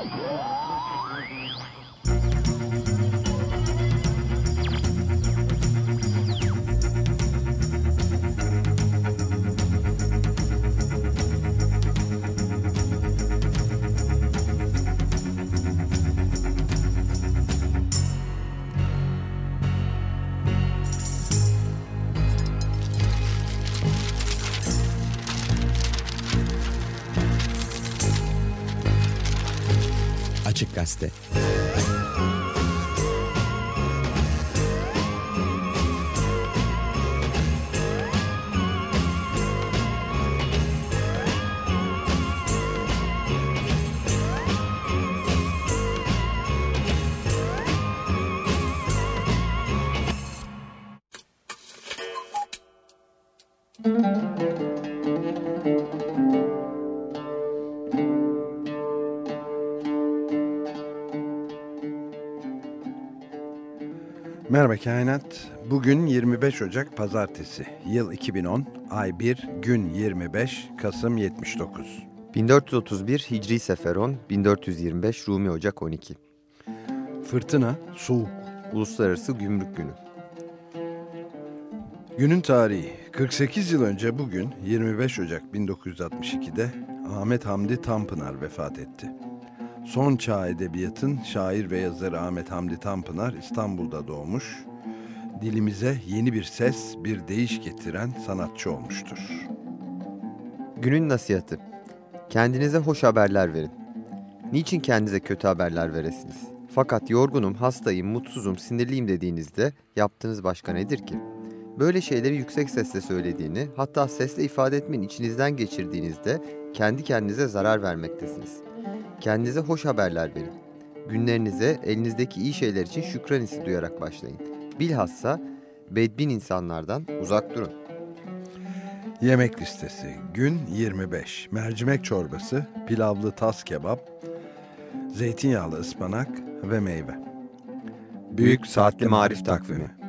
Whoa! Açık Gazete. Merhaba Kainat. Bugün 25 Ocak Pazartesi. Yıl 2010, ay 1, gün 25, Kasım 79. 1431 Hicri Seferon, 1425 Rumi Ocak 12. Fırtına, soğuk. Uluslararası Gümrük Günü. Günün tarihi. 48 yıl önce bugün 25 Ocak 1962'de Ahmet Hamdi Tanpınar vefat etti. Son çağ edebiyatın şair ve yazarı Ahmet Hamdi Tanpınar İstanbul'da doğmuş. Dilimize yeni bir ses, bir değiş getiren sanatçı olmuştur. Günün nasihatı. Kendinize hoş haberler verin. Niçin kendinize kötü haberler veresiniz? Fakat yorgunum, hastayım, mutsuzum, sinirliyim dediğinizde yaptığınız başka nedir ki? Böyle şeyleri yüksek sesle söylediğini, hatta sesle ifade etmenin içinizden geçirdiğinizde kendi kendinize zarar vermektesiniz. Kendinize hoş haberler verin. Günlerinize elinizdeki iyi şeyler için şükran hissi duyarak başlayın. Bilhassa bedbin insanlardan uzak durun. Yemek listesi. Gün 25. Mercimek çorbası, pilavlı tas kebap, zeytinyağlı ıspanak ve meyve. Büyük Saatli Marif Takvimi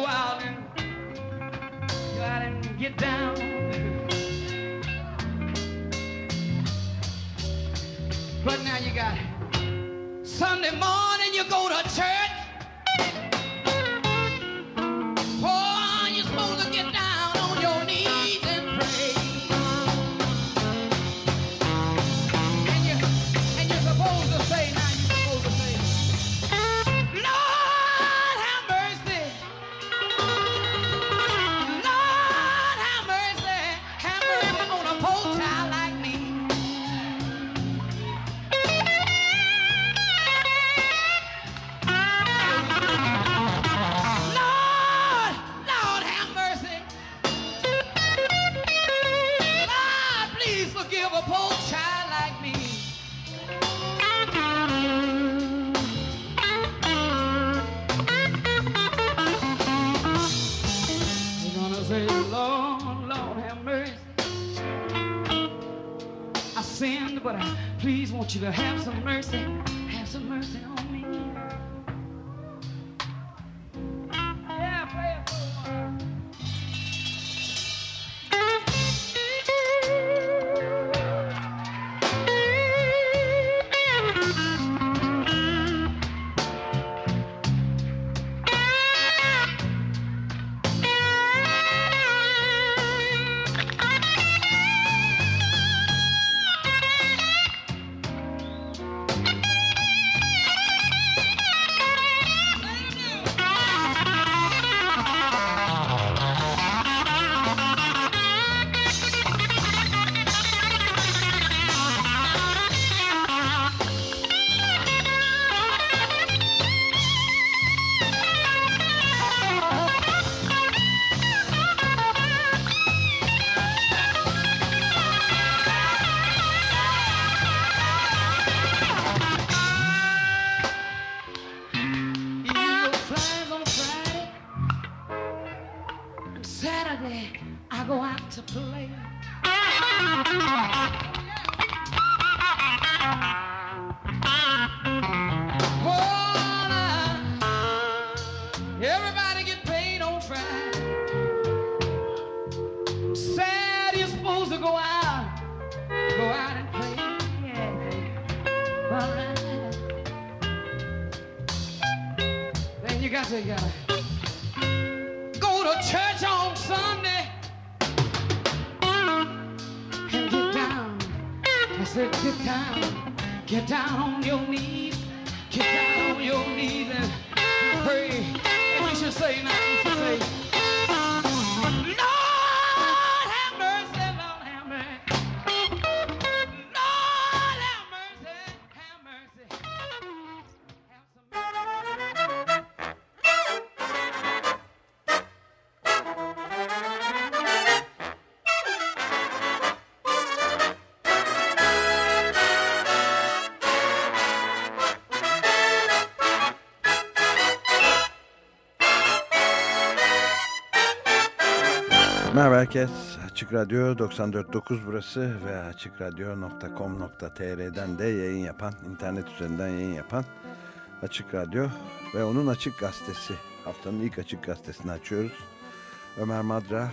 go out and go out and get down. But now you got Sunday morning you go to church. Herkes. Açık Radyo 94.9 burası ve açıkradyo.com.tr'den de yayın yapan, internet üzerinden yayın yapan Açık Radyo ve onun Açık Gazetesi. Haftanın ilk Açık Gazetesini açıyoruz. Ömer Madra,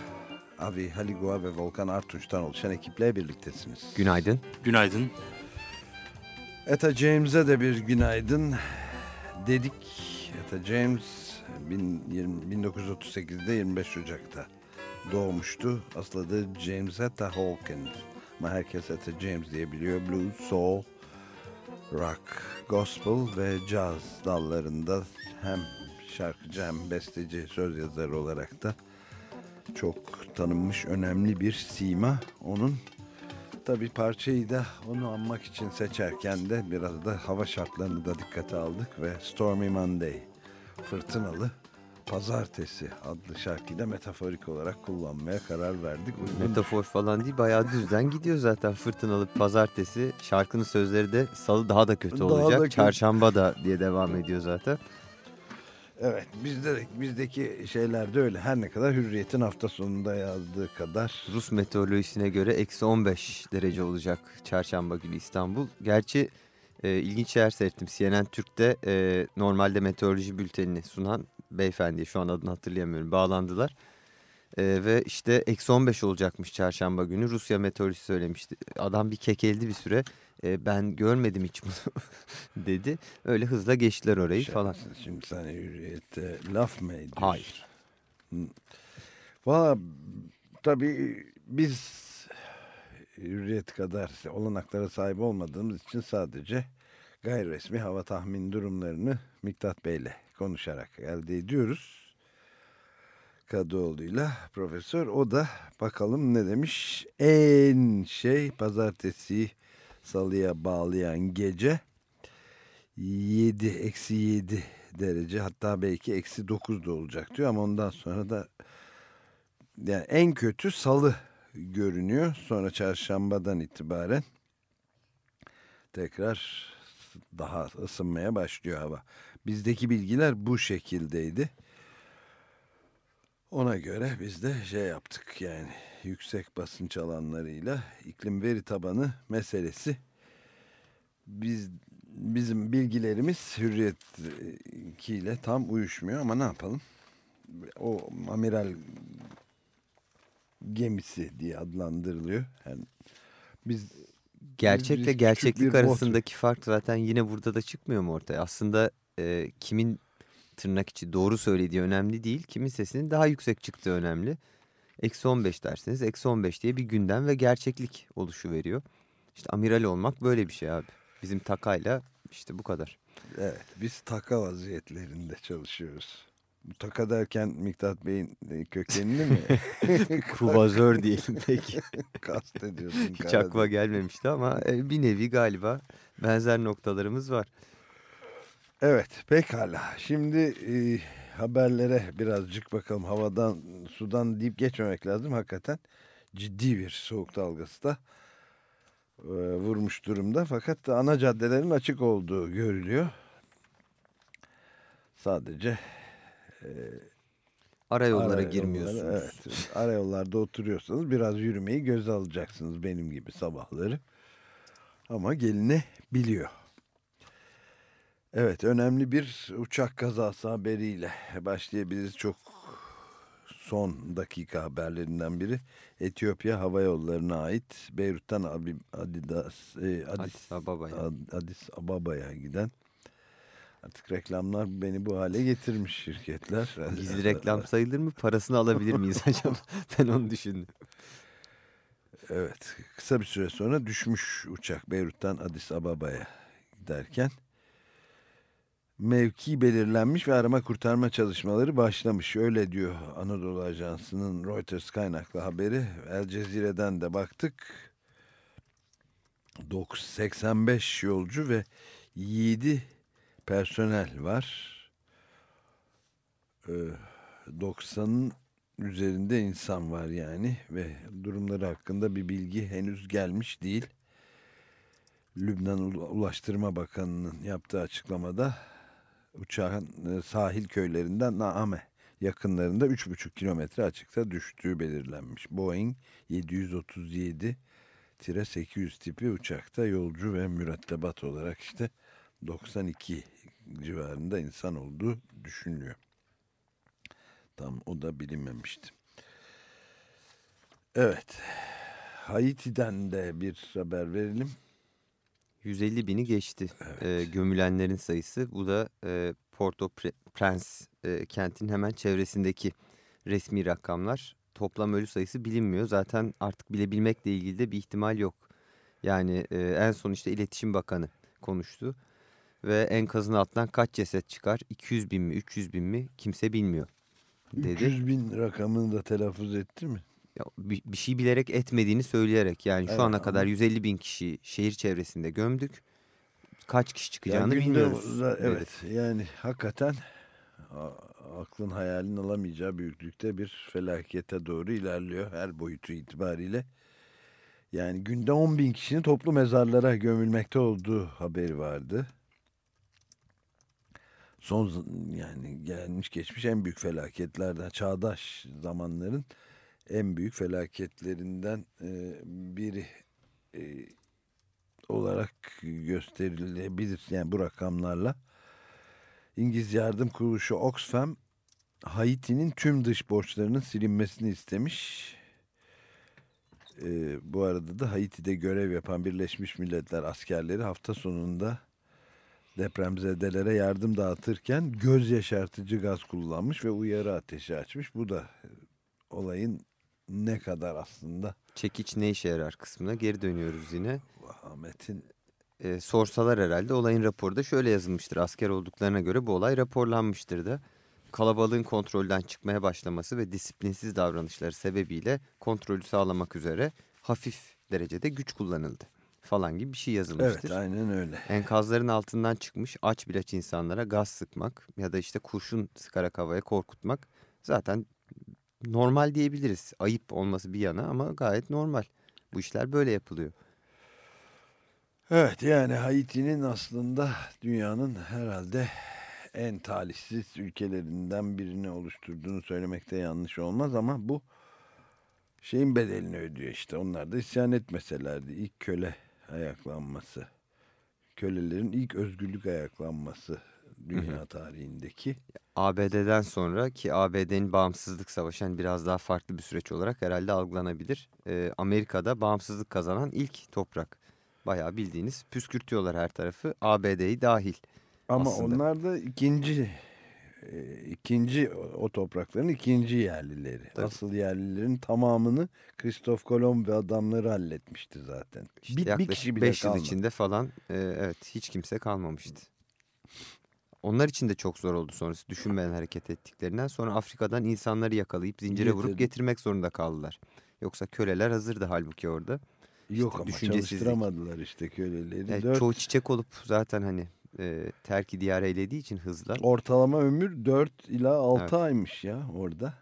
Avi Haligua ve Volkan Artunç'tan oluşan ekiple birliktesiniz. Günaydın. Günaydın. Etta James'e de bir günaydın dedik. Etta James 1938'de 25 Ocak'ta doğmuştu. Asıl adı James Etta Hawkins. Ama herkes Etta James diye biliyor. Blues, soul, rock, gospel ve jazz dallarında hem şarkıcı hem besteci, söz yazarı olarak da çok tanınmış önemli bir sima. Onun Tabii parçayı da onu anmak için seçerken de biraz da hava şartlarını da dikkate aldık ve Stormy Monday, fırtınalı pazartesi adlı şarkıyı da metaforik olarak kullanmaya karar verdik. Uygun Metafor falan değil bayağı düzden gidiyor zaten fırtınalı pazartesi. Şarkının sözleri de salı daha da kötü Daha olacak. da kötü. Çarşamba da diye devam ediyor zaten. Evet bizde de, bizdeki şeyler de öyle. Her ne kadar Hürriyet'in hafta sonunda yazdığı kadar Rus meteorolojisine göre eksi 15 derece olacak çarşamba günü İstanbul. Gerçi e, ilginç şeyler seyrettim. CNN Türk'te e, normalde meteoroloji bültenini sunan beyefendi şu an adını hatırlayamıyorum bağlandılar. E, ve işte eksi 15 olacakmış çarşamba günü Rusya meteorolojisi söylemişti. Adam bir kekeldi bir süre. E, ben görmedim hiç bunu dedi. Öyle hızla geçtiler orayı falan. Şerefsiz. Şimdi sen Hürriyet'e laf mı ediyorsun? Hayır. Valla tabii biz hürriyet kadar olanaklara sahip olmadığımız için sadece gayri resmi hava tahmin durumlarını Miktat Bey'le konuşarak elde ediyoruz. Kadıoğlu'yla profesör o da bakalım ne demiş en şey pazartesi salıya bağlayan gece 7 eksi 7 derece hatta belki eksi 9 da olacak diyor ama ondan sonra da yani en kötü salı görünüyor. Sonra çarşambadan itibaren tekrar daha ısınmaya başlıyor hava. Bizdeki bilgiler bu şekildeydi. Ona göre biz de şey yaptık yani yüksek basınç alanlarıyla iklim veri tabanı meselesi biz bizim bilgilerimiz hürriyetkiyle tam uyuşmuyor ama ne yapalım? O amiral gemisi diye adlandırılıyor. Yani biz Gerçekle gerçeklik arasındaki fark zaten yine burada da çıkmıyor mu ortaya? Aslında e, kimin tırnak içi doğru söylediği önemli değil. Kimin sesinin daha yüksek çıktığı önemli. Eksi 15 derseniz eksi 15 diye bir gündem ve gerçeklik oluşu veriyor. İşte amiral olmak böyle bir şey abi. Bizim takayla işte bu kadar. evet biz taka vaziyetlerinde çalışıyoruz. Taka derken Miktat Bey'in e, kökenini mi Kruvazör diyelim peki. kastediyorsun? Hiç Karadeniz? gelmemişti ama e, bir nevi galiba benzer noktalarımız var. Evet pekala. Şimdi e, haberlere birazcık bakalım. Havadan sudan deyip geçmemek lazım. Hakikaten ciddi bir soğuk dalgası da e, vurmuş durumda. Fakat ana caddelerin açık olduğu görülüyor. Sadece Ara yollara arayollara- girmiyorsunuz. Evet, arayollarda oturuyorsanız biraz yürümeyi göze alacaksınız benim gibi sabahları. Ama gelinebiliyor. Evet önemli bir uçak kazası haberiyle başlayabiliriz. Çok son dakika haberlerinden biri. Etiyopya Hava Yolları'na ait Beyrut'tan Adidas, e, Addis, Addis Ababa'ya. Ababa'ya giden artık reklamlar beni bu hale getirmiş şirketler. Gizli reklam sayılır mı? Parasını alabilir miyiz acaba? Ben onu düşündüm. Evet kısa bir süre sonra düşmüş uçak Beyrut'tan Addis Ababa'ya giderken mevki belirlenmiş ve arama kurtarma çalışmaları başlamış. Öyle diyor Anadolu Ajansı'nın Reuters kaynaklı haberi. El Cezire'den de baktık. 85 yolcu ve 7 personel var. Ee, 90'ın üzerinde insan var yani ve durumları hakkında bir bilgi henüz gelmiş değil. Lübnan Ul- Ulaştırma Bakanı'nın yaptığı açıklamada uçağın e, sahil köylerinden Naame yakınlarında 3,5 kilometre açıkta düştüğü belirlenmiş. Boeing 737-800 tipi uçakta yolcu ve mürettebat olarak işte 92 civarında insan olduğu düşünülüyor. Tam o da bilinmemişti. Evet. Haiti'den de bir haber verelim. 150 bini geçti e, gömülenlerin sayısı. Bu da e, Port-au-Prince e, kentin hemen çevresindeki resmi rakamlar. Toplam ölü sayısı bilinmiyor. Zaten artık bilebilmekle ilgili de bir ihtimal yok. Yani e, en son işte İletişim Bakanı konuştu. Ve enkazın altından kaç ceset çıkar? 200 bin mi 300 bin mi kimse bilmiyor dedi. 300 bin rakamını da telaffuz etti mi? Ya, bir, bir şey bilerek etmediğini söyleyerek yani şu Evet, ana ama- kadar 150 bin kişi şehir çevresinde gömdük. Kaç kişi çıkacağını Yani bilmiyoruz. dedi. Evet yani hakikaten aklın hayalin alamayacağı büyüklükte bir felakete doğru ilerliyor her boyutu itibariyle. Yani günde 10 bin kişinin toplu mezarlara gömülmekte olduğu haberi vardı. Son yani gelmiş geçmiş en büyük felaketlerden çağdaş zamanların en büyük felaketlerinden e, biri e, olarak gösterilebilir. Yani bu rakamlarla. İngiliz yardım kuruluşu Oxfam Haiti'nin tüm dış borçlarının silinmesini istemiş. Ee, bu arada da Haiti'de görev yapan Birleşmiş Milletler askerleri hafta sonunda depremzedelere yardım dağıtırken göz yaşartıcı gaz kullanmış ve uyarı ateşi açmış. Bu da e, olayın ne kadar aslında Çekiç ne işe yarar kısmına geri dönüyoruz yine. Ahmet'in Ee, sorsalar herhalde olayın raporda şöyle yazılmıştır. Asker olduklarına göre bu olay raporlanmıştır da. Kalabalığın kontrolden çıkmaya başlaması ve disiplinsiz davranışları sebebiyle kontrolü sağlamak üzere hafif derecede güç kullanıldı falan gibi bir şey yazılmıştır. evet aynen öyle. Enkazların altından çıkmış aç bir aç insanlara gaz sıkmak ya da işte kurşun sıkarak havaya korkutmak zaten normal diyebiliriz. Ayıp olması bir yana ama gayet normal. Bu işler böyle yapılıyor. Evet yani Haiti'nin aslında dünyanın herhalde en talihsiz ülkelerinden birini oluşturduğunu söylemekte yanlış olmaz ama bu şeyin bedelini ödüyor işte. Onlar da isyan etmeselerdi. İlk köle ayaklanması. kölelerin ilk özgürlük ayaklanması dünya tarihindeki. ABD'den sonra ki ABD'nin bağımsızlık savaşı yani biraz daha farklı bir süreç olarak herhalde algılanabilir. Ee, Amerika'da bağımsızlık kazanan ilk toprak. Bayağı bildiğiniz püskürtüyorlar her tarafı ABD'yi dahil. Ama Aslında. onlar da ikinci ikinci o toprakların ikinci yerlileri. Tabii. Asıl yerlilerin tamamını Kristof Kolomb ve adamları halletmişti zaten. İşte bir, bir yaklaşık kişi bile 5 yıl kalmadı. içinde falan e, evet hiç kimse kalmamıştı. Onlar için de çok zor oldu sonrası düşünmeden hareket ettiklerinden. Sonra Afrika'dan insanları yakalayıp zincire vurup Getirdi. getirmek zorunda kaldılar. Yoksa köleler hazırdı halbuki orada. Yok İşte ama çalıştıramadılar işte köleleri. Yani Dört- çoğu çiçek olup zaten hani e, terki diyar eylediği için hızla Ortalama ömür 4 ila 6 Evet. aymış ya orada.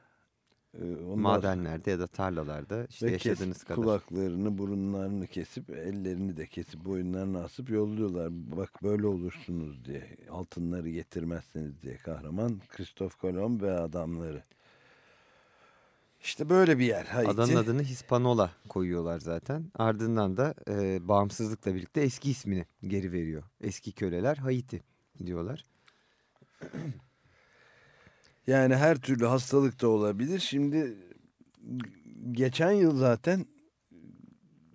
Ee, onlar- madenlerde ya da tarlalarda işte ve yaşadığınız kesip kadar. kulaklarını, burunlarını kesip, ellerini de kesip, boyunlarını asıp yolluyorlar. Bak böyle olursunuz diye. Altınları getirmezseniz diye kahraman Kristof Kolomb ve adamları. İşte böyle bir yer Haiti. Adanın adını Hispanola koyuyorlar zaten. Ardından da e, bağımsızlıkla birlikte eski ismini geri veriyor. Eski köleler Haiti diyorlar. Yani her türlü hastalık da olabilir. Şimdi geçen yıl zaten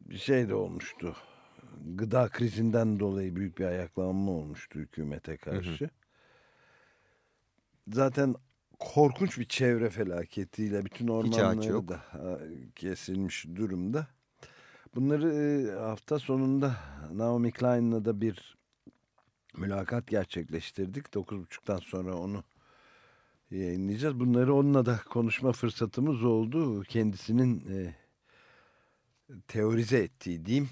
bir şey de olmuştu. Gıda krizinden dolayı büyük bir ayaklanma olmuştu hükümete karşı. Zaten korkunç bir çevre felaketiyle bütün ormanları da ha, kesilmiş durumda. Bunları e, hafta sonunda Naomi Klein'la da bir mülakat gerçekleştirdik. 9.30'dan sonra onu yayınlayacağız. Bunları onunla da konuşma fırsatımız oldu. Kendisinin e, teorize ettiği diyeyim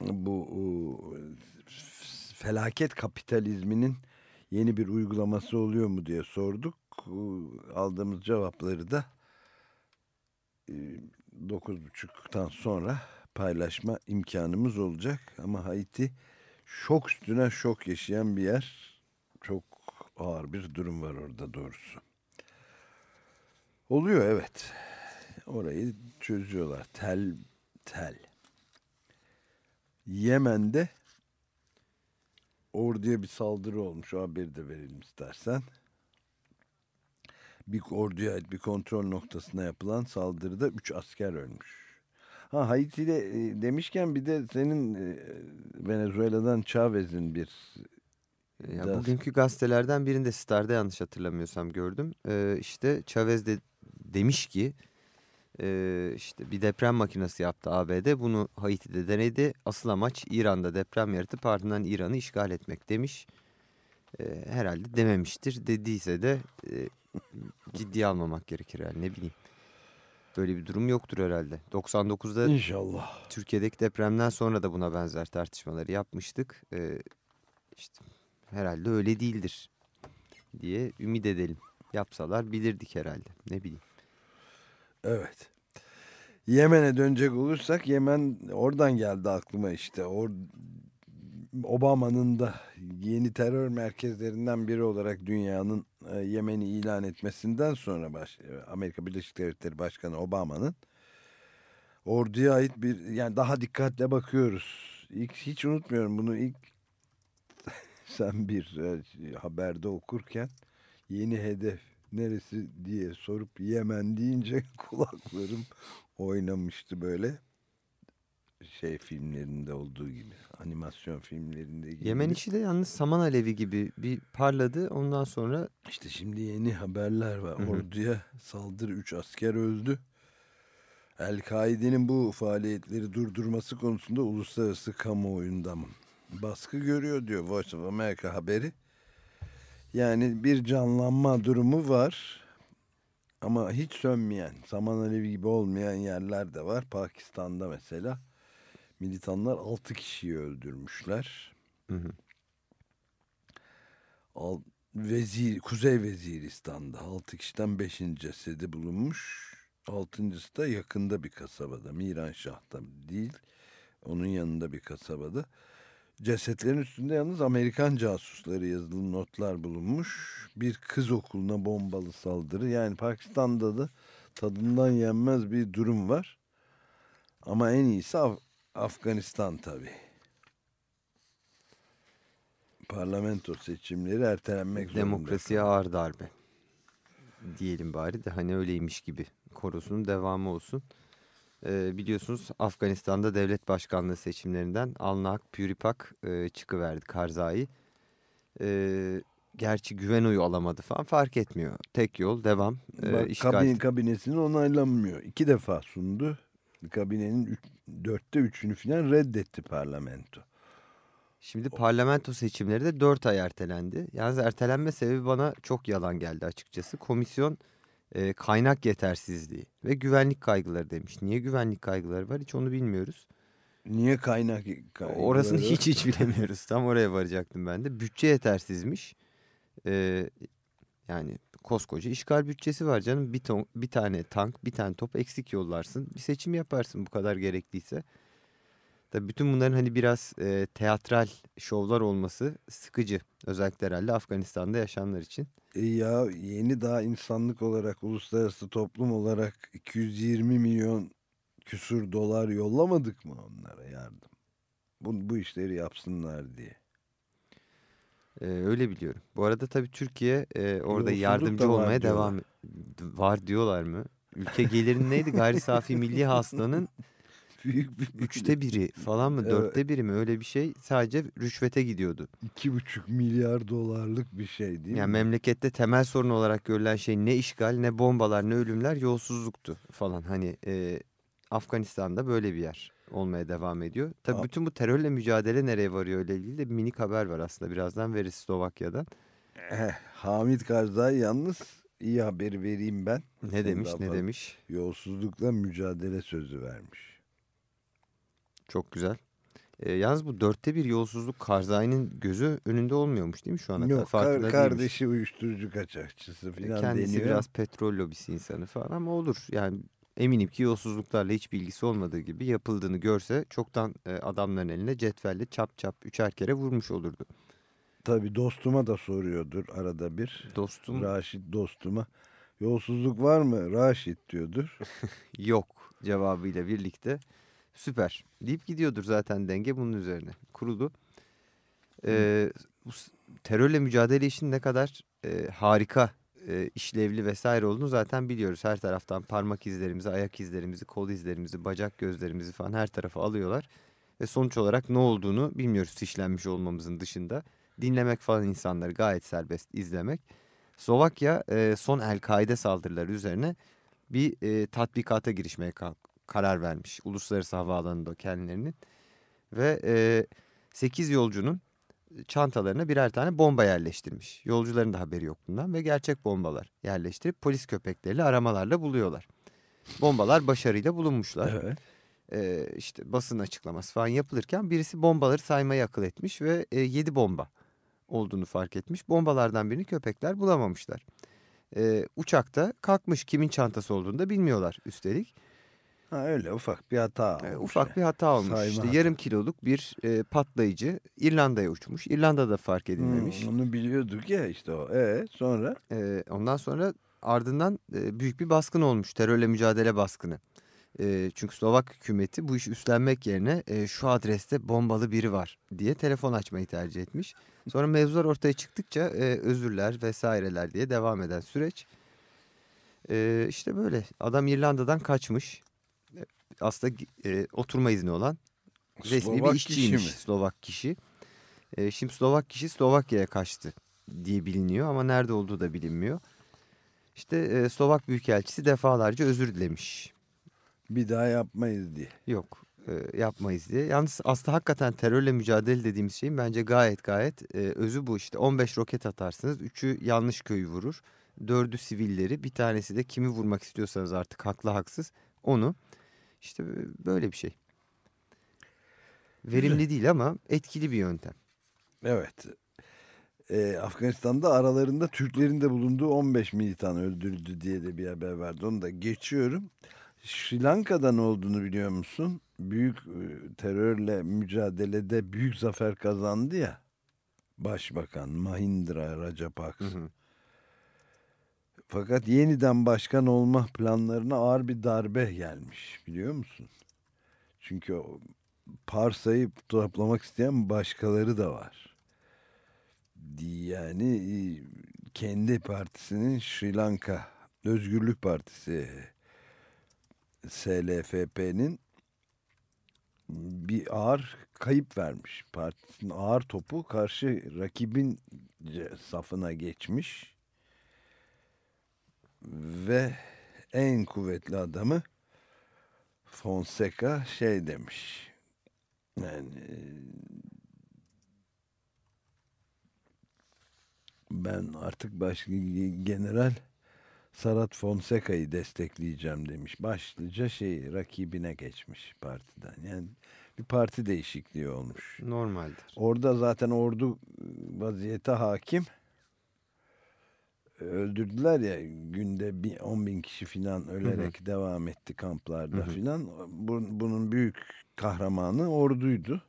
bu e, felaket kapitalizminin yeni bir uygulaması oluyor mu diye sorduk. E, Aldığımız cevapları da e, 9.30'dan sonra paylaşma imkanımız olacak. Ama Haiti şok üstüne şok yaşayan bir yer. Çok ağır bir durum var orada doğrusu. Oluyor evet. Orayı çözüyorlar. Tel tel. Yemen'de orduya bir saldırı olmuş. O haberi de verelim istersen. Bir orduya ait bir kontrol noktasına yapılan saldırıda 3 asker ölmüş. Ha Haiti'de e, demişken bir de senin e, Venezuela'dan Chavez'in bir Ya Biraz- bugünkü gazetelerden birinde Star'da yanlış hatırlamıyorsam gördüm. Ee, işte Chavez de demiş ki e, işte bir deprem makinesi yaptı ABD. Bunu Haiti'de denedi. Asıl amaç İran'da deprem yaratıp ardından İran'ı işgal etmek demiş. Ee, herhalde dememiştir. Dediyse de e, ciddiye almamak gerekir yani ne bileyim. Böyle bir durum yoktur herhalde. 99'da İnşallah. Türkiye'deki depremden sonra da buna benzer tartışmaları yapmıştık. Ee, işte herhalde öyle değildir diye ümit edelim. Yapsalar bilirdik herhalde. Ne bileyim. Evet. Yemen'e dönecek olursak Yemen oradan geldi aklıma işte. Or Obama'nın da yeni terör merkezlerinden biri olarak dünyanın e, Yemen'i ilan etmesinden sonra baş, e, Amerika Birleşik Devletleri Başkanı Obama'nın orduya ait bir yani daha dikkatle bakıyoruz. İlk hiç unutmuyorum bunu ilk sen bir e, haberde okurken yeni hedef neresi diye sorup Yemen deyince kulaklarım oynamıştı böyle şey filmlerinde olduğu gibi animasyon filmlerinde gibi. Yemen işi de yalnız saman alevi gibi bir parladı. Ondan sonra İşte şimdi yeni haberler var. Hı hı. Orduya saldırı 3 asker öldü. El-Kaide'nin bu faaliyetleri durdurması konusunda uluslararası kamuoyundan baskı görüyor diyor Voice of America haberi. Yani bir canlanma durumu var. Ama hiç sönmeyen, saman alevi gibi olmayan yerler de var. Pakistan'da mesela militanlar 6 kişiyi öldürmüşler. Hı hı. Al, vezir, Kuzey Veziristan'da 6 kişiden 5. cesedi bulunmuş. Altıncısı da yakında bir kasabada. Miranşah'ta değil. Onun yanında bir kasabada. Cesetlerin üstünde yalnız Amerikan casusları yazılı notlar bulunmuş. Bir kız okuluna bombalı saldırı. Yani Pakistan'da da tadından yenmez bir durum var. Ama en iyisi Af- Afganistan tabii. Parlamento seçimleri ertelenmek zorunda. Demokrasiye ağır darbe. Diyelim bari de hani öyleymiş gibi. Korosunun devamı olsun. Ee, biliyorsunuz Afganistan'da devlet başkanlığı seçimlerinden Alnak Püripak e, çıkıverdi Karzai. Ee, gerçi güven oyu alamadı falan fark etmiyor. Tek yol devam. Ee, Bak, işgal- kabine, kabinesinin onaylanmıyor. İki defa sundu. Kabinenin üç, dörtte üçünü falan reddetti parlamento. Şimdi parlamento seçimleri de 4 ay ertelendi. Yalnız ertelenme sebebi bana çok yalan geldi açıkçası. Komisyon e, kaynak yetersizliği ve güvenlik kaygıları demiş. Niye güvenlik kaygıları var hiç onu bilmiyoruz. Niye kaynak? kaygıları Orasını hiç hiç bilemiyoruz. Tam oraya varacaktım ben de. Bütçe yetersizmiş. E, yani koskoca işgal bütçesi var canım. Bir, ton, bir tane tank, bir tane top eksik yollarsın. Bir seçim yaparsın bu kadar gerekliyse. Tabii bütün bunların hani biraz e, teatral şovlar olması sıkıcı. Özellikle herhalde Afganistan'da yaşayanlar için. E ya yeni daha insanlık olarak, uluslararası toplum olarak 220 milyon küsur dolar yollamadık mı onlara yardım? Bu, bu işleri yapsınlar diye. E, öyle biliyorum. Bu arada tabii Türkiye e, orada Yolsuzluk yardımcı olmaya diyorlar. devam var diyorlar mı? Ülke gelirinin neydi? Gayri safi milli hasılanın Büyük bir üçte biri falan mı? Evet. Dörtte biri mi? Öyle bir şey sadece rüşvete gidiyordu. iki buçuk milyar dolarlık bir şey değil Yani mi? memlekette temel sorun olarak görülen şey ne işgal, ne bombalar, ne ölümler, yolsuzluktu falan. Hani e, Afganistan'da böyle bir yer olmaya devam ediyor. Tabii bütün bu terörle mücadele nereye varıyor öyle ilgili de bir minik haber var aslında. Birazdan veririz Slovakya'dan. Eh, Hamit Karzai yalnız iyi haberi vereyim ben. Ne Sen demiş, ne demiş? Yolsuzlukla mücadele sözü vermiş. Çok güzel. E, yalnız bu dörtte bir yolsuzluk Karzai'nin gözü önünde olmuyormuş değil mi şu ana kadar? Yok kar- değilmiş. kardeşi uyuşturucu kaçakçısı falan Kendisi deniyor. biraz petrol lobisi insanı falan ama olur. Yani eminim ki yolsuzluklarla hiç bilgisi olmadığı gibi yapıldığını görse çoktan e, adamların eline cetvelle çap çap üçer kere vurmuş olurdu. Tabii dostuma da soruyordur arada bir. Dostum Raşit dostuma. Yolsuzluk var mı Raşit diyordur. yok cevabıyla birlikte süper deyip gidiyordur zaten denge bunun üzerine kuruldu. Ee, terörle mücadele işin ne kadar e, harika e, işlevli vesaire olduğunu zaten biliyoruz. Her taraftan parmak izlerimizi, ayak izlerimizi, kol izlerimizi, bacak gözlerimizi falan her tarafa alıyorlar. Ve sonuç olarak ne olduğunu bilmiyoruz fişlenmiş olmamızın dışında. Dinlemek falan insanları gayet serbest izlemek. Slovakya e, son El-Kaide saldırıları üzerine bir e, tatbikata girişmeye ka- karar vermiş. Uluslararası havaalanında kendilerinin. Ve e, 8 yolcunun çantalarına birer tane bomba yerleştirmiş. Yolcuların da haberi yok bundan ve gerçek bombalar yerleştirip polis köpekleriyle aramalarla buluyorlar. Bombalar başarıyla bulunmuşlar. Evet. Ee, işte basın açıklaması falan yapılırken birisi bombaları saymayı akıl etmiş ve 7 bomba olduğunu fark etmiş. Bombalardan birini köpekler bulamamışlar. Ee, uçakta kalkmış kimin çantası olduğunu da bilmiyorlar üstelik. Ha öyle ufak bir hata. Ee, olmuş ufak yani. bir hata olmuş. Sayma işte hata. yarım kiloluk bir e, patlayıcı İrlanda'ya uçmuş. İrlanda'da fark edilmemiş. Hmm, onu biliyorduk ya işte o. E sonra? Ee, ondan sonra ardından e, büyük bir baskın olmuş. Terörle mücadele baskını. E, çünkü Slovak hükümeti bu işi üstlenmek yerine e, şu adreste bombalı biri var diye telefon açmayı tercih etmiş. Sonra mevzular ortaya çıktıkça e, özürler vesaireler diye devam eden süreç. E, işte böyle adam İrlanda'dan kaçmış. Aslında e, oturma izni olan resmi Slovak bir kişi işçiymiş mi? Slovak kişi. E, şimdi Slovak kişi Slovakya'ya kaçtı diye biliniyor ama nerede olduğu da bilinmiyor. İşte e, Slovak Büyükelçisi defalarca özür dilemiş. Bir daha yapmayız diye. Yok e, yapmayız diye. Yalnız aslında hakikaten terörle mücadele dediğimiz şeyin bence gayet gayet e, özü bu işte. 15 roket atarsınız. Üçü yanlış köyü vurur. Dördü sivilleri bir tanesi de kimi vurmak istiyorsanız artık haklı haksız onu. İşte böyle bir şey. Verimli değil ama etkili bir yöntem. Evet. Ee, Afganistan'da aralarında Türklerin de bulunduğu 15 militan öldürüldü diye de bir haber vardı. Onu da geçiyorum. Sri Lanka'da ne olduğunu biliyor musun? Büyük e, terörle mücadelede büyük zafer kazandı ya. Başbakan Mahindra Rajapaksa. Hı hı. Fakat yeniden başkan olma planlarına ağır bir darbe gelmiş biliyor musun? Çünkü parsayı toplamak isteyen başkaları da var. yani kendi partisinin Sri Lanka Özgürlük Partisi SLFP'nin bir ağır kayıp vermiş. Partisinin ağır topu karşı rakibin safına geçmiş. Ve en kuvvetli adamı Fonseca şey demiş. Yani ben artık başka general Sarat Fonseca'yı destekleyeceğim demiş. Başlıca şey rakibine geçmiş partiden. Yani bir parti değişikliği olmuş. Normaldir. Orada zaten ordu vaziyete hakim. Öldürdüler ya günde 10 bin kişi filan ölerek hı hı. devam etti kamplarda hı hı. filan. Bunun büyük kahramanı orduydu.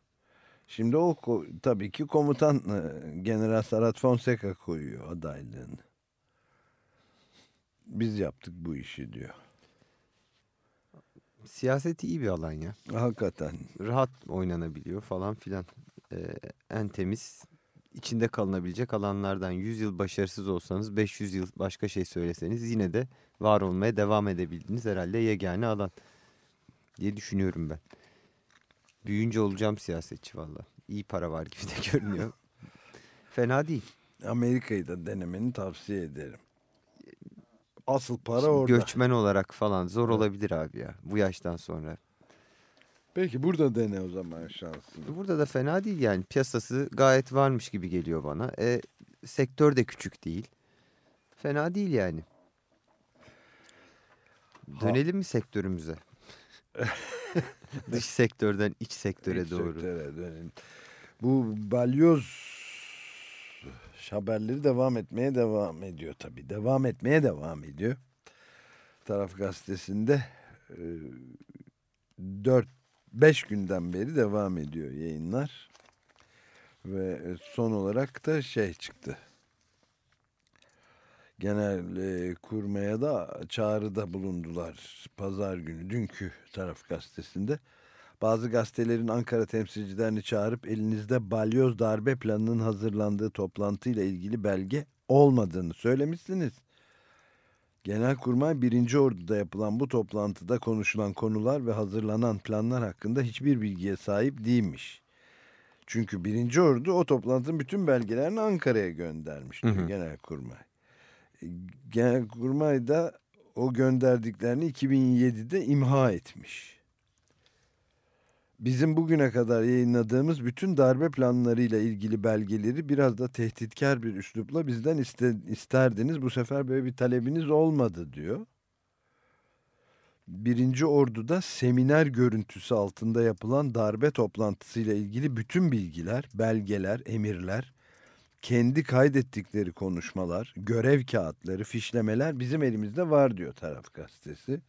Şimdi o tabii ki komutan General Sarat Fonseca koyuyor adaylığını. Biz yaptık bu işi diyor. Siyaset iyi bir alan ya. Hakikaten. Rahat oynanabiliyor falan filan. Ee, en temiz içinde kalınabilecek alanlardan 100 yıl başarısız olsanız 500 yıl başka şey söyleseniz yine de var olmaya devam edebildiğiniz herhalde yegane alan diye düşünüyorum ben. Büyüyünce olacağım siyasetçi valla. İyi para var gibi de görünüyor. Fena değil. Amerika'yı da denemeni tavsiye ederim. Asıl para Şimdi orada. Göçmen olarak falan zor olabilir abi ya bu yaştan sonra. Peki burada dene o zaman şansını. Burada da fena değil yani piyasası gayet varmış gibi geliyor bana. E, sektör de küçük değil. Fena değil yani. Dönelim ha. mi sektörümüze? Dış sektörden iç sektöre iç doğru. Sektöre dönelim. Bu balyoz haberleri devam etmeye devam ediyor tabii. Devam etmeye devam ediyor. Taraf gazetesinde e, 4 5 günden beri devam ediyor yayınlar. Ve son olarak da şey çıktı. Genel e, kurmaya da çağrıda bulundular pazar günü dünkü taraf gazetesinde. Bazı gazetelerin Ankara temsilcilerini çağırıp elinizde balyoz darbe planının hazırlandığı toplantıyla ilgili belge olmadığını söylemişsiniz. Genelkurmay 1. Ordu'da yapılan bu toplantıda konuşulan konular ve hazırlanan planlar hakkında hiçbir bilgiye sahip değilmiş. Çünkü 1. Ordu o toplantının bütün belgelerini Ankara'ya göndermiş Genelkurmay. E, Genelkurmay da o gönderdiklerini 2007'de imha etmiş bizim bugüne kadar yayınladığımız bütün darbe planlarıyla ilgili belgeleri biraz da tehditkar bir üslupla bizden iste, isterdiniz. Bu sefer böyle bir talebiniz olmadı diyor. Birinci Ordu'da seminer görüntüsü altında yapılan darbe toplantısıyla ilgili bütün bilgiler, belgeler, emirler, kendi kaydettikleri konuşmalar, görev kağıtları, fişlemeler bizim elimizde var diyor taraf gazetesi.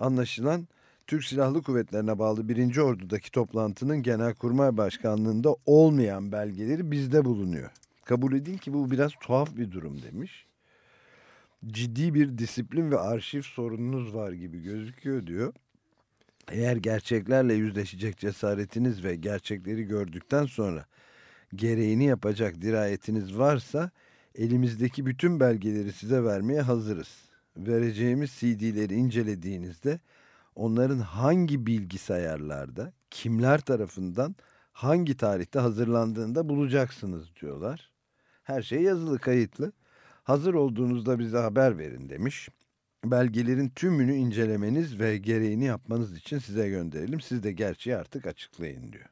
Anlaşılan Türk Silahlı Kuvvetlerine bağlı 1. Ordu'daki toplantının Genelkurmay Başkanlığı'nda olmayan belgeleri bizde bulunuyor. Kabul edin ki bu biraz tuhaf bir durum demiş. Ciddi bir disiplin ve arşiv sorununuz var gibi gözüküyor diyor. Eğer gerçeklerle yüzleşecek cesaretiniz ve gerçekleri gördükten sonra gereğini yapacak dirayetiniz varsa elimizdeki bütün belgeleri size vermeye hazırız. Vereceğimiz CD'leri incelediğinizde onların hangi bilgisayarlarda kimler tarafından hangi tarihte hazırlandığında bulacaksınız diyorlar. Her şey yazılı kayıtlı. Hazır olduğunuzda bize haber verin demiş. Belgelerin tümünü incelemeniz ve gereğini yapmanız için size gönderelim. Siz de gerçeği artık açıklayın diyor.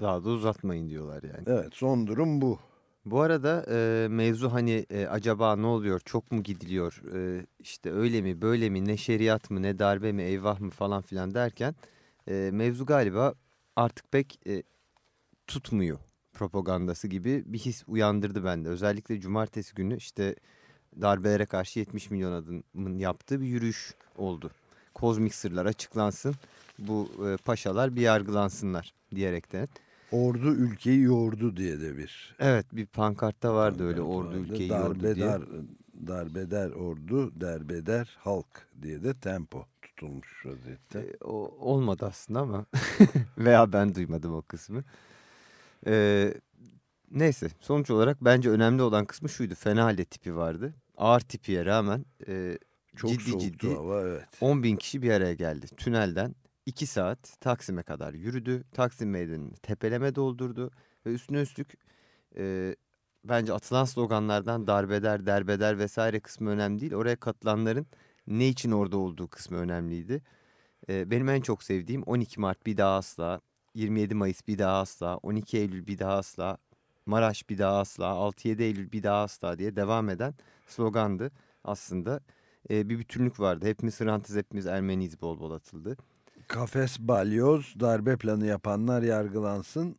Daha da uzatmayın diyorlar yani. Evet son durum bu. Bu arada e, mevzu hani e, acaba ne oluyor çok mu gidiliyor e, işte öyle mi böyle mi ne şeriat mı ne darbe mi eyvah mı falan filan derken e, mevzu galiba artık pek e, tutmuyor propagandası gibi bir his uyandırdı bende. Özellikle cumartesi günü işte darbelere karşı 70 milyon adımın yaptığı bir yürüyüş oldu. Kozmik sırlar açıklansın bu e, paşalar bir yargılansınlar diyerekten. Ordu ülkeyi yordu diye de bir. Evet bir pankartta vardı Pankart öyle ordu vardı. ülkeyi Darbe yordu diye. Dar, darbeder ordu, derbeder halk diye de tempo tutulmuş vaziyette. E, o olmadı aslında ama veya ben duymadım o kısmı. E, Neyse sonuç olarak bence önemli olan kısmı şuydu. Fena halde tipi vardı. Ağır tipiye rağmen e, Çok ciddi ciddi hava evet. 10 bin kişi bir araya geldi. Tünelden 2 saat Taksim'e kadar yürüdü. Taksim meydanını tepeleme doldurdu. Ve üstüne üstlük e, bence atılan sloganlardan darbeder, derbeder vesaire kısmı önemli değil. Oraya katılanların ne için orada olduğu kısmı önemliydi. E, benim en çok sevdiğim 12 Mart bir daha asla, 27 Mayıs bir daha asla, 12 Eylül bir daha asla, Maraş bir daha asla, 6-7 Eylül bir daha asla diye devam eden slogandı aslında. E, bir bütünlük vardı. Hepimiz Hrantız, hepimiz Ermeniyiz bol bol atıldı. Kafes balyoz darbe planı yapanlar yargılansın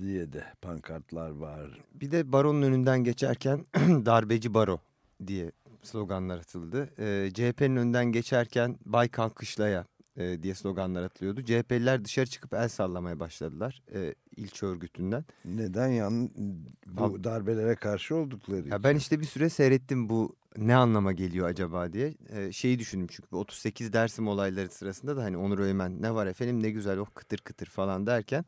diye de pankartlar var. Bir de baronun önünden geçerken darbeci baro diye sloganlar atıldı. Ee, CHP'nin önünden geçerken Baykan Kışla'ya e, diye sloganlar atılıyordu. CHP'liler dışarı çıkıp el sallamaya başladılar e, ilçe örgütünden. Neden yan bu darbelere karşı oldukları Ya ben işte bir süre seyrettim bu ne anlama geliyor acaba diye. Ee, şeyi düşündüm çünkü bu 38 Dersim olayları sırasında da hani Onur Öymen ne var efendim ne güzel oh kıtır kıtır falan derken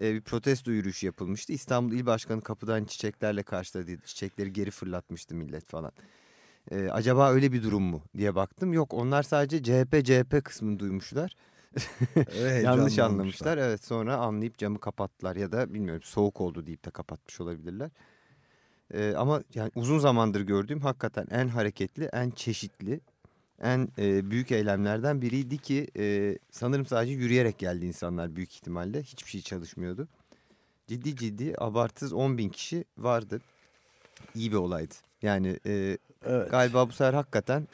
e, bir protesto yürüyüşü yapılmıştı. İstanbul İl Başkanı kapıdan çiçeklerle karşıladı. Çiçekleri geri fırlatmıştı millet falan. Ee, acaba öyle bir durum mu diye baktım. Yok onlar sadece CHP CHP kısmını duymuşlar. Ve Yanlış anlamışlar. Evet sonra anlayıp camı kapattılar ya da bilmiyorum soğuk oldu deyip de kapatmış olabilirler. Ee, ama yani uzun zamandır gördüğüm hakikaten en hareketli, en çeşitli, en e, büyük eylemlerden biriydi ki e, sanırım sadece yürüyerek geldi insanlar büyük ihtimalle. Hiçbir şey çalışmıyordu. Ciddi ciddi abartısız 10 bin kişi vardı. İyi bir olaydı. Yani e, Evet. Galiba bu sefer hakikaten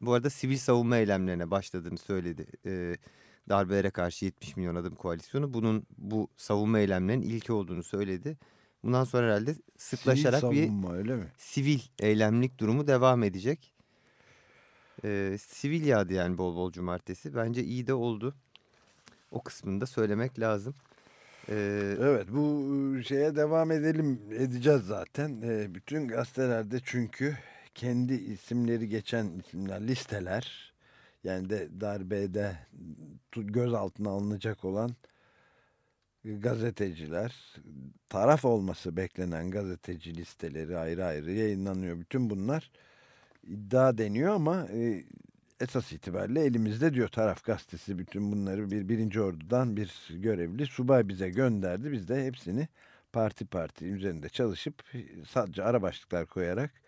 bu arada sivil savunma eylemlerine başladığını söyledi. Ee, darbelere karşı 70 milyon adım koalisyonu bunun bu savunma eylemlerinin ilki olduğunu söyledi. Bundan sonra herhalde sıklaşarak Sivil bir savunma, öyle mi? sivil eylemlik durumu devam edecek. Ee, sivil yağdı yani bol bol cumartesi. Bence iyi de oldu. O kısmını da söylemek lazım. Ee, Evet bu şeye devam edelim edeceğiz zaten. Ee, bütün gazetelerde çünkü kendi isimleri geçen isimler listeler yani de darbede gözaltına alınacak olan gazeteciler taraf olması beklenen gazeteci listeleri ayrı ayrı yayınlanıyor. Bütün bunlar iddia deniyor ama e, esas itibariyle elimizde diyor taraf gazetesi bütün bunları bir birinci ordudan bir görevli subay bize gönderdi. Biz de hepsini parti parti üzerinde çalışıp sadece ara başlıklar koyarak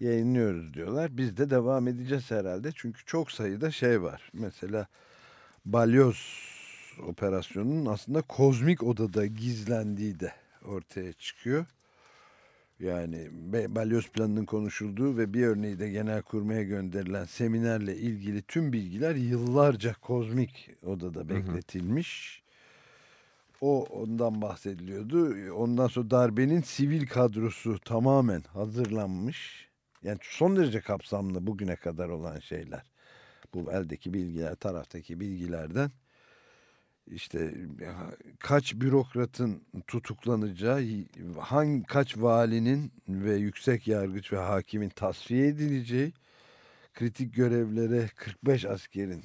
yayınlıyoruz diyorlar. Biz de devam edeceğiz herhalde çünkü çok sayıda şey var. Mesela balyoz operasyonunun aslında kozmik odada gizlendiği de ortaya çıkıyor. Yani balyoz planının konuşulduğu ve bir örneği de genelkurmaya gönderilen seminerle ilgili tüm bilgiler yıllarca kozmik odada bekletilmiş. O ondan bahsediliyordu. Ondan sonra darbenin sivil kadrosu tamamen hazırlanmış. Yani son derece kapsamlı bugüne kadar olan şeyler. Bu eldeki bilgiler, taraftaki bilgilerden işte kaç bürokratın tutuklanacağı, hangi kaç valinin ve yüksek yargıç ve hakimin tasfiye edileceği, kritik görevlere 45 askerin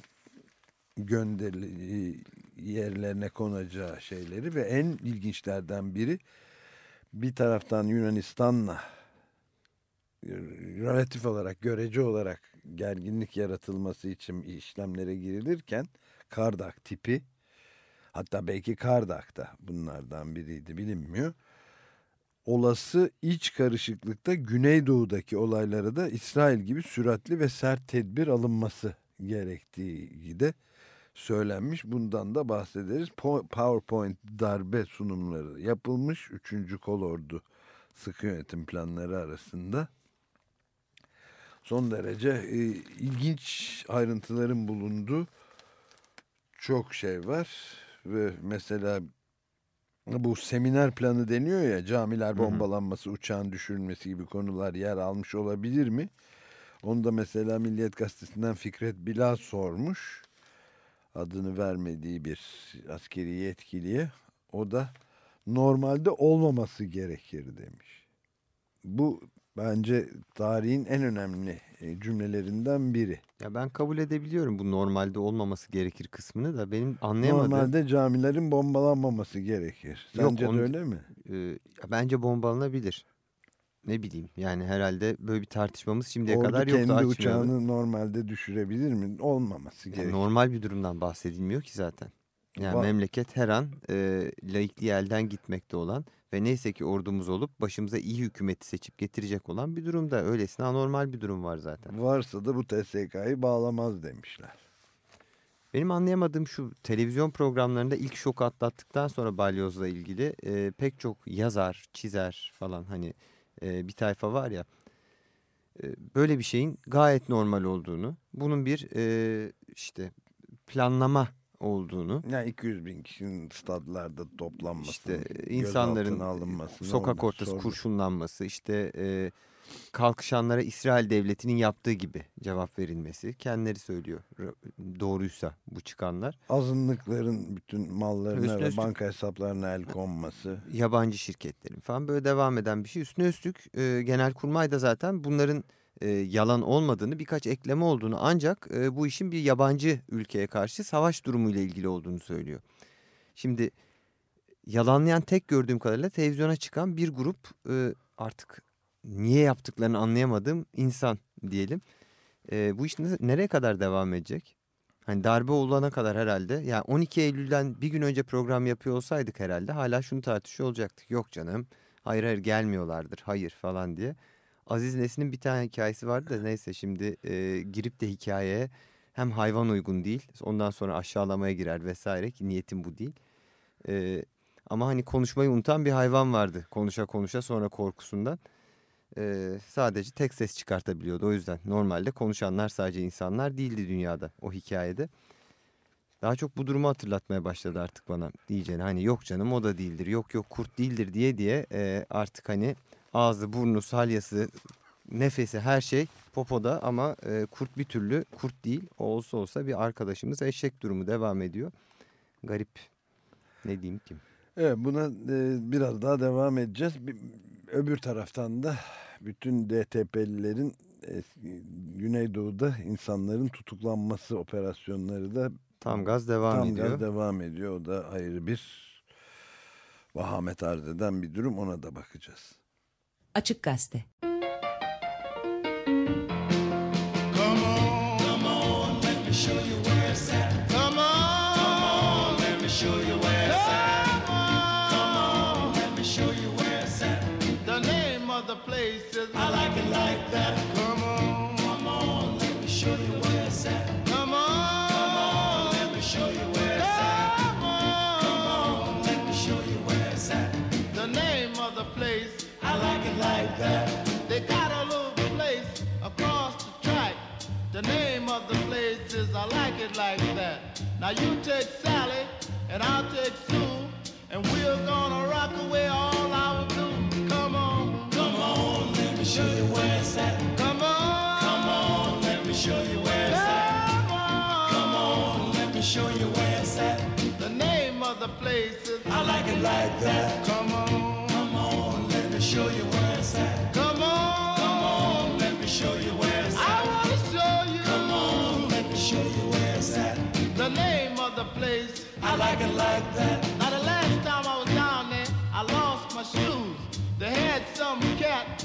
gönderili yerlerine konacağı şeyleri ve en ilginçlerden biri bir taraftan Yunanistan'la relatif olarak görece olarak gerginlik yaratılması için işlemlere girilirken Kardak tipi hatta belki Kardak da bunlardan biriydi bilinmiyor. Olası iç karışıklıkta Güneydoğu'daki olaylara da İsrail gibi süratli ve sert tedbir alınması gerektiği de söylenmiş. Bundan da bahsederiz. Po- PowerPoint darbe sunumları yapılmış. 3. kolordu sıkı yönetim planları arasında. Son derece e, ilginç ayrıntıların bulunduğu çok şey var. Ve mesela bu seminer planı deniyor ya camiler bombalanması, uçağın düşürülmesi gibi konular yer almış olabilir mi? Onu da mesela Milliyet Gazetesi'nden Fikret Bilal sormuş. Adını vermediği bir askeri yetkiliye. O da normalde olmaması gerekir demiş. Bu Bence tarihin en önemli e, cümlelerinden biri. Ya ben kabul edebiliyorum bu normalde olmaması gerekir kısmını da benim anlayamadığım... Normalde camilerin bombalanmaması gerekir. Yok, Sence onu- de öyle mi? e, bence bombalanabilir. Ne bileyim yani herhalde böyle bir tartışmamız şimdiye Ordu kadar yoktu. kendi uçağını normalde düşürebilir mi? Olmaması Yani gerekir. normal bir durumdan bahsedilmiyor ki zaten. Yani Va- memleket her an e, laikliği elden gitmekte olan ve neyse ki ordumuz olup başımıza iyi hükümeti seçip getirecek olan bir durumda. Öylesine anormal bir durum var zaten. Varsa da bu TSK'yı bağlamaz demişler. Benim anlayamadığım şu televizyon programlarında ilk şoku atlattıktan sonra balyozla ilgili e, pek çok yazar, çizer falan hani e, bir tayfa var ya e, böyle bir şeyin gayet normal olduğunu, bunun bir e, işte planlama olduğunu, Yani 200 bin kişinin stadlarda toplanması, işte insanların gözaltına alınması, sokak ortası sorun. kurşunlanması, işte e, kalkışanlara İsrail devletinin yaptığı gibi cevap verilmesi. Kendileri söylüyor doğruysa bu çıkanlar. Azınlıkların bütün mallarına Üstüne ve üstlük- banka hesaplarına el konması. yabancı şirketlerin falan böyle devam eden bir şey. Üstüne üstlük e, Genelkurmay da zaten bunların e, yalan olmadığını birkaç ekleme olduğunu ancak e, bu işin bir yabancı ülkeye karşı savaş durumuyla ilgili olduğunu söylüyor. Şimdi yalanlayan tek gördüğüm kadarıyla televizyona çıkan bir grup e, artık niye yaptıklarını anlayamadığım insan diyelim. E, bu iş ne- nereye kadar devam edecek? Hani darbe olana kadar herhalde yani 12 Eylül'den bir gün önce program yapıyor olsaydık herhalde hala şunu tartışıyor olacaktık. Yok canım hayır hayır gelmiyorlardır hayır falan diye. Aziz Nesin'in bir tane hikayesi vardı da neyse şimdi e, girip de hikayeye hem hayvan uygun değil ondan sonra aşağılamaya girer vesaire ki niyetim bu değil. E, ama hani konuşmayı unutan bir hayvan vardı konuşa konuşa sonra korkusundan. E, sadece tek ses çıkartabiliyordu o yüzden normalde konuşanlar sadece insanlar değildi dünyada o hikayede. Daha çok bu durumu hatırlatmaya başladı artık bana diyeceğini. Hani yok canım o da değildir, yok yok kurt değildir diye diye e, artık hani ağzı, burnu, salyası, nefesi her şey popoda ama e, kurt bir türlü kurt değil. O olsa olsa bir arkadaşımız eşek durumu devam ediyor. Garip ne diyeyim ki. Evet buna e, biraz daha devam edeceğiz. Bir- öbür taraftan da bütün DTP'lilerin e, Güneydoğu'da insanların tutuklanması operasyonları da Tam gaz devam tam ediyor. gaz devam ediyor. O da ayrı bir vahamet arz eden bir durum. Ona da bakacağız. Açık Gazete. The name of the place is I like it like that. Now you take Sally and I'll take Sue, and we're gonna rock away all our blues. Come on, come on, let me show you where it's at. Come on, come on, let me show you where it's at. Come on, come on, let me show you where it's at. The name of the place is I like it like that. Come on, come on, let me show you I like it like that. Now the last time I was down there, I lost my shoes. They had some cat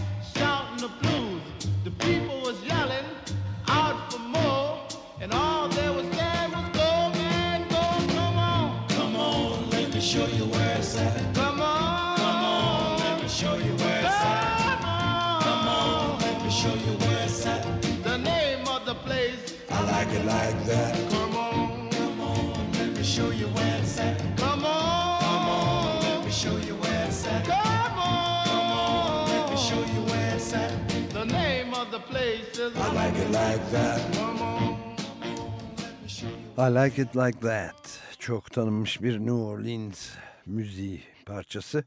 I like it like that. Çok tanınmış bir New Orleans müziği parçası.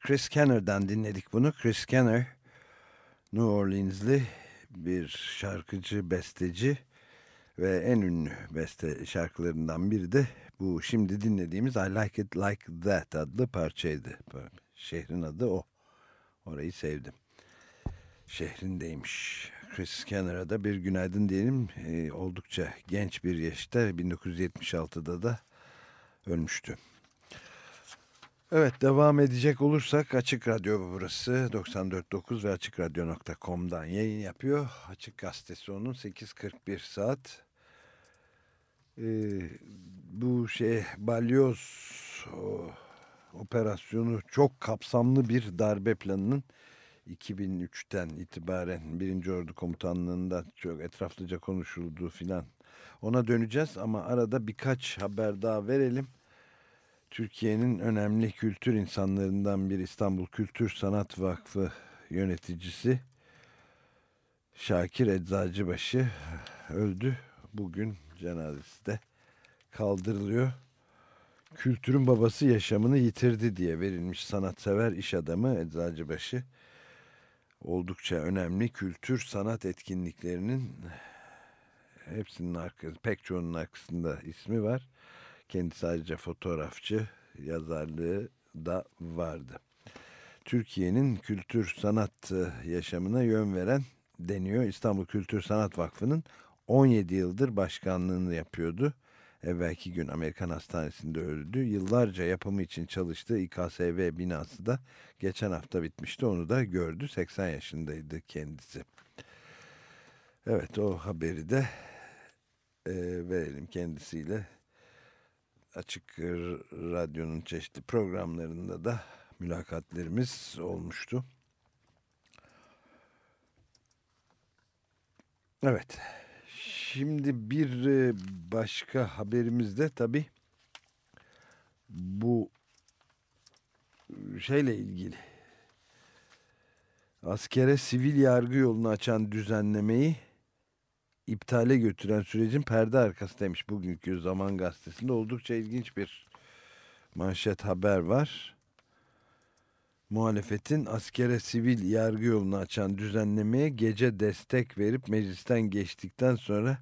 Chris Kenner'dan dinledik bunu. Chris Kenner, New Orleans'li bir şarkıcı, besteci ve en ünlü beste şarkılarından biri de bu şimdi dinlediğimiz I Like It Like That adlı parçaydı. Şehrin adı o. Orayı sevdim. şehrindeymiş. Chris Kenner'a da bir günaydın diyelim. Ee, oldukça genç bir yaşta 1976'da da ölmüştü. Evet devam edecek olursak Açık Radyo burası 94.9 ve AçıkRadyo.com'dan yayın yapıyor. Açık Gazetesi onun 8.41 saat. Ee, bu şey balyoz o, operasyonu çok kapsamlı bir darbe planının 2003'ten itibaren birinci Ordu Komutanlığı'nda çok etraflıca konuşulduğu filan ona döneceğiz ama arada birkaç haber daha verelim. Türkiye'nin önemli kültür insanlarından bir İstanbul Kültür Sanat Vakfı yöneticisi Şakir Eczacıbaşı öldü. Bugün cenazesi de kaldırılıyor. Kültürün babası yaşamını yitirdi diye verilmiş sanatsever iş adamı Eczacıbaşı oldukça önemli kültür sanat etkinliklerinin hepsinin arkasında pek çoğunun arkasında ismi var. Kendisi ayrıca fotoğrafçı yazarlığı da vardı. Türkiye'nin kültür sanat e, yaşamına yön veren deniyor. İstanbul Kültür Sanat Vakfı'nın 17 yıldır başkanlığını yapıyordu. Evvelki gün Amerikan Hastanesi'nde öldü. Yıllarca yapımı için çalıştığı İKSV binası da geçen hafta bitmişti. Onu da gördü. 80 yaşındaydı kendisi. Evet o haberi de e, verelim kendisiyle. Açık Radyo'nun çeşitli programlarında da mülakatlerimiz olmuştu. Evet. Şimdi bir e, başka haberimiz de tabii bu şeyle ilgili. Askere sivil yargı yolunu açan düzenlemeyi iptale götüren sürecin perde arkası demiş bugünkü Zaman Gazetesi'nde. Oldukça ilginç bir manşet haber var. Muhalefetin askere sivil yargı yolunu açan düzenlemeye gece destek verip meclisten geçtikten sonra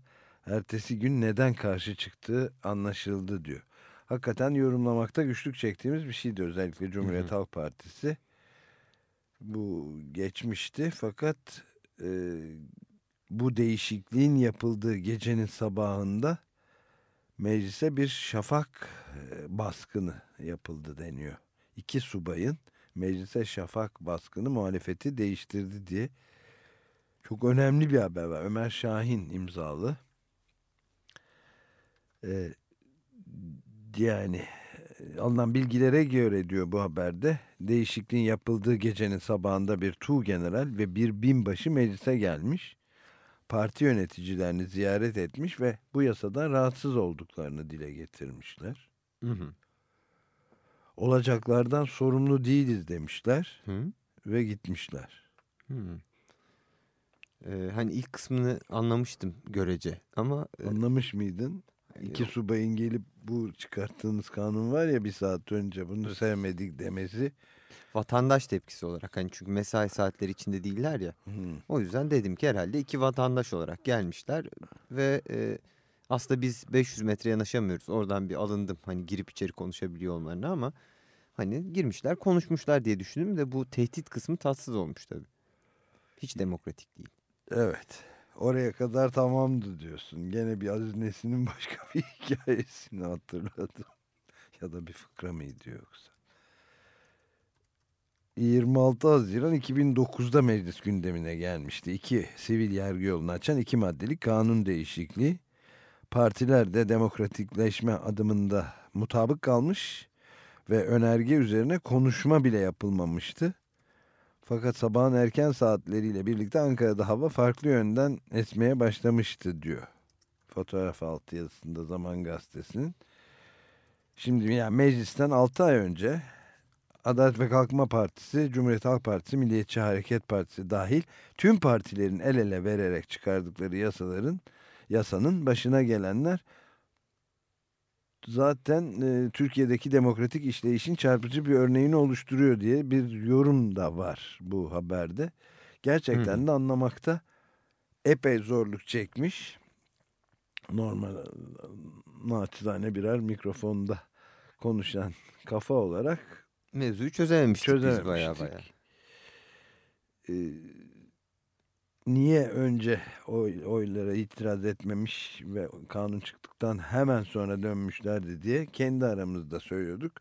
ertesi gün neden karşı çıktığı anlaşıldı diyor. Hakikaten yorumlamakta güçlük çektiğimiz bir şeydi özellikle Cumhuriyet Halk Partisi. Bu geçmişti fakat e, bu değişikliğin yapıldığı gecenin sabahında meclise bir şafak e, baskını yapıldı deniyor. İki subayın meclise şafak baskını muhalefeti değiştirdi diye çok önemli bir haber var. Ömer Şahin imzalı. Ee, yani e, alınan bilgilere göre diyor bu haberde değişikliğin yapıldığı gecenin sabahında bir Tu general ve bir binbaşı meclise gelmiş. Parti yöneticilerini ziyaret etmiş ve bu yasadan rahatsız olduklarını dile getirmişler. Hı hı. Olacaklardan sorumlu değiliz demişler Hı? ve gitmişler. Hı. Ee, hani ilk kısmını anlamıştım görece ama e, Anlamış mıydın? İki Yok. subayın gelip bu çıkarttığınız kanun var ya bir saat önce bunu sevmedik demesi. vatandaş tepkisi olarak hani çünkü mesai saatleri içinde değiller ya. Hmm. O yüzden dedim ki herhalde iki vatandaş olarak gelmişler ve e, aslında biz 500 metre yanaşamıyoruz. Oradan bir alındım hani girip içeri konuşabiliyor olmalarına ama hani girmişler konuşmuşlar diye düşündüm de bu tehdit kısmı tatsız olmuş tabii. Hiç demokratik değil. Evet. Oraya kadar tamamdı diyorsun. Gene bir Aziz Nesin'in başka bir hikayesini hatırladım. ya da bir fıkra mıydı yoksa? 26 Haziran 2009'da meclis gündemine gelmişti. İki sivil yargı yolunu açan iki maddelik kanun değişikliği. Partiler de demokratikleşme adımında mutabık kalmış ve önerge üzerine konuşma bile yapılmamıştı. Fakat sabahın erken saatleriyle birlikte Ankara'da hava farklı yönden esmeye başlamıştı diyor. Fotoğraf altı yazısında Zaman Gazetesi'nin. Şimdi yani meclisten 6 ay önce Adalet ve Kalkınma Partisi, Cumhuriyet Halk Partisi, Milliyetçi Hareket Partisi dahil tüm partilerin el ele vererek çıkardıkları yasaların yasanın başına gelenler zaten e, Türkiye'deki demokratik işleyişin çarpıcı bir örneğini oluşturuyor diye bir yorum da var bu haberde. Gerçekten Hı. de anlamakta epey zorluk çekmiş. Normal e, naçizane birer mikrofonda konuşan kafa olarak Mevzuyu çözememiştik biz çözememiştik. baya baya. Ee, niye önce oy, oylara itiraz etmemiş ve kanun çıktıktan hemen sonra dönmüşlerdi diye kendi aramızda söylüyorduk.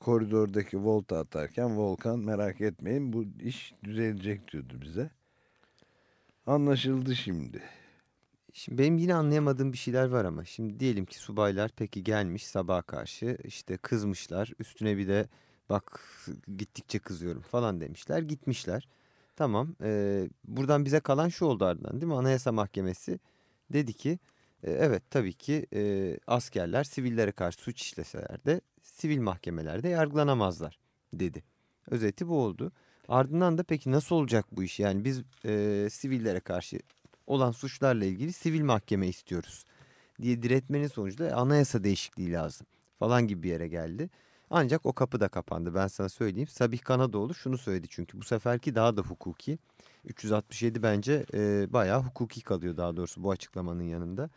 Koridordaki volta atarken Volkan merak etmeyin bu iş düzelecek diyordu bize. Anlaşıldı şimdi. Şimdi benim yine anlayamadığım bir şeyler var ama. Şimdi diyelim ki subaylar peki gelmiş sabaha karşı işte kızmışlar. Üstüne bir de bak gittikçe kızıyorum falan demişler. Gitmişler. Tamam e, buradan bize kalan şu oldu ardından değil mi? Anayasa Mahkemesi dedi ki e, evet tabii ki e, askerler sivillere karşı suç işleseler de sivil mahkemelerde yargılanamazlar dedi. Özeti bu oldu. Ardından da peki nasıl olacak bu iş? Yani biz e, sivillere karşı olan suçlarla ilgili sivil mahkeme istiyoruz diye diretmenin sonucunda anayasa değişikliği lazım falan gibi bir yere geldi. Ancak o kapı da kapandı ben sana söyleyeyim. Sabih Kanadoğlu şunu söyledi çünkü bu seferki daha da hukuki. 367 bence e, bayağı hukuki kalıyor daha doğrusu bu açıklamanın yanında.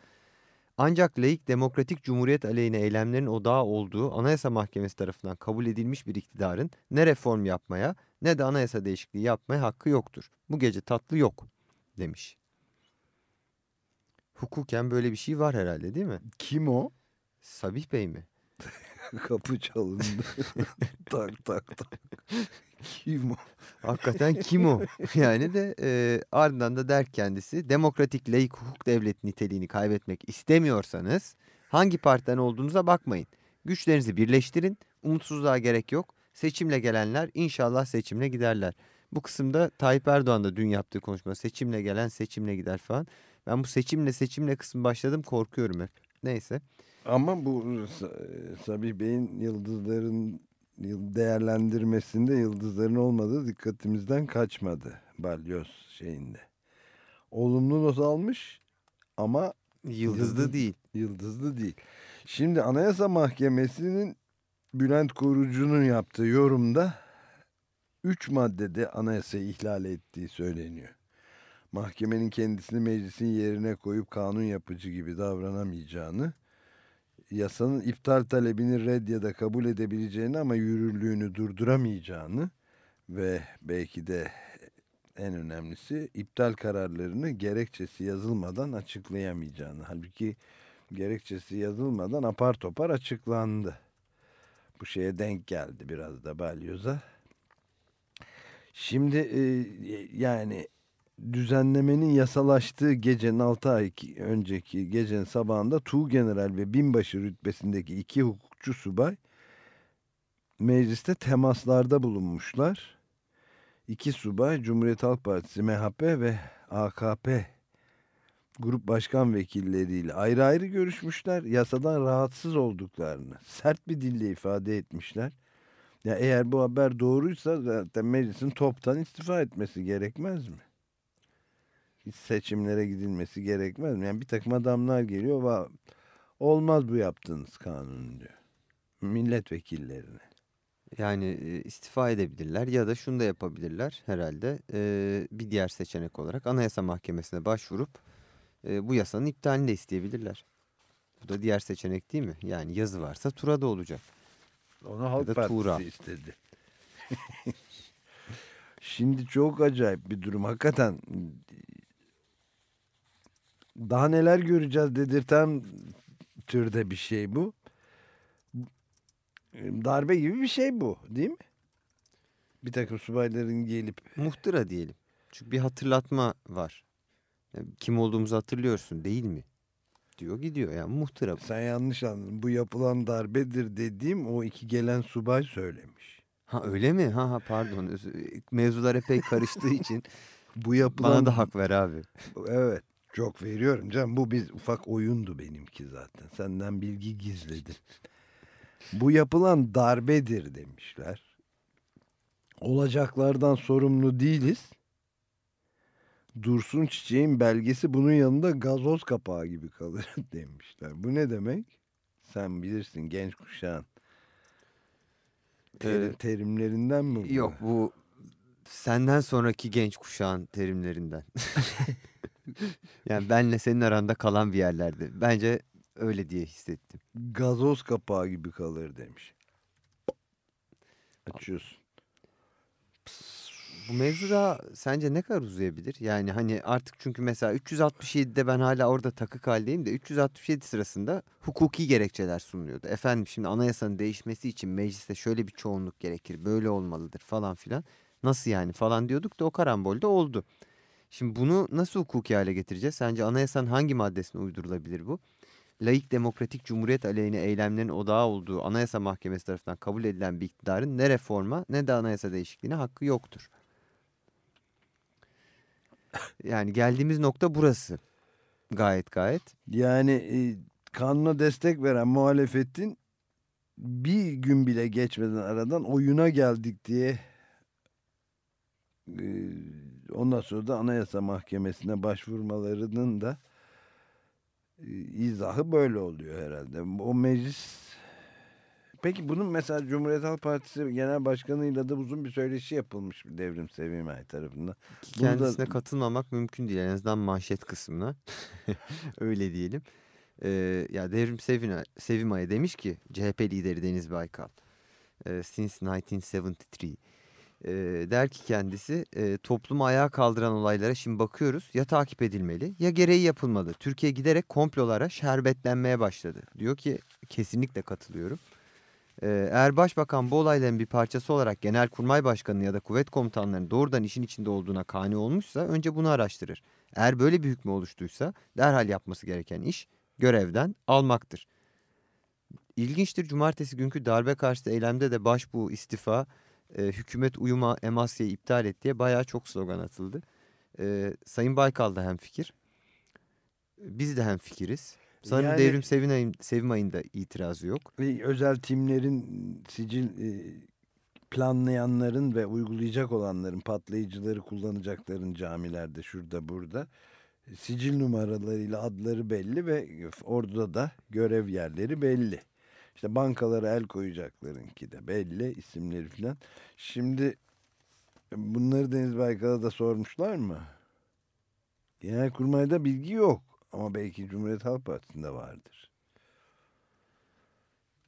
Ancak laik demokratik cumhuriyet aleyhine eylemlerin odağı olduğu Anayasa Mahkemesi tarafından kabul edilmiş bir iktidarın ne reform yapmaya ne de anayasa değişikliği yapmaya hakkı yoktur. Bu gece tatlı yok demiş. Hukuken böyle bir şey var herhalde değil mi? Kim o? Sabih Bey mi? Kapı çalındı. tak tak tak. Kim o? Hakikaten kim o? Yani de e, ardından da der kendisi demokratik laik hukuk devlet niteliğini kaybetmek istemiyorsanız hangi partiden olduğunuza bakmayın. Güçlerinizi birleştirin, umutsuzluğa gerek yok. Seçimle gelenler inşallah seçimle giderler. Bu kısımda Tayyip Erdoğan da dün yaptığı konuşma seçimle gelen seçimle gider falan. Ben bu seçimle seçimle kısmı başladım korkuyorum hep. Neyse. Ama bu Sa- Sabih Bey'in yıldızların yıl- değerlendirmesinde yıldızların olmadığı dikkatimizden kaçmadı. Balyoz şeyinde. Olumlu not almış ama Yıldızlı Yıldız- değil. yıldızlı değil. Şimdi Anayasa Mahkemesi'nin Bülent Korucu'nun yaptığı yorumda 3 maddede anayasayı ihlal ettiği söyleniyor. Mahkemenin kendisini meclisin yerine koyup kanun yapıcı gibi davranamayacağını, yasanın iptal talebini red ya da kabul edebileceğini ama yürürlüğünü durduramayacağını ve belki de en önemlisi iptal kararlarını gerekçesi yazılmadan açıklayamayacağını. Halbuki gerekçesi yazılmadan apar topar açıklandı. Bu şeye denk geldi biraz da balyoza. Şimdi e, yani düzenlemenin yasalaştığı gecenin 6 ay ki- önceki gecenin sabahında Tuğgeneral ve binbaşı rütbesindeki iki hukukçu subay mecliste temaslarda bulunmuşlar. İki subay Cumhuriyet Halk Partisi, MHP ve AKP grup başkan vekilleriyle ayrı ayrı görüşmüşler. Yasadan rahatsız olduklarını sert bir dille ifade etmişler. Ya eğer bu haber doğruysa zaten meclisin toptan istifa etmesi gerekmez mi? Hiç seçimlere gidilmesi gerekmez mi? Yani bir takım adamlar geliyor ve olmaz bu yaptığınız kanun diyor. Milletvekillerine. Yani e, istifa edebilirler ya da şunu da yapabilirler herhalde. E, bir diğer seçenek olarak Anayasa Mahkemesi'ne başvurup e, bu yasanın iptalini de isteyebilirler. Bu da diğer seçenek değil mi? Yani yazı varsa tura da olacak. Onu Halk da Partisi Tuğra. istedi. Şimdi çok acayip bir durum. Hakikaten daha neler göreceğiz dedirten türde bir şey bu. Darbe gibi bir şey bu değil mi? Bir takım subayların gelip Muhtıra diyelim. Çünkü bir hatırlatma var. Ya, kim olduğumuzu hatırlıyorsun değil mi? Diyor gidiyor yani muhtıra. sen yanlış anladın. Bu yapılan darbedir dediğim o iki gelen subay söylemiş. Ha öyle mi? Ha, ha pardon. Mevzular epey karıştığı için Bu yapılan bana da hak ver abi. Evet çok veriyorum canım. Bu bir ufak oyundu benimki zaten. Senden bilgi gizledim. Bu yapılan darbedir demişler. Olacaklardan sorumlu değiliz. Dursun Çiçek'in belgesi bunun yanında gazoz kapağı gibi kalır demişler. Bu ne demek? Sen bilirsin genç kuşağın. Terim- Ee, terimlerinden mi? bu? Yok bu senden sonraki genç kuşağın terimlerinden. yani benle senin aranda kalan bir yerlerde. Bence öyle diye hissettim. gazoz kapağı gibi kalır demiş. Açıyorsun. Bu mevzu da sence ne kadar uzayabilir? Yani hani artık çünkü mesela 367'de ben hala orada takık haldeyim de 367 sırasında hukuki gerekçeler sunuluyordu. Efendim şimdi anayasanın değişmesi için mecliste şöyle bir çoğunluk gerekir, böyle olmalıdır falan filan. Nasıl yani falan diyorduk da o karambolde oldu. Şimdi bunu nasıl hukuki hale getireceğiz? Sence anayasanın hangi maddesine uydurulabilir bu? Laik demokratik cumhuriyet aleyhine eylemlerin odağı olduğu anayasa mahkemesi tarafından kabul edilen bir iktidarın ne reforma ne de anayasa değişikliğine hakkı yoktur. Yani geldiğimiz nokta burası. Gayet gayet. Yani e, kanuna destek veren muhalefetin bir gün bile geçmeden aradan oyuna geldik diye e, ondan sonra da Anayasa Mahkemesi'ne başvurmalarının da e, izahı böyle oluyor herhalde. O meclis Peki bunun mesela Cumhuriyet Halk Partisi Genel Başkanı'yla da uzun bir söyleşi yapılmış Devrim Sevimay tarafından. Ki Bunu da- kendisine katılmamak mümkün değil. En azından manşet kısmına. Öyle diyelim. Ee, ya Devrim Sevimay, Sevimay demiş ki CHP lideri Deniz Baykal. e, since 1973. E, der ki kendisi e, toplumu ayağa kaldıran olaylara şimdi bakıyoruz. Ya takip edilmeli ya gereği yapılmalı. Türkiye giderek komplolara şerbetlenmeye başladı. Diyor ki kesinlikle katılıyorum. Ee, Eğer başbakan bu olayların bir parçası olarak genelkurmay başkanı ya da kuvvet komutanlarının doğrudan işin içinde olduğuna kani olmuşsa önce bunu araştırır. Eğer böyle bir hükmü oluştuysa derhal yapması gereken iş görevden almaktır. İlginçtir cumartesi günkü darbe karşıtı eylemde de başbuğ istifa, e, hükümet uyuma emasyayı iptal et diye bayağı çok slogan atıldı. E, Sayın Baykal da hemfikir. Biz de hemfikiriz. Sanırım Yani- Devrim Sevinay'ın, Sevim da itirazı yok. Özel timlerin sicil e, planlayanların ve uygulayacak olanların patlayıcıları kullanacakların camilerde şurada burada sicil numaralarıyla adları belli ve orada da görev yerleri belli. İşte bankalara el koyacaklarınki de belli isimleri falan. Şimdi bunları Deniz Baykal'a da sormuşlar mı? Genelkurmay'da bilgi yok ama belki Cumhuriyet Halk Partisi'nde vardır.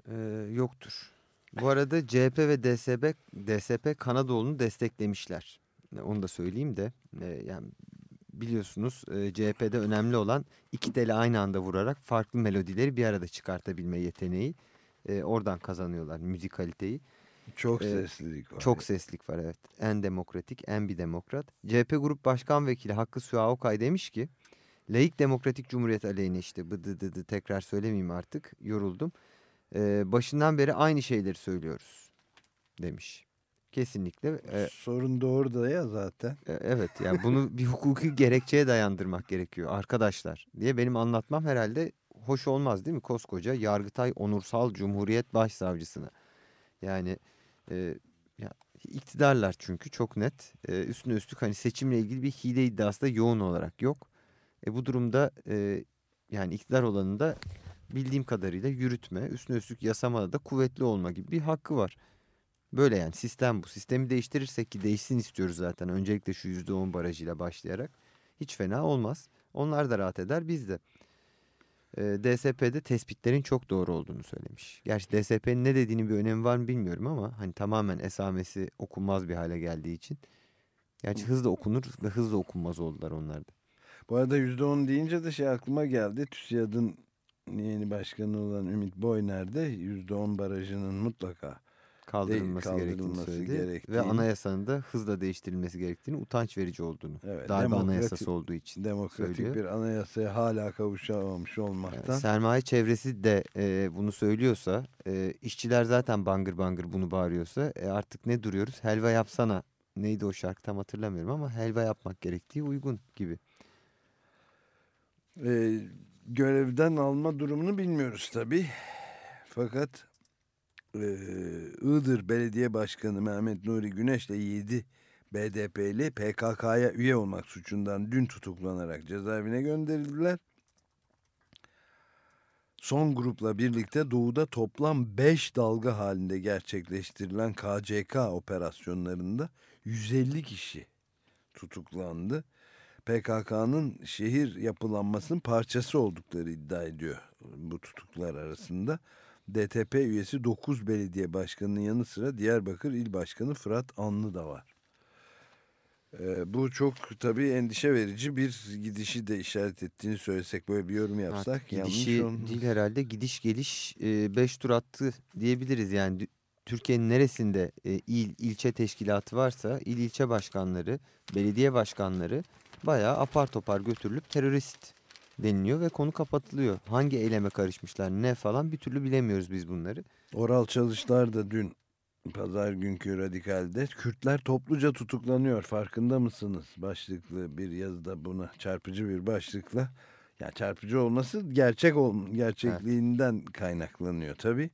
Ee, yoktur. Bu arada CHP ve DSP, DSP Kanadoğlu'nu desteklemişler. Onu da söyleyeyim de e, yani biliyorsunuz e, CHP'de önemli olan iki teli aynı anda vurarak farklı melodileri bir arada çıkartabilme yeteneği. E, oradan kazanıyorlar müzikaliteyi. Çok Ee, seslilik var. Çok seslik var evet. En demokratik, en bir demokrat. CHP Grup Başkan Vekili Hakkı Suha Okay demiş ki, laik demokratik cumhuriyet aleyhine işte bıdı dıdı tekrar söylemeyeyim artık yoruldum. Ee, başından beri aynı şeyleri söylüyoruz demiş. Kesinlikle. e, Sorun doğru da ya zaten. e, evet yani bunu bir hukuki gerekçeye dayandırmak gerekiyor arkadaşlar diye benim anlatmam herhalde hoş olmaz değil mi? Koskoca Yargıtay Onursal Cumhuriyet Başsavcısına. Yani e, ya, iktidarlar çünkü çok net. E, üstüne üstlük hani seçimle ilgili bir hile iddiası da yoğun olarak yok. E, bu durumda e, yani iktidar olanında bildiğim kadarıyla yürütme, üstüne üstlük yasamada da kuvvetli olma gibi bir hakkı var. Böyle yani sistem bu. Sistemi değiştirirsek ki değişsin istiyoruz zaten. Öncelikle şu %10 barajıyla başlayarak. Hiç fena olmaz. Onlar da rahat eder biz de. DSP'de tespitlerin çok doğru olduğunu söylemiş. Gerçi DSP'nin ne dediğinin bir önemi var mı bilmiyorum ama hani tamamen esamesi okunmaz bir hale geldiği için. Gerçi hızla okunur ve hızla okunmaz oldular onlar da. Bu arada %10 deyince de şey aklıma geldi. TÜSİAD'ın yeni başkanı olan Ümit Boyner de %10 barajının mutlaka Kaldırılması, kaldırılması gerektiğini söyledi. Ve gerektiğini- anayasanın da hızla değiştirilmesi gerektiğini utanç verici olduğunu. Evet, darbe anayasası olduğu için. demokratik söylüyor. bir anayasaya hala kavuşamamış Yani olmaktan. sermaye çevresi de e, bunu söylüyorsa, e, işçiler zaten bangır bangır bunu bağırıyorsa e, artık ne duruyoruz? Helva yapsana. Neydi o şarkı tam hatırlamıyorum ama helva yapmak gerektiği uygun gibi. Ee, görevden alma durumunu bilmiyoruz tabii. Fakat e, Iğdır Belediye Başkanı Mehmet Nuri Güneş ile 7 BDP'li PKK'ya üye olmak suçundan dün tutuklanarak cezaevine gönderildiler. Son grupla birlikte doğuda toplam 5 dalga halinde gerçekleştirilen KCK operasyonlarında 150 kişi tutuklandı. PKK'nın şehir yapılanmasının parçası oldukları iddia ediyor bu tutuklar arasında. DTP üyesi 9 belediye başkanının yanı sıra Diyarbakır İl Başkanı Fırat Anlı da var. Ee, bu çok tabii endişe verici bir gidişi de işaret ettiğini söylesek böyle bir yorum yapsak Artık yanlış gidişi olmaz. değil herhalde gidiş geliş 5 tur attı diyebiliriz. Yani Türkiye'nin neresinde e, il ilçe teşkilatı varsa il ilçe başkanları, belediye başkanları bayağı apar topar götürülüp terörist deniliyor ve konu kapatılıyor. Hangi eyleme karışmışlar ne falan bir türlü bilemiyoruz biz bunları. Oral Çalışlar da dün pazar günkü radikalde Kürtler topluca tutuklanıyor farkında mısınız? Başlıklı bir yazıda buna çarpıcı bir başlıkla. Ya çarpıcı olması gerçek ol, gerçekliğinden kaynaklanıyor tabii.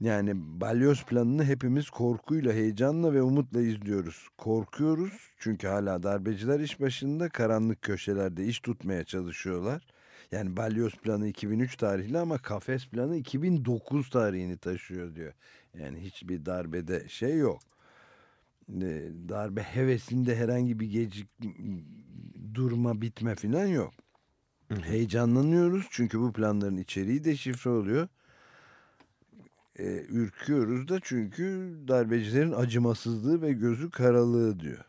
Yani balyoz planını hepimiz korkuyla, heyecanla ve umutla izliyoruz. Korkuyoruz çünkü hala darbeciler iş başında karanlık köşelerde iş tutmaya çalışıyorlar. Yani balyoz planı 2003 tarihli ama kafes planı 2009 tarihini taşıyor diyor. Yani hiçbir darbede şey yok. Darbe hevesinde herhangi bir gecik durma bitme falan yok. Heyecanlanıyoruz çünkü bu planların içeriği de şifre oluyor. E, ürküyoruz da çünkü darbecilerin acımasızlığı ve gözü karalığı diyor.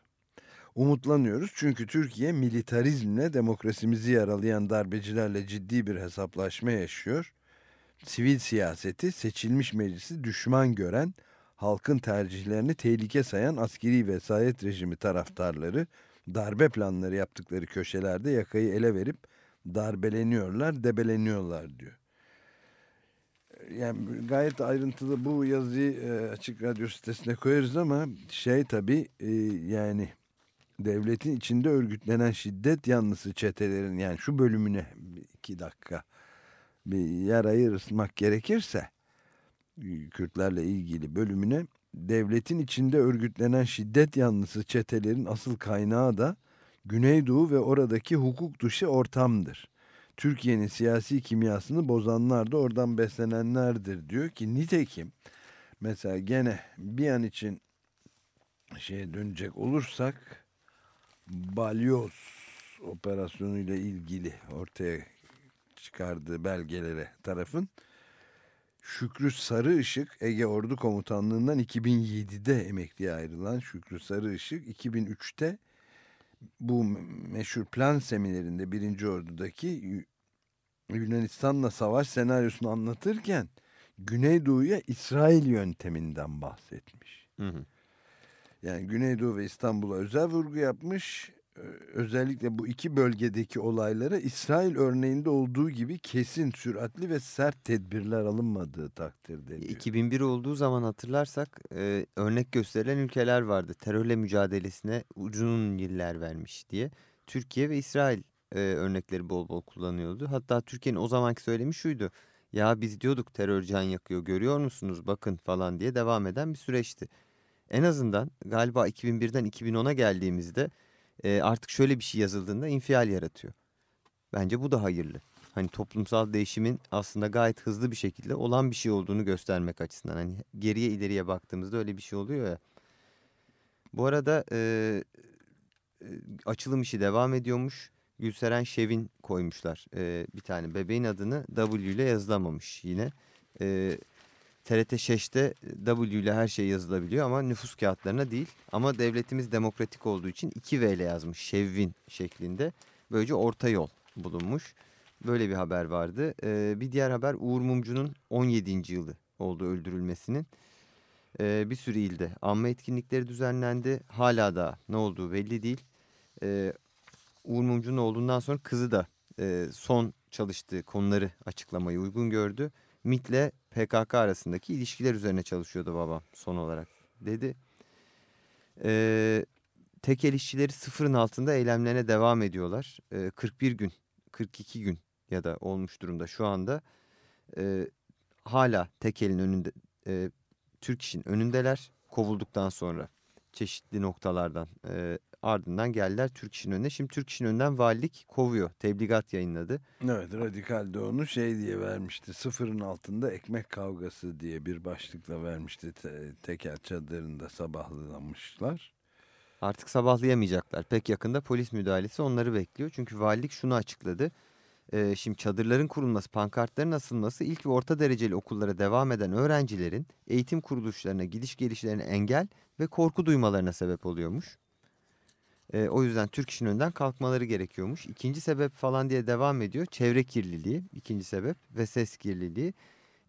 Umutlanıyoruz çünkü Türkiye militarizmle demokrasimizi yaralayan darbecilerle ciddi bir hesaplaşma yaşıyor. Sivil siyaseti seçilmiş meclisi düşman gören, halkın tercihlerini tehlike sayan askeri vesayet rejimi taraftarları darbe planları yaptıkları köşelerde yakayı ele verip darbeleniyorlar, debeleniyorlar diyor. Yani gayet ayrıntılı bu yazıyı e, açık radyo sitesine koyarız ama şey tabii e, yani devletin içinde örgütlenen şiddet yanlısı çetelerin yani şu bölümüne iki dakika bir yer ayırmak gerekirse e, Kürtlerle ilgili bölümüne devletin içinde örgütlenen şiddet yanlısı çetelerin asıl kaynağı da Güneydoğu ve oradaki hukuk dışı ortamdır. Türkiye'nin siyasi kimyasını bozanlar da oradan beslenenlerdir diyor ki nitekim mesela gene bir an için şeye dönecek olursak balyoz operasyonuyla ilgili ortaya çıkardığı belgelere tarafın Şükrü Sarıışık Ege Ordu Komutanlığından 2007'de emekliye ayrılan Şükrü Sarıışık 2003'te bu meşhur plan seminerinde birinci ordudaki Yunanistan'la savaş senaryosunu anlatırken Güneydoğu'ya İsrail yönteminden bahsetmiş. Hı hı. Yani Güneydoğu ve İstanbul'a özel vurgu yapmış. Özellikle bu iki bölgedeki olaylara İsrail örneğinde olduğu gibi kesin, süratli ve sert tedbirler alınmadığı takdirde diyor. 2001 olduğu zaman hatırlarsak e, örnek gösterilen ülkeler vardı. Terörle mücadelesine uzun yıllar vermiş diye. Türkiye ve İsrail e, örnekleri bol bol kullanıyordu. Hatta Türkiye'nin o zamanki söylemi şuydu. Ya biz diyorduk terör can yakıyor görüyor musunuz bakın falan diye devam eden bir süreçti. En azından galiba 2001'den 2010'a geldiğimizde e, artık şöyle bir şey yazıldığında infial yaratıyor. Bence bu da hayırlı. Hani toplumsal değişimin aslında gayet hızlı bir şekilde olan bir şey olduğunu göstermek açısından. Hani geriye ileriye baktığımızda öyle bir şey oluyor ya. Bu arada e, açılım işi devam ediyormuş. Gülseren Şevin koymuşlar. E, bir tane bebeğin adını W ile yazılamamış yine. E, TRT Şeş'te W ile her şey yazılabiliyor ama nüfus kağıtlarına değil. Ama devletimiz demokratik olduğu için 2V ile yazmış Şevvin şeklinde. Böylece orta yol bulunmuş. Böyle bir haber vardı. Ee, bir diğer haber Uğur Mumcu'nun 17. yılı oldu öldürülmesinin. Ee, bir sürü ilde anma etkinlikleri düzenlendi. Hala da ne olduğu belli değil. Ee, Uğur Mumcu'nun olduğundan sonra kızı da e, son çalıştığı konuları açıklamayı uygun gördü. MİT ile PKK arasındaki ilişkiler üzerine çalışıyordu babam son olarak dedi. Ee, tekel işçileri sıfırın altında eylemlerine devam ediyorlar. Ee, 41 gün, 42 gün ya da olmuş durumda şu anda. Ee, hala tekelin önünde, e, Türk işin önündeler kovulduktan sonra çeşitli noktalardan. E, ardından geldiler Türk işin önüne. Şimdi Türk işin önünden valilik kovuyor. Tebligat yayınladı. Evet Radikal de onu şey diye vermişti. Sıfırın altında ekmek kavgası diye bir başlıkla vermişti. Te tekel çadırında sabahlamışlar. Artık sabahlayamayacaklar. Pek yakında polis müdahalesi onları bekliyor. Çünkü valilik şunu açıkladı. Ee, şimdi çadırların kurulması, pankartların asılması ilk ve orta dereceli okullara devam eden öğrencilerin eğitim kuruluşlarına gidiş gelişlerine engel ve korku duymalarına sebep oluyormuş. E, o yüzden Türk İş'in önünden kalkmaları gerekiyormuş. İkinci sebep falan diye devam ediyor. Çevre kirliliği ikinci sebep ve ses kirliliği.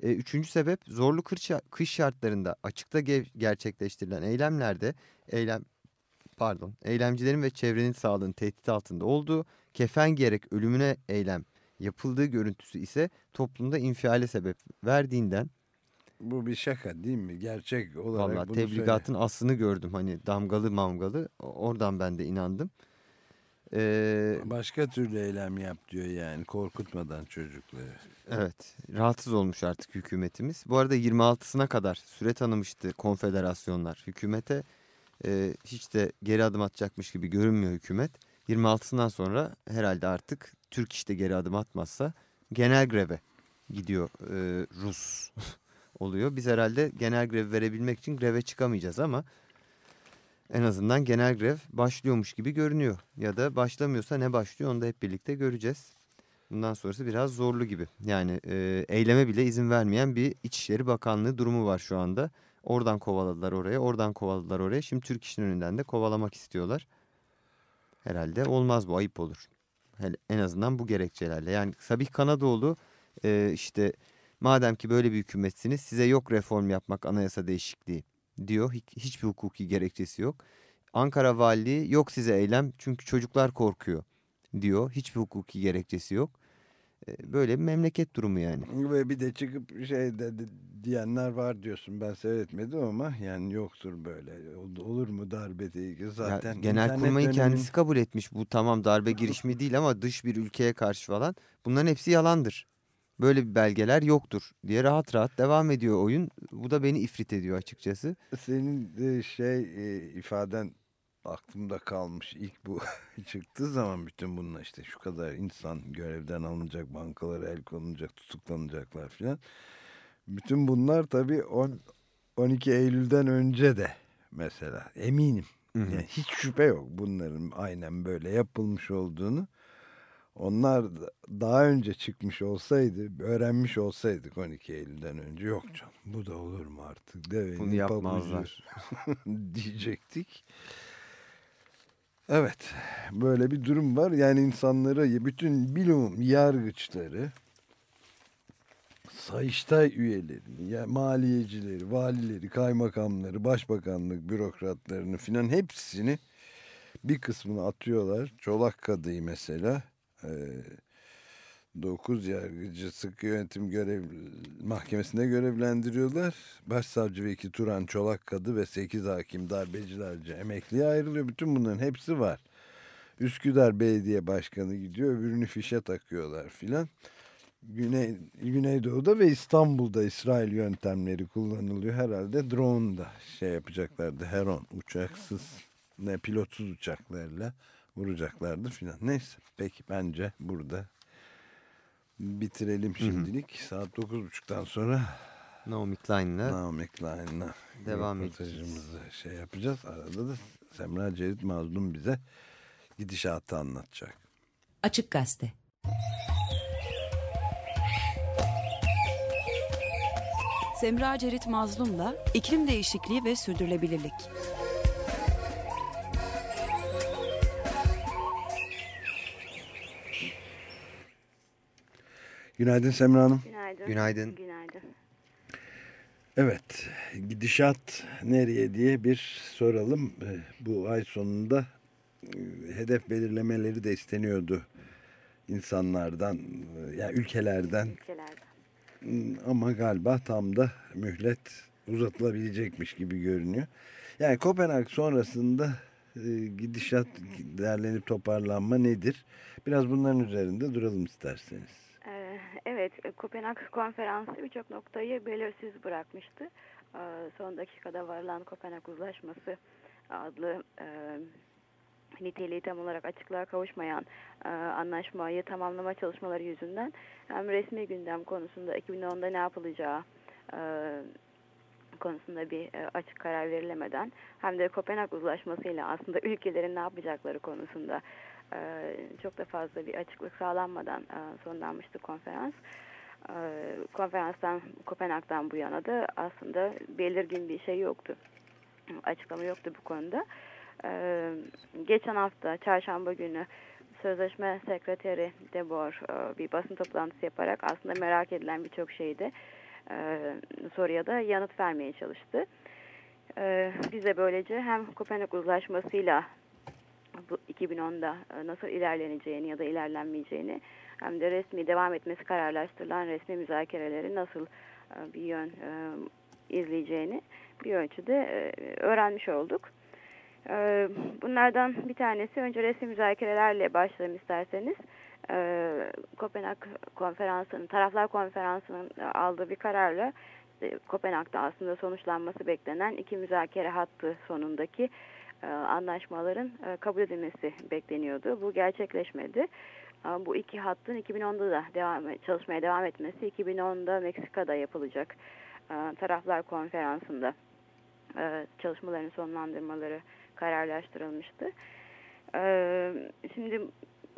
E, üçüncü sebep zorlu kış, şartlarında açıkta ge gerçekleştirilen eylemlerde eylem pardon eylemcilerin ve çevrenin sağlığının tehdit altında olduğu kefen giyerek ölümüne eylem yapıldığı görüntüsü ise toplumda infiale sebep verdiğinden Bu bir şaka değil mi? Gerçek olarak Vallahi bunu tebligatın aslını gördüm hani damgalı mamgalı oradan ben de inandım. Ee, söyle. Başka türlü eylem yap diyor yani korkutmadan çocukları. evet rahatsız olmuş artık hükümetimiz. Bu arada 26'sına kadar süre tanımıştı konfederasyonlar hükümete. Ee, hiç de geri adım atacakmış gibi görünmüyor hükümet. 26'sından sonra herhalde artık Türk işte geri adım atmazsa genel greve gidiyor e, Rus oluyor. Biz herhalde genel grev verebilmek için greve çıkamayacağız ama en azından genel grev başlıyormuş gibi görünüyor. Ya da başlamıyorsa ne başlıyor onu da hep birlikte göreceğiz. Bundan sonrası biraz zorlu gibi. Yani e, eyleme bile izin vermeyen bir İçişleri Bakanlığı durumu var şu anda. Oradan kovaladılar oraya, oradan kovaladılar oraya. Şimdi Türk İş'in önünden de kovalamak istiyorlar. Herhalde olmaz bu, ayıp olur. En azından bu gerekçelerle. Yani Sabih Kanadoğlu e, işte madem ki böyle bir hükümetsiniz size yok reform yapmak anayasa değişikliği diyor. Hiç, hiçbir hukuki gerekçesi yok. Ankara Valiliği yok size eylem çünkü çocuklar korkuyor diyor. Hiçbir hukuki gerekçesi yok. E, Böyle bir memleket durumu yani. Ve bir de çıkıp şey dedi diyenler var diyorsun. Ben seyretmedim ama yani yoktur böyle. Ol- Olur mu darbe tehlikesi Ya zaten. Genelkurmay'ın internet kendisi kabul etmiş. Bu tamam darbe girişimi değil ama dış bir ülkeye karşı falan. Bunların hepsi yalandır. Böyle bir belgeler yoktur diye rahat rahat devam ediyor oyun. Bu da beni ifrit ediyor açıkçası. Senin de şey e, ifaden aklımda kalmış. İlk bu çıktığı zaman bütün bunlar işte şu kadar insan görevden alınacak, bankalara el konulacak, tutuklanacaklar filan. Bütün bunlar tabii 10 12 Eylül'den önce de mesela eminim. Yani hiç şüphe yok bunların aynen böyle yapılmış olduğunu. Onlar da- daha önce çıkmış olsaydı, öğrenmiş olsaydık 12 Eylül'den önce yok canım bu da olur mu artık devenin Bunu yapmazlar. diyecektik. Evet böyle bir durum var yani insanlara bütün bilim yargıçları Sayıştay üyelerini, ya maliyecileri, valileri, kaymakamları, başbakanlık bürokratlarını filan hepsini bir kısmını atıyorlar. Çolak Kadı'yı mesela 9 yargıcı sıkı yönetim görev mahkemesinde görevlendiriyorlar. Başsavcı Veki Turan Çolak Kadı ve 8 hakim darbecilerce emekliye ayrılıyor. Bütün bunların hepsi var. Üsküdar Belediye Başkanı gidiyor öbürünü fişe takıyorlar filan. Güney, Güneydoğu'da ve İstanbul'da İsrail yöntemleri kullanılıyor. Herhalde drone da şey yapacaklardı. Heron uçaksız ne pilotsuz uçaklarla vuracaklardı filan. Neyse peki bence burada bitirelim şimdilik. Saat 9.30'dan sonra Naomi Klein'le Naomi Klein'la Devam röportajımızı şey yapacağız. Arada da Semra Cerit Mazlum bize gidişatı anlatacak. Açık Gazete. Semra Cerit Mazlum'la iklim değişikliği ve sürdürülebilirlik. Günaydın Semra Hanım. Günaydın. Günaydın. Günaydın. Evet, gidişat nereye diye bir soralım. Ee, Bu ay sonunda e, hedef belirlemeleri de isteniyordu insanlardan, e, yani ülkelerden. Ülkelerden. Hmm, Ama galiba tam da mühlet uzatılabilecekmiş gibi görünüyor. Yani Kopenhag sonrasında e, gidişat, derlenip toparlanma nedir? Biraz bunların üzerinde duralım isterseniz. Evet, e, Kopenhag konferansı birçok noktayı belirsiz bırakmıştı. Son dakikada varılan Kopenhag Uzlaşması adlı e, niteliği tam olarak açıklığa kavuşmayan e, anlaşmayı tamamlama çalışmaları yüzünden hem resmi gündem konusunda 2010'da ne yapılacağı e, konusunda bir e, açık karar verilemeden hem de Kopenhag Uzlaşması'yla aslında ülkelerin ne yapacakları konusunda e, çok da fazla bir açıklık sağlanmadan e, sonlanmıştı konferans. E, konferanstan, Kopenhag'dan bu yana da aslında belirgin bir şey yoktu. Açıklama yoktu bu konuda. Ee, geçen hafta çarşamba günü sözleşme sekreteri Debor e, bir basın toplantısı yaparak aslında merak edilen birçok şeyde e, soruya da yanıt vermeye çalıştı. E, biz de böylece hem Kopenhag Uzlaşması'yla bu 2010'da e, nasıl ilerleneceğini ya da ilerlenmeyeceğini hem de resmi devam etmesi kararlaştırılan resmi müzakereleri nasıl e, bir yön e, izleyeceğini bir ölçüde öğrenmiş olduk. Bunlardan bir tanesi önce resmi müzakerelerle başlayalım isterseniz. Kopenhag konferansının, taraflar konferansının aldığı bir kararla Kopenhag'da aslında sonuçlanması beklenen iki müzakere hattı sonundaki anlaşmaların e, kabul edilmesi bekleniyordu. Bu gerçekleşmedi. E, bu iki hattın 2010'da da devam çalışmaya devam etmesi 2010'da Meksika'da yapılacak e, taraflar konferansında e, çalışmalarını sonlandırmaları kararlaştırılmıştı. E, şimdi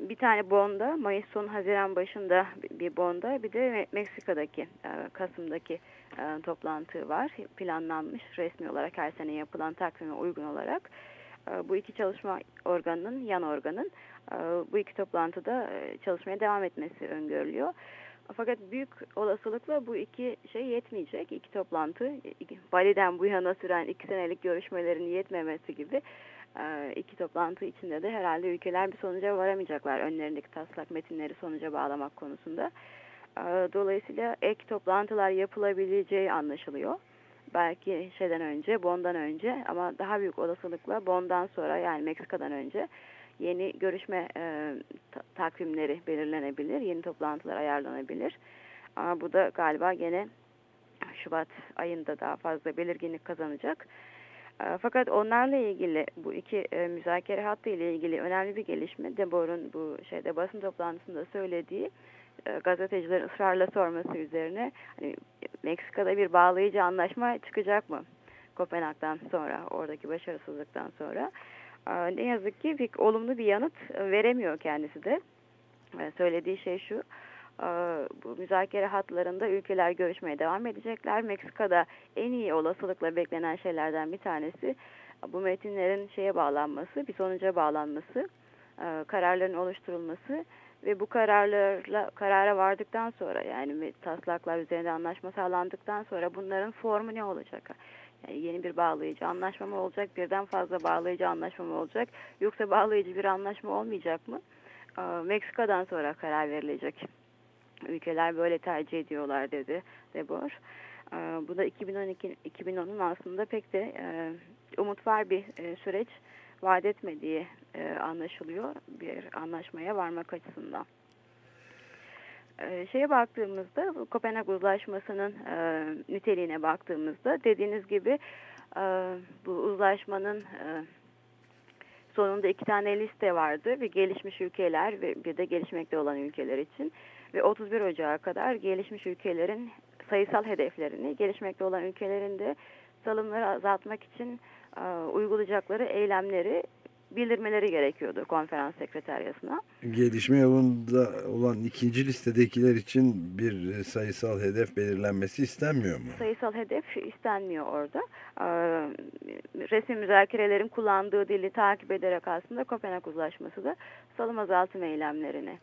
bir tane bonda Mayıs son Haziran başında bir bonda bir de Meksika'daki e, Kasım'daki e, toplantı var. Planlanmış resmi olarak her sene yapılan takvime uygun olarak e, bu iki çalışma organının yan organın bu iki toplantıda çalışmaya devam etmesi öngörülüyor. Fakat büyük olasılıkla bu iki şey yetmeyecek. İki toplantı, Bali'den bu yana süren iki senelik görüşmelerin yetmemesi gibi e, iki toplantı içinde de herhalde ülkeler bir sonuca varamayacaklar. Önlerindeki taslak metinleri sonuca bağlamak konusunda. E, dolayısıyla ek toplantılar yapılabileceği anlaşılıyor. Belki şeyden önce, Bon'dan önce ama daha büyük olasılıkla Bon'dan sonra yani Meksika'dan önce yeni görüşme e, takvimleri belirlenebilir, yeni toplantılar ayarlanabilir. Ama bu da galiba gene Şubat ayında daha fazla belirginlik kazanacak. E, fakat onlarla ilgili bu iki e, müzakere hattı ile ilgili önemli bir gelişme Debor'un bu şeyde basın toplantısında söylediği e, gazetecilerin ısrarla sorması üzerine hani Meksika'da bir bağlayıcı anlaşma çıkacak mı? Kopenhag'dan sonra, oradaki başarısızlıktan sonra. Ne yazık ki bir olumlu bir yanıt veremiyor kendisi de. Söylediği şey şu, bu müzakere hatlarında ülkeler görüşmeye devam edecekler. Meksika'da en iyi olasılıkla beklenen şeylerden bir tanesi bu metinlerin şeye bağlanması, bir sonuca bağlanması, kararların oluşturulması ve bu kararlarla karara vardıktan sonra yani taslaklar üzerinde anlaşma sağlandıktan sonra bunların formu ne olacak? Yani yeni bir bağlayıcı anlaşma mı olacak, birden fazla bağlayıcı anlaşma mı olacak, yoksa bağlayıcı bir anlaşma olmayacak mı? Meksika'dan sonra karar verilecek. Ülkeler böyle tercih ediyorlar dedi Debor. Bu da 2012 2010'un aslında pek de umut var bir süreç vaat etmediği anlaşılıyor bir anlaşmaya varmak açısından. Şeye baktığımızda Kopenhag Uzlaşması'nın e, niteliğine baktığımızda dediğiniz gibi e, bu uzlaşmanın e, sonunda iki tane liste vardı. Bir gelişmiş ülkeler ve bir de gelişmekte olan ülkeler için ve 31 Ocağı kadar gelişmiş ülkelerin sayısal hedeflerini gelişmekte olan ülkelerin de salımları azaltmak için e, uygulayacakları eylemleri bildirmeleri gerekiyordu konferans sekreteryasına. Gelişme yolunda olan ikinci listedekiler için bir sayısal hedef belirlenmesi istenmiyor mu? Sayısal hedef istenmiyor orada. Ee, resmi müzakerelerin kullandığı dili takip ederek aslında Kopenhag Uzlaşması da salım azaltım eylemlerini e,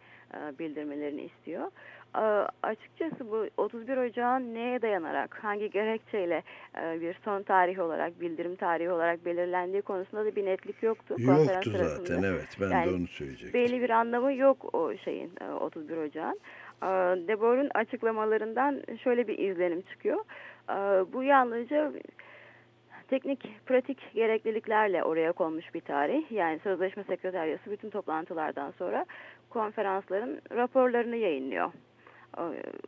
bildirmelerini istiyor. E, açıkçası bu 31 Ocağın neye dayanarak, hangi gerekçeyle e, bir son tarih olarak, bildirim tarihi olarak belirlendiği konusunda da bir netlik yoktu. Yoktu zaten evet ben yani de onu söyleyecektim. Belli bir anlamı yok o şeyin 31 Ocağın. Debor'un açıklamalarından şöyle bir izlenim çıkıyor. Bu yalnızca teknik, pratik gerekliliklerle oraya konmuş bir tarih. Yani Sözleşme Sekreteryası bütün toplantılardan sonra konferansların raporlarını yayınlıyor.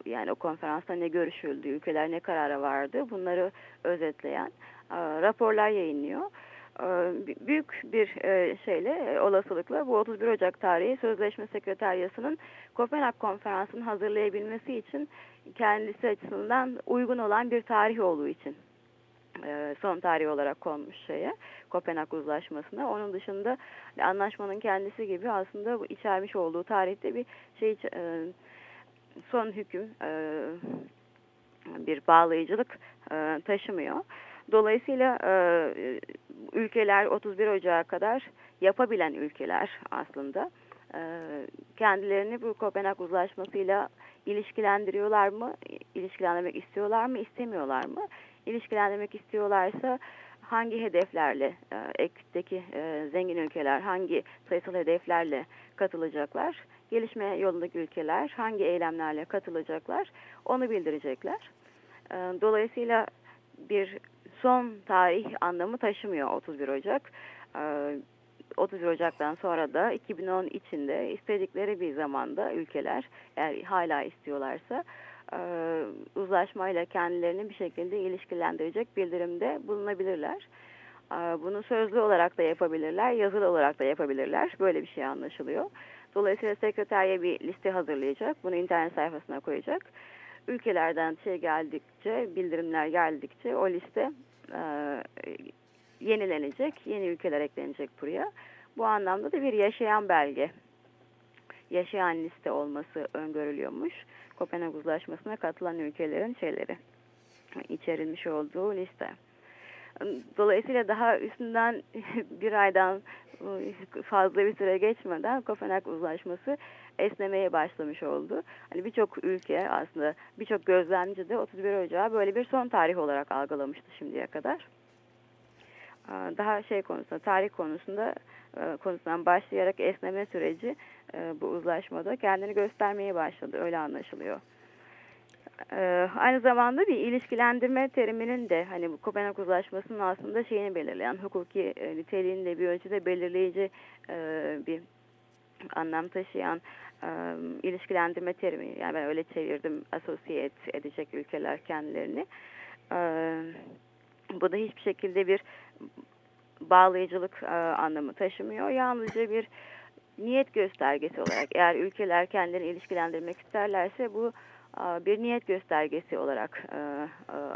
Yani o konferansta ne görüşüldü, ülkeler ne karara vardı bunları özetleyen raporlar yayınlıyor. Büyük bir şeyle, olasılıkla bu 31 Ocak tarihi Sözleşme Sekreteryası'nın Kopenhag Konferansı'nı hazırlayabilmesi için kendisi açısından uygun olan bir tarih olduğu için son tarih olarak konmuş şeye Kopenhag Uzlaşması'na. Onun dışında anlaşmanın kendisi gibi aslında bu içermiş olduğu tarihte bir şey son hüküm bir bağlayıcılık taşımıyor. Dolayısıyla e, ülkeler 31 Ocağı kadar yapabilen ülkeler aslında e, kendilerini bu Kopenhag Uzlaşması'yla ilişkilendiriyorlar mı? İlişkilendirmek istiyorlar mı? istemiyorlar mı? İlişkilendirmek istiyorlarsa hangi hedeflerle, e, ekteki e, zengin ülkeler hangi sayısal hedeflerle katılacaklar? Gelişme yolundaki ülkeler hangi eylemlerle katılacaklar? Onu bildirecekler. E, dolayısıyla bir son tarih anlamı taşımıyor 31 Ocak. E, 31 Ocak'tan sonra da 2010 içinde istedikleri bir zamanda ülkeler eğer hala istiyorlarsa e, uzlaşmayla kendilerini bir şekilde ilişkilendirecek bildirimde bulunabilirler. E, bunu sözlü olarak da yapabilirler, yazılı olarak da yapabilirler. Böyle bir şey anlaşılıyor. Dolayısıyla sekreteriye bir liste hazırlayacak. Bunu internet sayfasına koyacak. Ülkelerden şey geldikçe, bildirimler geldikçe o liste e, yenilenecek. Yeni ülkeler eklenecek buraya. Bu anlamda da bir yaşayan belge, yaşayan liste olması öngörülüyormuş. Kopenhag Uzlaşması'na katılan ülkelerin şeyleri, içerilmiş olduğu liste. Dolayısıyla daha üstünden bir aydan fazla bir süre geçmeden Kopenhag Uzlaşması esnemeye başlamış oldu. Hani birçok ülke aslında birçok gözlemci de 31 Ocağı böyle bir son tarih olarak algılamıştı şimdiye kadar. Daha şey konusunda, tarih konusunda konusundan başlayarak esneme süreci bu uzlaşmada kendini göstermeye başladı. Öyle anlaşılıyor. Aynı zamanda bir ilişkilendirme teriminin de hani bu Kopenhag Uzlaşması'nın aslında şeyini belirleyen, hukuki niteliğini de bir ölçüde belirleyici bir anlam taşıyan ilişkilendirme terimi. Yani ben öyle çevirdim, associate edecek ülkeler kendilerini. Bu da hiçbir şekilde bir bağlayıcılık anlamı taşımıyor. Yalnızca bir niyet göstergesi olarak eğer ülkeler kendilerini ilişkilendirmek isterlerse bu bir niyet göstergesi olarak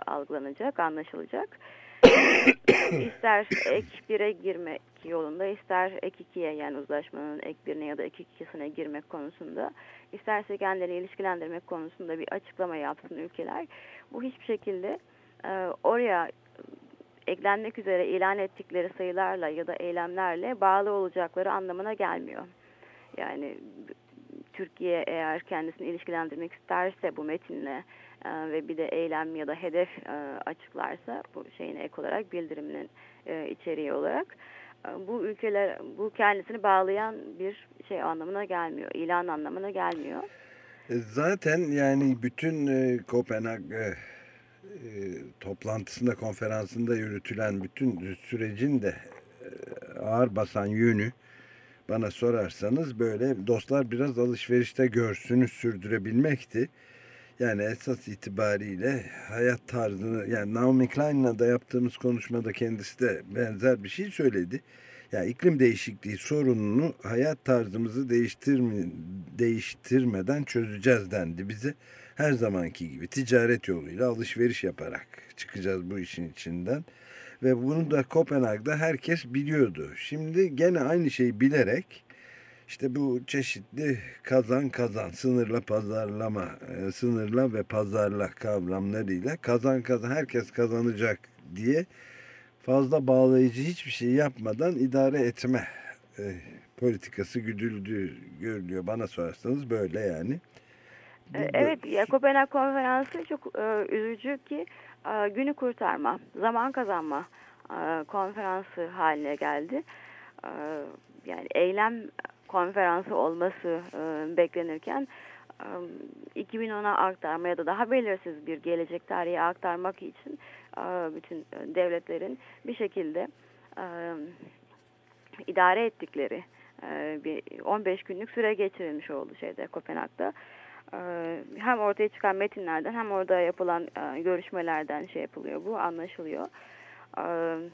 algılanacak, anlaşılacak. ister ek 1'e girmek yolunda, ister ek 2'ye yani uzlaşmanın ek 1'ine ya da ek 2'sine girmek konusunda, isterse kendilerini ilişkilendirmek konusunda bir açıklama yapsın ülkeler. Bu hiçbir şekilde oraya eklenmek üzere ilan ettikleri sayılarla ya da eylemlerle bağlı olacakları anlamına gelmiyor. Yani Türkiye eğer kendisini ilişkilendirmek isterse bu metinle e, ve bir de eylem ya da hedef e, açıklarsa bu şeyin ek olarak bildiriminin e, içeriği olarak e, bu ülkeler bu kendisini bağlayan bir şey anlamına gelmiyor. ilan anlamına gelmiyor. E, zaten yani bütün e, Kopenhag e, toplantısında konferansında yürütülen bütün sürecin de e, ağır basan yönü bana sorarsanız böyle dostlar biraz alışverişte görsünü sürdürebilmekti. Yani esas itibariyle hayat tarzını yani Naomi Klein'la da yaptığımız konuşmada kendisi de benzer bir şey söyledi. Yani iklim değişikliği sorununu hayat tarzımızı değiştirme, değiştirmeden çözeceğiz dendi bize. Her zamanki gibi ticaret yoluyla alışveriş yaparak çıkacağız bu işin içinden. Ve bunu da Kopenhag'da herkes biliyordu. Şimdi gene aynı şeyi bilerek işte bu çeşitli kazan kazan sınırla pazarlama, e, sınırla ve pazarla kavramlarıyla kazan kazan herkes kazanacak diye fazla bağlayıcı hiçbir şey yapmadan idare etme e, politikası güdüldüğü görülüyor. Bana sorarsanız böyle yani. Bu, evet, ya Kopenhag konferansı çok e, üzücü ki e, günü kurtarma, zaman kazanma e, konferansı haline geldi. E, yani eylem konferansı olması e, beklenirken e, 2010'a aktarma ya da daha belirsiz bir gelecek tarihi aktarmak için e, bütün devletlerin bir şekilde e, idare ettikleri e, bir 15 günlük süre geçirilmiş oldu şeyde Kopenhag'da hem ortaya çıkan metinlerden hem orada yapılan görüşmelerden şey yapılıyor bu anlaşılıyor.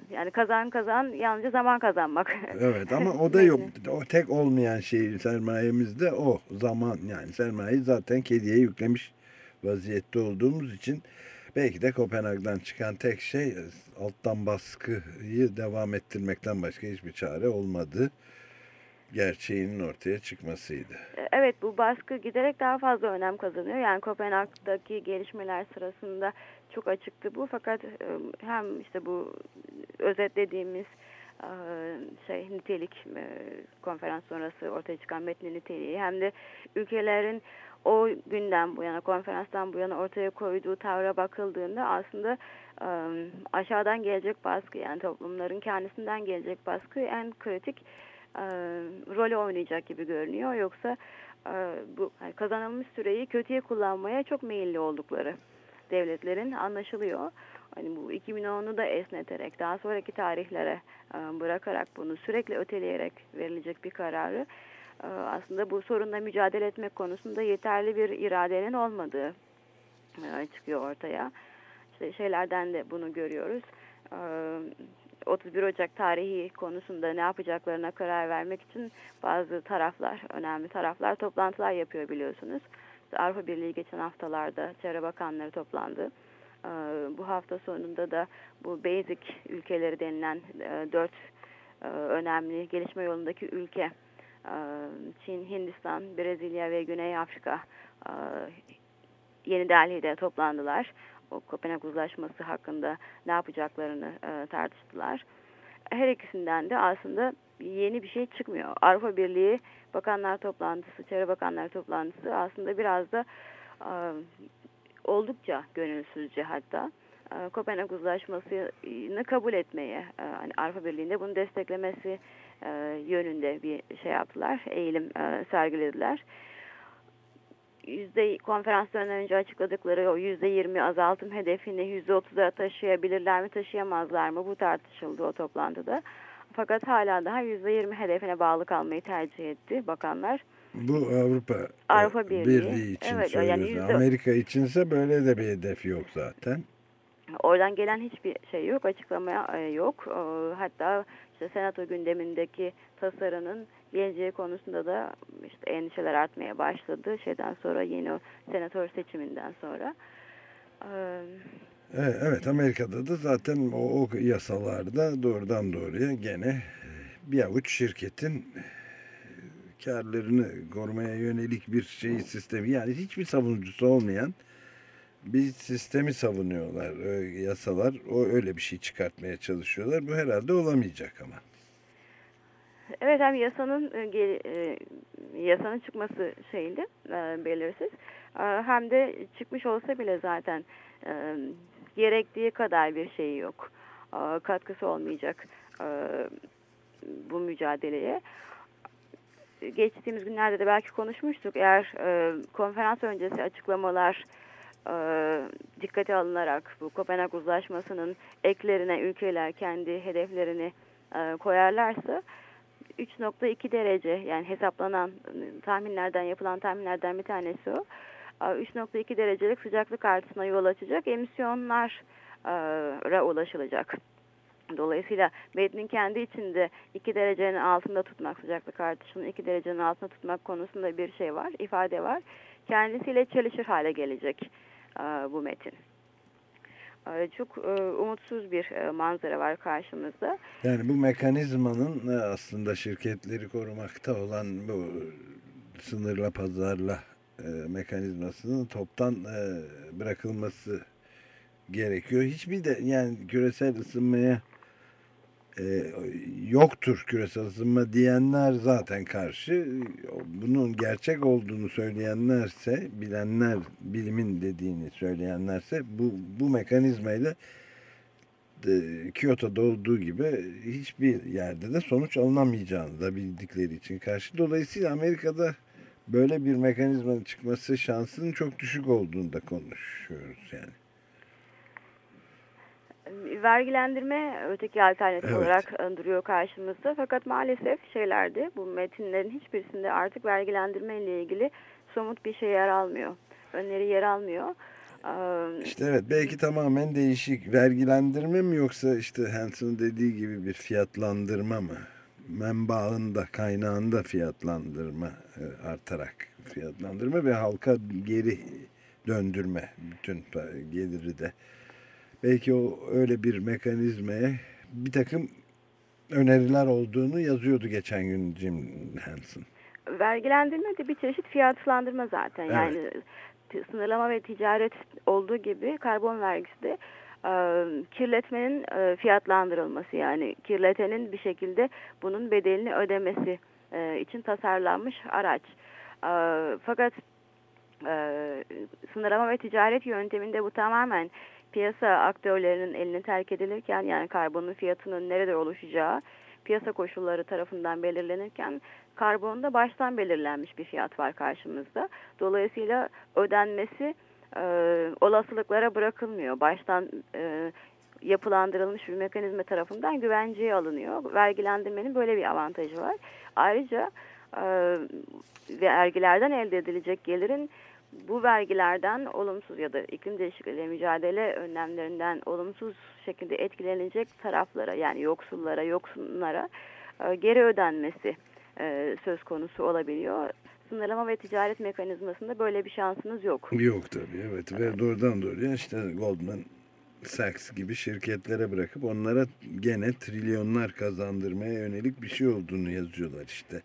Yani kazan kazan yalnızca zaman kazanmak. Evet ama o da yok. O tek olmayan şey sermayemizde o zaman yani sermayeyi zaten kediye yüklemiş vaziyette olduğumuz için belki de Kopenhag'dan çıkan tek şey alttan baskıyı devam ettirmekten başka hiçbir çare olmadı. Gerçeğinin ortaya çıkmasıydı. E, Evet bu baskı giderek daha fazla önem kazanıyor. Yani Kopenhag'daki gelişmeler sırasında çok açıktı bu. Fakat e, hem işte bu özetlediğimiz e, şey nitelik konferans sonrası ortaya çıkan metnin niteliği hem de ülkelerin o günden bu yana konferanstan bu yana ortaya koyduğu tavra bakıldığında aslında aşağıdan gelecek baskı yani toplumların kendisinden gelecek baskı en kritik e, rolü oynayacak gibi görünüyor. Yoksa e, bu kazanılmış süreyi kötüye kullanmaya çok meyilli oldukları devletlerin anlaşılıyor. Hani bu 2010'u da esneterek daha sonraki tarihlere e, bırakarak bunu sürekli öteleyerek verilecek bir kararı e, aslında bu sorunla mücadele etmek konusunda yeterli bir iradenin olmadığı e, çıkıyor ortaya. İşte şeylerden de bunu görüyoruz. E, 31 Ocak tarihi konusunda ne yapacaklarına karar vermek için bazı taraflar, önemli taraflar toplantılar yapıyor biliyorsunuz. Avrupa Birliği geçen haftalarda Çevre Bakanları toplandı. Ee, Bu hafta sonunda da bu basic ülkeleri denilen e, dört e, önemli gelişme yolundaki ülke e, Çin, Hindistan, Brezilya ve Güney Afrika Yeni Delhi'de toplandılar. O Kopenhag Uzlaşması hakkında ne yapacaklarını e, tartıştılar. Her ikisinden de aslında yeni bir şey çıkmıyor. Avrupa Birliği Bakanlar Toplantısı, Çevre Bakanlar Toplantısı aslında biraz da e, oldukça gönülsüzce hatta e, Kopenhag Uzlaşması'nı kabul etmeye, e, hani Avrupa Birliği'nde bunu desteklemesi e, yönünde bir şey yaptılar, eğilim e, sergilediler. Yüzde konferanstan önce açıkladıkları o yüzde yirmi azaltım hedefini yüzde otuza taşıyabilirler mi taşıyamazlar mı bu tartışıldı o toplantıda. Fakat hala daha yüzde yirmi hedefine bağlı kalmayı tercih etti bakanlar. Bu Avrupa, Avrupa e, Birliği. için Evet, yani söylüyorsun. yüzde- Amerika içinse böyle de bir hedef yok zaten. Oradan gelen hiçbir şey yok, açıklamaya e, yok. E, Hatta işte senato gündemindeki tasarının geleceği konusunda da işte endişeler artmaya başladı. Şeyden sonra yeni o senatör seçiminden sonra. E, E, Evet Amerika'da da zaten o, o yasalarda doğrudan doğruya gene bir avuç şirketin karlarını korumaya yönelik bir şey sistemi yani hiçbir savunucusu olmayan bir sistemi savunuyorlar e, yasalar o öyle bir şey çıkartmaya çalışıyorlar bu herhalde olamayacak ama. Evet hem yasanın e, e, yasanın çıkması şeyli e, belirsiz. Hem de çıkmış olsa bile zaten gerektiği kadar bir şeyi yok. Katkısı olmayacak bu mücadeleye. Geçtiğimiz günlerde de belki konuşmuştuk. Eğer konferans öncesi açıklamalar dikkate alınarak bu Kopenhag Uzlaşması'nın eklerine ülkeler kendi hedeflerini koyarlarsa 3.2 derece yani hesaplanan tahminlerden yapılan tahminlerden bir tanesi o. E, 3.2 derecelik sıcaklık artışına yol açacak emisyonlara ulaşılacak. Dolayısıyla metnin kendi içinde 2 derecenin altında tutmak, sıcaklık artışını 2 derecenin altında tutmak konusunda bir şey var, ifade var. Kendisiyle çelişir hale gelecek bu metin. E, çok e, umutsuz bir e, manzara var karşımızda. Yani bu mekanizmanın e, aslında şirketleri korumakta olan bu sınırla pazarla mekanizmasının toptan bırakılması gerekiyor. Hiçbir de yani küresel ısınmaya e, yoktur küresel ısınma diyenler zaten karşı. Bunun gerçek olduğunu söyleyenlerse, bilenler, bilimin dediğini söyleyenlerse bu, bu mekanizmayla e, Kyoto'da olduğu gibi hiçbir yerde de sonuç alınamayacağını da bildikleri için karşı. Dolayısıyla Amerika'da böyle bir mekanizmanın çıkması şansının çok düşük olduğunu da konuşuyoruz yani. Vergilendirme öteki alternatif Evet. olarak e, duruyor karşımızda. Fakat maalesef şeylerde bu metinlerin hiçbirisinde artık vergilendirme ile ilgili somut bir şey yer almıyor. Öneri yer almıyor. İşte evet belki tamamen değişik vergilendirme mi yoksa işte Hans'ın dediği gibi bir fiyatlandırma mı? Menbaında, kaynağında fiyatlandırma e, artarak fiyatlandırma ve halka geri döndürme bütün geliri de. Belki o öyle bir mekanizmaya bir takım öneriler olduğunu yazıyordu geçen gün Jim Hansen. Vergilendirme de bir çeşit fiyatlandırma zaten. Evet. Yani sınırlama ve ticaret olduğu gibi karbon vergisi de e, kirletmenin e, fiyatlandırılması yani kirletenin bir şekilde bunun bedelini ödemesi e, için tasarlanmış araç. Fakat sınırlama ve ticaret yönteminde bu tamamen piyasa aktörlerinin eline terk edilirken yani karbonun fiyatının nerede oluşacağı piyasa koşulları tarafından belirlenirken karbonda baştan belirlenmiş bir fiyat var karşımızda. Dolayısıyla ödenmesi e, olasılıklara bırakılmıyor. Baştan e, yapılandırılmış bir mekanizma tarafından güvenceye alınıyor. Vergilendirmenin böyle bir avantajı var. Ayrıca e, vergilerden elde edilecek gelirin bu vergilerden olumsuz ya da iklim değişikliğiyle mücadele önlemlerinden olumsuz şekilde etkilenecek taraflara yani yoksullara, yoksunlara e, geri ödenmesi e, söz konusu olabiliyor. Sınırlama ve ticaret mekanizmasında böyle bir şansınız yok. Yok tabii evet ve doğrudan doğruya işte Goldman Sachs gibi şirketlere bırakıp onlara gene trilyonlar kazandırmaya yönelik bir şey olduğunu yazıyorlar işte.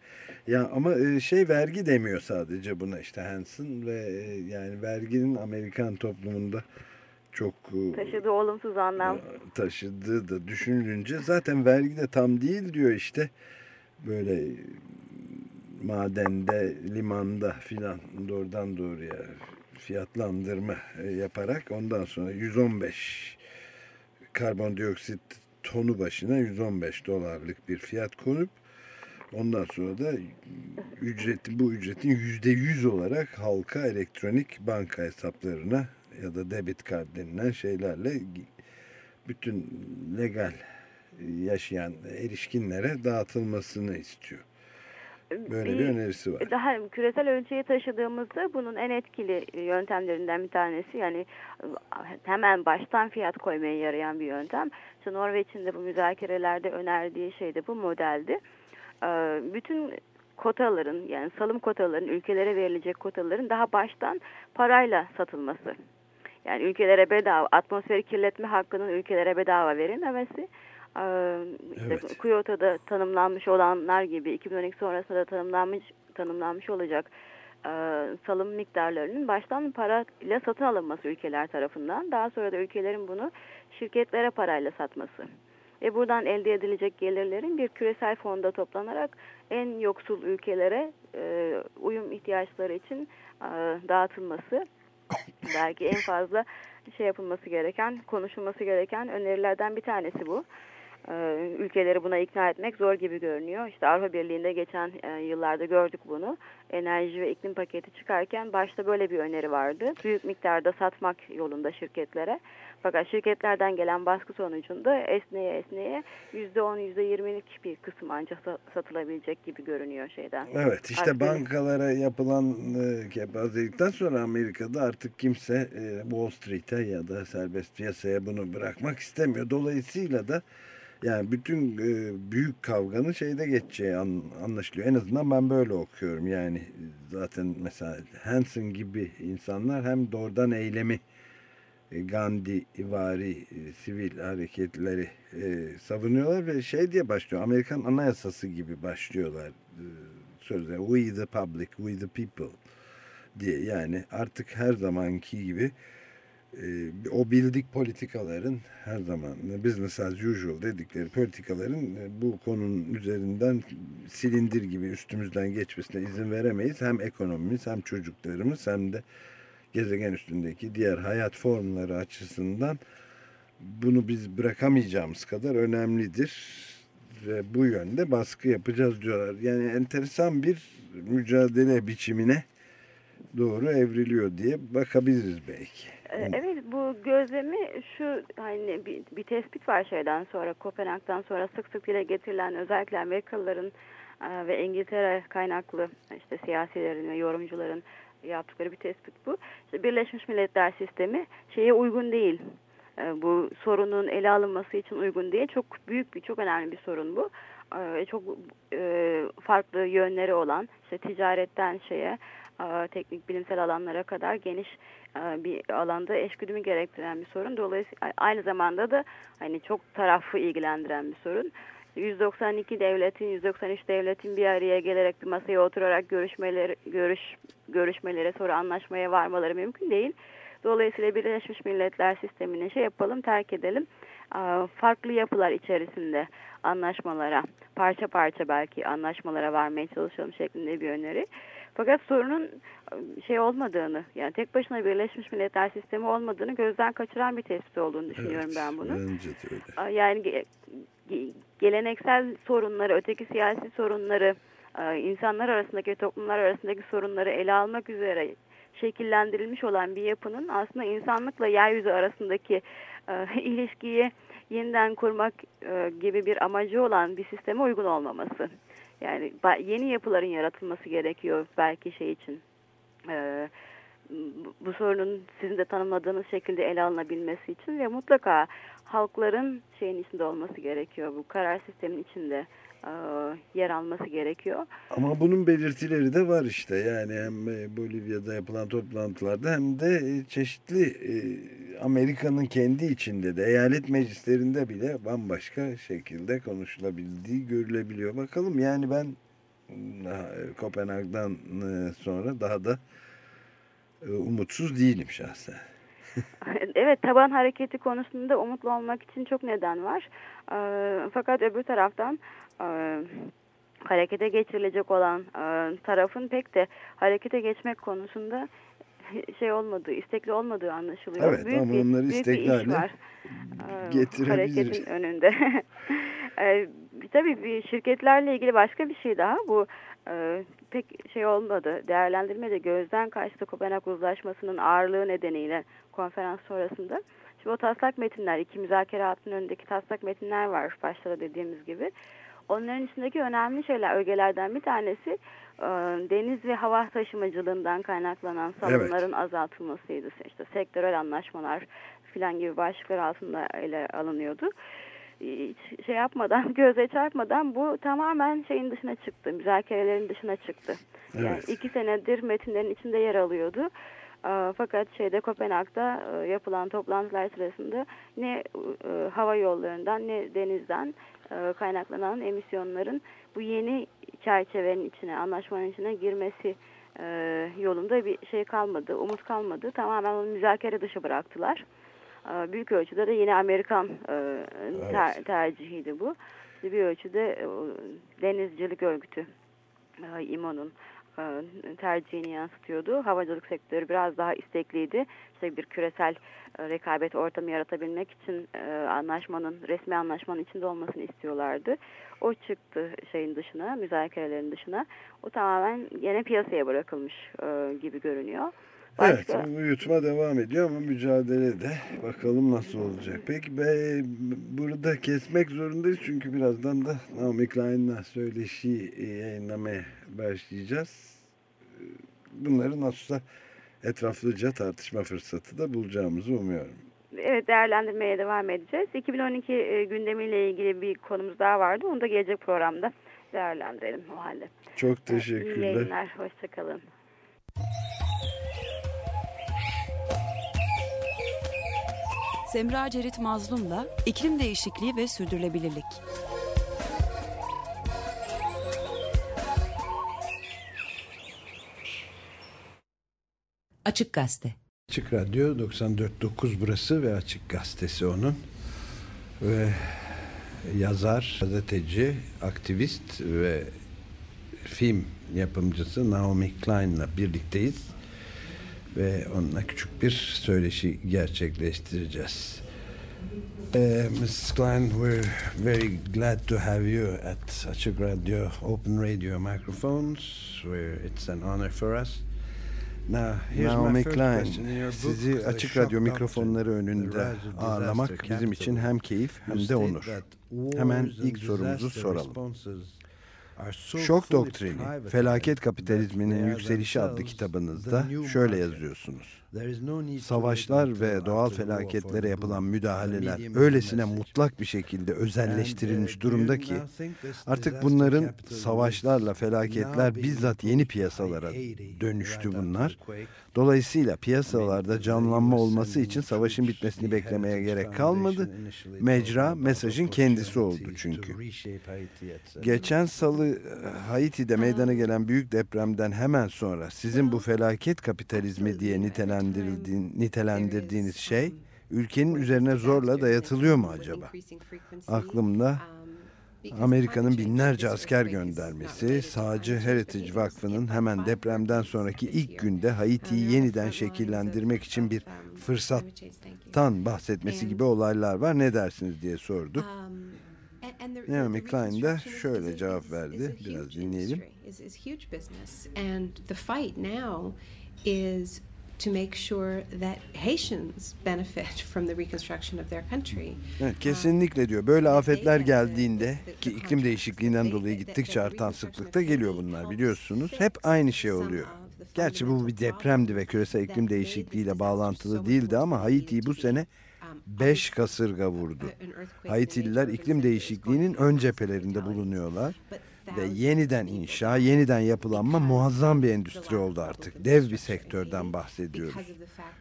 Ya ama e, şey vergi demiyor sadece buna işte Hansen ve e, yani verginin Amerikan toplumunda çok e, Taşıdığı olumsuz anlam. taşıdığı da düşünülünce zaten vergi de tam değil diyor işte. Böyle madende, limanda filan doğrudan doğruya fiyatlandırma e, yaparak ondan sonra 115 karbondioksit tonu başına 115 dolarlık bir fiyat konup ondan sonra da ücreti bu ücretin yüzde yüz olarak halka elektronik banka hesaplarına ya da debit kart denilen şeylerle bütün legal yaşayan erişkinlere dağıtılmasını istiyor. Böyle bir, Bir- önerisi var. Daha küresel ölçeğe taşıdığımızda bunun en etkili yöntemlerinden bir tanesi yani hemen baştan fiyat koymaya yarayan bir yöntem. İşte Norveç'in de bu müzakerelerde önerdiği şey de bu modeldi. Bütün kotaların yani salım kotaların ülkelere verilecek kotaların daha baştan parayla satılması. Yani ülkelere bedava atmosferi kirletme hakkının ülkelere bedava verilmemesi. İşte Evet. Kyoto'da tanımlanmış olanlar gibi 2012 sonrasında da tanımlanmış tanımlanmış olacak e, salım miktarlarının baştan parayla satın alınması ülkeler tarafından. Daha sonra da ülkelerin bunu şirketlere parayla satması. Ve buradan elde edilecek gelirlerin bir küresel fonda toplanarak en yoksul ülkelere e, uyum ihtiyaçları için e, dağıtılması belki en fazla şey yapılması gereken, konuşulması gereken önerilerden bir tanesi bu. Ee, ülkeleri buna ikna etmek zor gibi görünüyor. İşte Avrupa Birliği'nde geçen e, yıllarda gördük bunu. Enerji ve iklim paketi çıkarken başta böyle bir öneri vardı. Büyük miktarda satmak yolunda şirketlere. Fakat şirketlerden gelen baskı sonucunda esneye esneye %10, %20'lik bir kısım ancak sa- satılabilecek gibi görünüyor şeyden. Evet işte Artık- bankalara yapılan e, kepazelikten sonra Amerika'da artık kimse e, Wall Street'e ya da serbest piyasaya bunu bırakmak istemiyor. Dolayısıyla da yani bütün e, büyük kavganın şeyde geçeceği an, anlaşılıyor. En azından ben böyle okuyorum. Yani zaten mesela Hansen gibi insanlar hem doğrudan eylemi e, Gandhi vari e, sivil hareketleri e, savunuyorlar ve şey diye başlıyor. Amerikan anayasası gibi başlıyorlar e, sözler. We the public, we the people diye. Yani artık her zamanki gibi e, o bildik politikaların her zaman business as usual dedikleri politikaların e, bu konunun üzerinden silindir gibi üstümüzden geçmesine izin veremeyiz. Hem ekonomimiz hem çocuklarımız hem de gezegen üstündeki diğer hayat formları açısından bunu biz bırakamayacağımız kadar önemlidir ve bu yönde baskı yapacağız diyorlar. Yani enteresan bir mücadele biçimine doğru evriliyor diye bakabiliriz belki. Ee, Evet bu gözlemi şu hani bir, bir tespit var şeyden sonra Kopenhag'dan sonra sık sık dile getirilen özellikle Amerikalıların e, ve İngiltere kaynaklı işte siyasilerin ve yorumcuların yaptıkları bir tespit bu. İşte Birleşmiş Milletler sistemi şeye uygun değil. E, Bu sorunun ele alınması için uygun değil. Çok büyük bir, çok önemli bir sorun bu. E, Çok farklı yönleri olan işte ticaretten şeye teknik bilimsel alanlara kadar geniş e, bir alanda eşgüdümü gerektiren bir sorun. Dolayısıyla aynı zamanda da hani çok tarafı ilgilendiren bir sorun. 192 devletin, 193 devletin bir araya gelerek bir masaya oturarak görüşmeleri, görüş, görüşmelere sonra anlaşmaya varmaları mümkün değil. Dolayısıyla Birleşmiş Milletler sistemini şey yapalım, terk edelim. Farklı yapılar içerisinde anlaşmalara, parça parça belki anlaşmalara varmaya çalışalım şeklinde bir öneri. Fakat sorunun e, şey olmadığını, yani tek başına Birleşmiş Milletler sistemi olmadığını gözden kaçıran bir tespit olduğunu düşünüyorum Evet, ben bunu. Bence de öyle. Yani ge- ge- geleneksel sorunları, öteki siyasi sorunları, e, insanlar arasındaki toplumlar arasındaki sorunları ele almak üzere şekillendirilmiş olan bir yapının aslında insanlıkla yeryüzü arasındaki e, ilişkiyi yeniden kurmak gibi bir amacı olan bir sisteme uygun olmaması. Yani yeni yapıların yaratılması gerekiyor belki şey için. E, bu- sorunun sizin de tanımladığınız şekilde ele alınabilmesi için ve mutlaka halkların şeyin içinde olması gerekiyor. Bu karar sistemin içinde yer alması gerekiyor. Ama bunun belirtileri de var işte yani hem e, Bolivya'da yapılan toplantılarda hem de e, çeşitli e, Amerika'nın kendi içinde de eyalet meclislerinde bile bambaşka şekilde konuşulabildiği görülebiliyor. Bakalım yani ben e, Kopenhag'dan e, sonra daha da e, umutsuz değilim şahsen. Evet taban hareketi konusunda umutlu olmak için çok neden var. Fakat öbür taraftan e, harekete geçirilecek olan e, tarafın pek de harekete geçmek konusunda şey olmadığı, istekli olmadığı anlaşılıyor. Evet, ama onları büyük istekli bir hale var. Ee, getirebiliriz. Hareketin önünde. Tabii bir şirketlerle ilgili başka bir şey daha. Bu e, pek şey olmadı. Değerlendirmede gözden kaçtı Kopenhag Uzlaşması'nın ağırlığı nedeniyle konferans sonrasında. Şimdi o taslak metinler, iki müzakere hattının önündeki taslak metinler var başta da dediğimiz gibi. Onların içindeki önemli şeyler, ögelerden bir tanesi e, deniz ve hava taşımacılığından kaynaklanan salınların azaltılmasıydı. İşte sektörel anlaşmalar filan gibi başlıklar altında ele alınıyordu. Hiç şey yapmadan, göze çarpmadan bu tamamen şeyin dışına çıktı, müzakerelerin dışına çıktı. Yani Evet. iki senedir metinlerin içinde yer alıyordu. Aa, Fakat şeyde Kopenhag'da e, yapılan toplantılar sırasında ne e, hava yollarından ne denizden e, kaynaklanan emisyonların bu yeni çerçevenin içine, anlaşmanın içine girmesi yolunda bir şey kalmadı, umut kalmadı. Tamamen onu müzakere dışı bıraktılar. Büyük ölçüde de yine Amerikan ter- tercihiydi bu. Bir ölçüde denizcilik örgütü İMO'nun tercihini yansıtıyordu. Havacılık sektörü biraz daha istekliydi. İşte bir küresel e, rekabet ortamı yaratabilmek için e, anlaşmanın, resmi anlaşmanın içinde olmasını istiyorlardı. O çıktı şeyin dışına, müzakerelerin dışına. O tamamen yine piyasaya bırakılmış e, gibi görünüyor. Evet, uyutma devam ediyor ama mücadele de bakalım nasıl olacak. Peki be, burada kesmek zorundayız çünkü birazdan da Naomi Klein'la söyleşi e, yayınlamaya başlayacağız. Bunları nasılsa etraflıca tartışma fırsatı da bulacağımızı umuyorum. Evet değerlendirmeye devam edeceğiz. 2012 e, gündemiyle ilgili bir konumuz daha vardı. Onu da gelecek programda değerlendirelim o halde. Çok İyi teşekkürler. yayınlar. Hoşçakalın. Semra Cerit Mazlum'la iklim değişikliği ve sürdürülebilirlik. Açık Gazete. Açık Radyo 94.9 burası ve Açık Gazetesi onun. Ve yazar, gazeteci, aktivist ve film yapımcısı Naomi Klein'la birlikteyiz. Ve onunla küçük bir söyleşi gerçekleştireceğiz. Uh, Mrs. Klein, we're very glad to have you at Açık Radyo Open Radio microphones. Where it's an honor for us. Now, here's my Naomi first Klein, sizi Açık Radyo mikrofonları önünde ağırlamak bizim için hem keyif hem de onur. Hemen ilk sorumuzu soralım. Şok Doktrini, Felaket Kapitalizminin Yükselişi adlı kitabınızda şöyle yazıyorsunuz. Savaşlar ve doğal felaketlere yapılan müdahaleler öylesine mutlak bir şekilde özelleştirilmiş durumda ki artık bunların savaşlarla felaketler bizzat yeni piyasalara dönüştü bunlar. Dolayısıyla piyasalarda canlanma olması için savaşın bitmesini beklemeye gerek kalmadı. Mecra mesajın kendisi oldu çünkü. Geçen salı e, Haiti'de meydana gelen büyük depremden hemen sonra sizin bu felaket kapitalizmi diye nitelendirildiğin, nitelendirdiğiniz şey ülkenin üzerine zorla dayatılıyor mu acaba? Aklımda Amerika'nın binlerce asker göndermesi, sağcı Heritage Vakfı'nın hemen depremden sonraki ilk günde Haiti'yi yeniden şekillendirmek için bir fırsattan bahsetmesi gibi olaylar var. Ne dersiniz diye sorduk. Naomi Klein de şöyle cevap verdi. Biraz dinleyelim. İs to make sure that Haitians benefit from the reconstruction of their country. Evet, kesinlikle diyor. Böyle afetler geldiğinde ki iklim değişikliğinden dolayı gittikçe artan sıklıkta geliyor bunlar biliyorsunuz. Hep aynı şey oluyor. Gerçi bu bir depremdi ve küresel iklim değişikliğiyle bağlantılı değildi ama Haiti'yi bu sene 5 kasırga vurdu. Haitililer iklim değişikliğinin ön cephelerinde bulunuyorlar ve yeniden inşa, yeniden yapılanma muazzam bir endüstri oldu artık. Dev bir sektörden bahsediyoruz.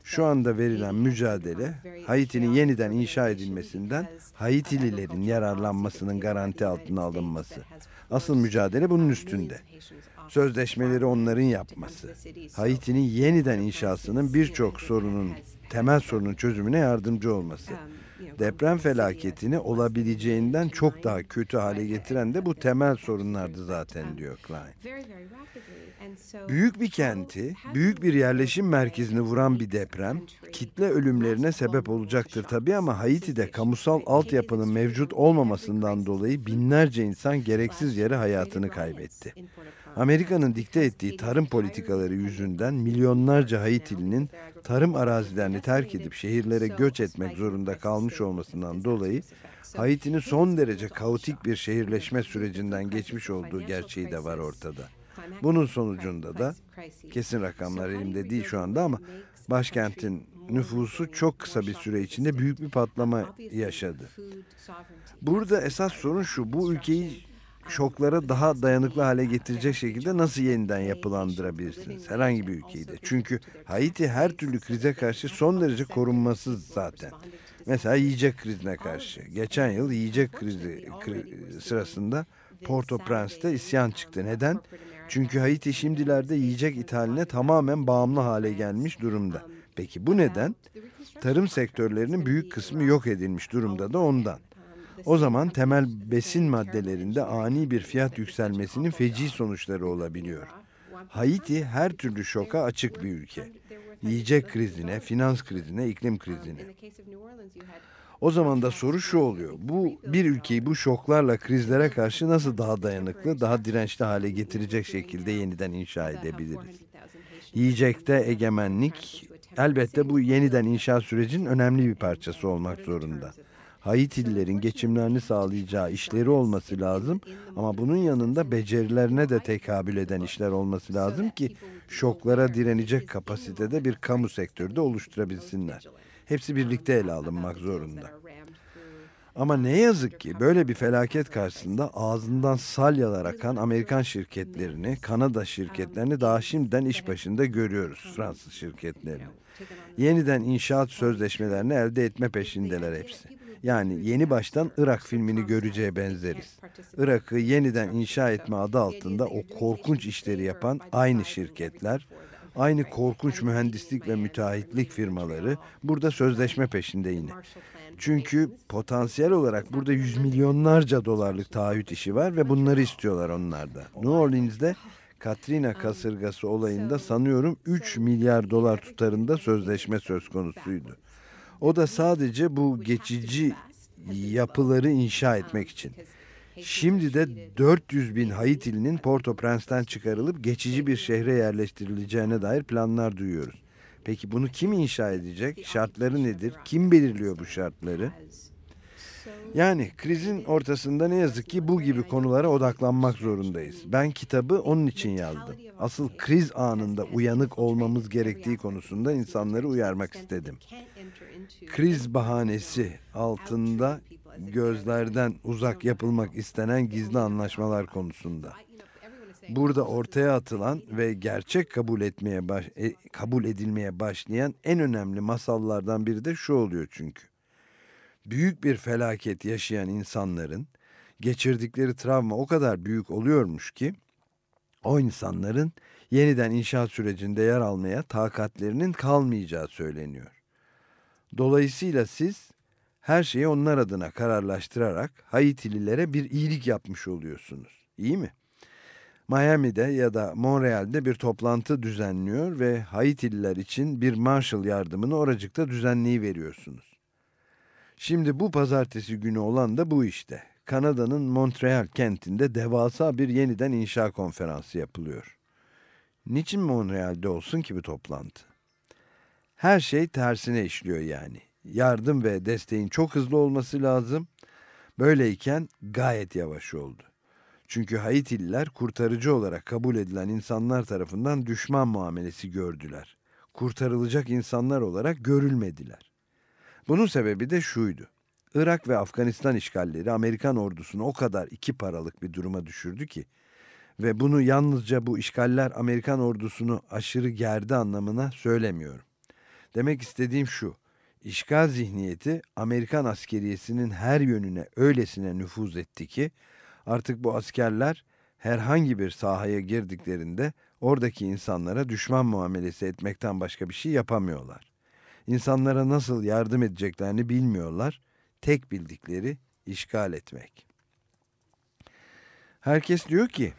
Şu anda verilen mücadele Haiti'nin yeniden inşa edilmesinden Haitililerin yararlanmasının garanti altına alınması. Asıl mücadele bunun üstünde. Sözleşmeleri onların yapması. Haiti'nin yeniden inşasının birçok sorunun, temel sorunun çözümüne yardımcı olması. Deprem felaketini olabileceğinden çok daha kötü hale getiren de bu temel sorunlardı zaten diyor Klein. Büyük bir kenti, büyük bir yerleşim merkezini vuran bir deprem kitle ölümlerine sebep olacaktır tabii ama Haiti'de kamusal altyapının mevcut olmamasından dolayı binlerce insan gereksiz yere hayatını kaybetti. Amerika'nın dikte ettiği tarım politikaları yüzünden milyonlarca Haitilinin tarım arazilerini terk edip şehirlere göç etmek zorunda kalmış olmasından dolayı Haiti'nin son derece kaotik bir şehirleşme sürecinden geçmiş olduğu gerçeği de var ortada. Bunun sonucunda da kesin rakamlar elimde değil şu anda ama başkentin nüfusu çok kısa bir süre içinde büyük bir patlama yaşadı. Burada esas sorun şu, bu ülkeyi şoklara daha dayanıklı hale getirecek şekilde nasıl yeniden yapılandırabilirsiniz? Herhangi bir ülkeyi. Çünkü Haiti her türlü krize karşı son derece korunmasız zaten. Mesela yiyecek krizine karşı. Geçen yıl yiyecek krizi kri, sırasında Port-au-Prince'te isyan çıktı. Neden? Çünkü Haiti şimdilerde yiyecek ithaline tamamen bağımlı hale gelmiş durumda. Peki bu neden? Tarım sektörlerinin büyük kısmı yok edilmiş durumda da ondan. O zaman temel besin maddelerinde ani bir fiyat yükselmesinin feci sonuçları olabiliyor. Haiti her türlü şoka açık bir ülke. Yiyecek krizine, finans krizine, iklim krizine. O zaman da soru şu oluyor. Bu bir ülkeyi bu şoklarla, krizlere karşı nasıl daha dayanıklı, daha dirençli hale getirecek şekilde yeniden inşa edebiliriz? Yiyecekte egemenlik elbette bu yeniden inşa sürecinin önemli bir parçası olmak zorunda. Haitililerin geçimlerini sağlayacağı işleri olması lazım ama bunun yanında becerilerine de tekabül eden işler olması lazım ki şoklara direnecek kapasitede bir kamu sektörü de oluşturabilsinler. Hepsi birlikte ele alınmak zorunda. Ama ne yazık ki böyle bir felaket karşısında ağzından salyalar akan Amerikan şirketlerini, Kanada şirketlerini daha şimdiden iş başında görüyoruz Fransız şirketlerini. Yeniden inşaat sözleşmelerini elde etme peşindeler hepsi. Yani yeni baştan Irak filmini göreceğe benzeriz. Irak'ı yeniden inşa etme adı altında o korkunç işleri yapan aynı şirketler, aynı korkunç mühendislik ve müteahhitlik firmaları burada sözleşme peşinde yine. Çünkü potansiyel olarak burada yüz milyonlarca dolarlık taahhüt işi var ve bunları istiyorlar onlar da. New Orleans'de Katrina kasırgası olayında sanıyorum 3 milyar dolar tutarında sözleşme söz konusuydu. O da sadece bu geçici yapıları inşa etmek için. Şimdi de 400 bin Haitilinin Port-au-Prince'ten çıkarılıp geçici bir şehre yerleştirileceğine dair planlar duyuyoruz. Peki bunu kim inşa edecek? Şartları nedir? Kim belirliyor bu şartları? Yani krizin ortasında ne yazık ki bu gibi konulara odaklanmak zorundayız. Ben kitabı onun için yazdım. Asıl kriz anında uyanık olmamız gerektiği konusunda insanları uyarmak istedim. Kriz bahanesi altında gözlerden uzak yapılmak istenen gizli anlaşmalar konusunda. Burada ortaya atılan ve gerçek kabul etmeye baş, e, kabul edilmeye başlayan en önemli masallardan biri de şu oluyor çünkü. Büyük bir felaket yaşayan insanların geçirdikleri travma o kadar büyük oluyormuş ki o insanların yeniden inşaat sürecinde yer almaya takatlerinin kalmayacağı söyleniyor. Dolayısıyla siz her şeyi onlar adına kararlaştırarak Haitililere bir iyilik yapmış oluyorsunuz. İyi mi? Miami'de ya da Montreal'de bir toplantı düzenliyor ve Haitililer için bir Marshall yardımını oracıkta düzenleyiveriyorsunuz. Şimdi bu pazartesi günü olan da bu işte. Kanada'nın Montreal kentinde devasa bir yeniden inşa konferansı yapılıyor. Niçin Montreal'de olsun ki bu toplantı? Her şey tersine işliyor yani. Yardım ve desteğin çok hızlı olması lazım. Böyleyken gayet yavaş oldu. Çünkü Haitililer kurtarıcı olarak kabul edilen insanlar tarafından düşman muamelesi gördüler. Kurtarılacak insanlar olarak görülmediler. Bunun sebebi de şuydu. Irak ve Afganistan işgalleri Amerikan ordusunu o kadar iki paralık bir duruma düşürdü ki ve bunu yalnızca bu işgaller Amerikan ordusunu aşırı gerdi anlamına söylemiyorum. Demek istediğim şu. İşgal zihniyeti Amerikan askeriyesinin her yönüne öylesine nüfuz etti ki artık bu askerler herhangi bir sahaya girdiklerinde oradaki insanlara düşman muamelesi etmekten başka bir şey yapamıyorlar. İnsanlara nasıl yardım edeceklerini bilmiyorlar. Tek bildikleri işgal etmek. Herkes diyor ki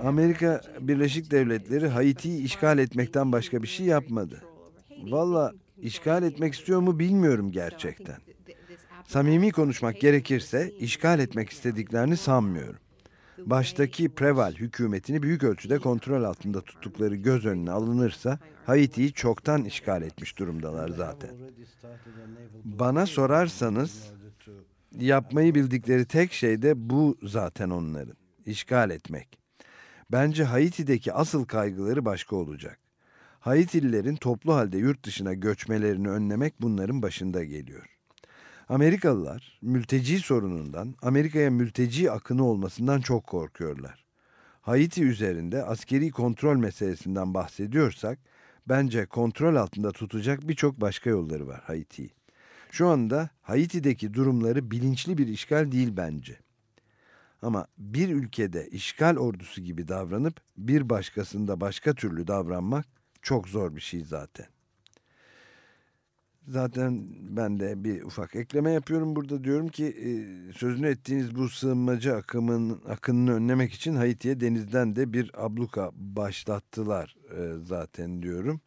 Amerika Birleşik Devletleri Haiti'yi işgal etmekten başka bir şey yapmadı. Valla işgal etmek istiyor mu bilmiyorum gerçekten. Samimi konuşmak gerekirse işgal etmek istediklerini sanmıyorum. Baştaki Preval hükümetini büyük ölçüde kontrol altında tuttukları göz önüne alınırsa Haiti'yi çoktan işgal etmiş durumdalar zaten. Bana sorarsanız yapmayı bildikleri tek şey de bu zaten onların. İşgal etmek. Bence Haiti'deki asıl kaygıları başka olacak. Haitililerin toplu halde yurt dışına göçmelerini önlemek bunların başında geliyor. Amerikalılar mülteci sorunundan, Amerika'ya mülteci akını olmasından çok korkuyorlar. Haiti üzerinde askeri kontrol meselesinden bahsediyorsak, bence kontrol altında tutacak birçok başka yolları var Haiti'yi. Şu anda Haiti'deki durumları bilinçli bir işgal değil bence. Ama bir ülkede işgal ordusu gibi davranıp bir başkasında başka türlü davranmak çok zor bir şey zaten. Zaten ben de bir ufak ekleme yapıyorum burada diyorum ki e, sözünü ettiğiniz bu sığınmacı akımın akınını önlemek için Haiti'ye denizden de bir abluka başlattılar e, zaten diyorum.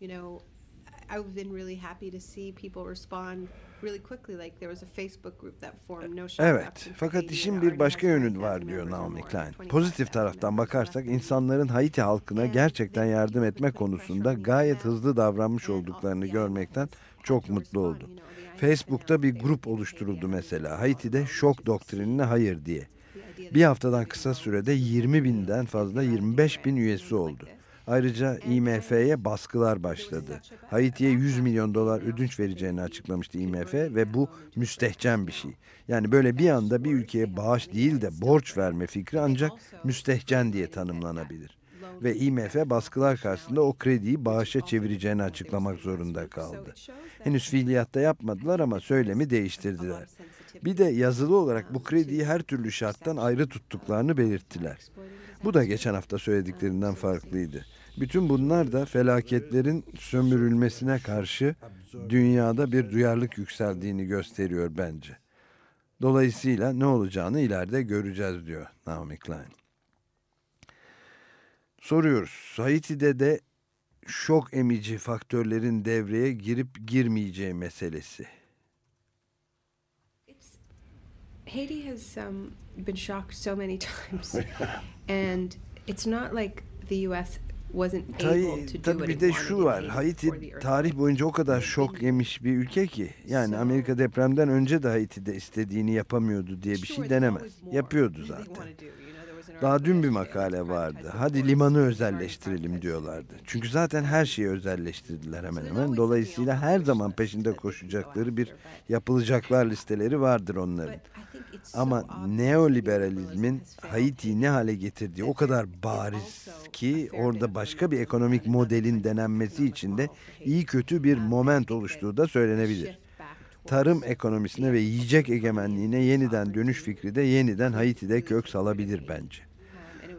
You know, I've been really happy to see people respond Shot Evet, fakat işin bir başka yönü var diyor Naomi Klein. Pozitif taraftan bakarsak insanların Haiti halkına gerçekten yardım etme konusunda gayet hızlı davranmış olduklarını görmekten çok mutlu oldum. Facebook'ta bir grup oluşturuldu mesela. Haiti'de şok doktrinine hayır diye. Bir haftadan kısa sürede 20 binden fazla 25 bin üyesi oldu. Ayrıca IMF'ye baskılar başladı. Haiti'ye 100 milyon dolar ödünç vereceğini açıklamıştı IMF ve bu müstehcen bir şey. Yani böyle bir anda bir ülkeye bağış değil de borç verme fikri ancak müstehcen diye tanımlanabilir. Ve IMF baskılar karşısında o krediyi bağışa çevireceğini açıklamak zorunda kaldı. Henüz fiiliyatta yapmadılar ama söylemi değiştirdiler. Bir de yazılı olarak bu krediyi her türlü şarttan ayrı tuttuklarını belirttiler. Bu da geçen hafta söylediklerinden farklıydı. Bütün bunlar da felaketlerin sömürülmesine karşı dünyada bir duyarlılık yükseldiğini gösteriyor bence. Dolayısıyla ne olacağını ileride göreceğiz diyor Naomi Klein. Soruyoruz. Haiti'de de şok emici faktörlerin devreye girip girmeyeceği meselesi. Haiti has um, been shocked so many times, and it's not like the U.S. wasn't able to do what bir de şu var. Haiti tarih boyunca o kadar şok yemiş bir ülke ki. Yani Amerika depremden önce de Haiti'de istediğini yapamıyordu diye bir şey denemez. Yapıyordu zaten. Daha dün bir makale vardı. Hadi limanı özelleştirelim diyorlardı. Çünkü zaten her şeyi özelleştirdiler hemen hemen. Dolayısıyla her zaman peşinde koşacakları bir yapılacaklar listeleri vardır onların. Ama neoliberalizmin Haiti'yi ne hale getirdiği o kadar bariz ki orada başka bir ekonomik modelin denenmesi için de iyi kötü bir moment oluştuğu da söylenebilir. Tarım ekonomisine ve yiyecek egemenliğine yeniden dönüş fikri de yeniden Haiti'de kök salabilir bence.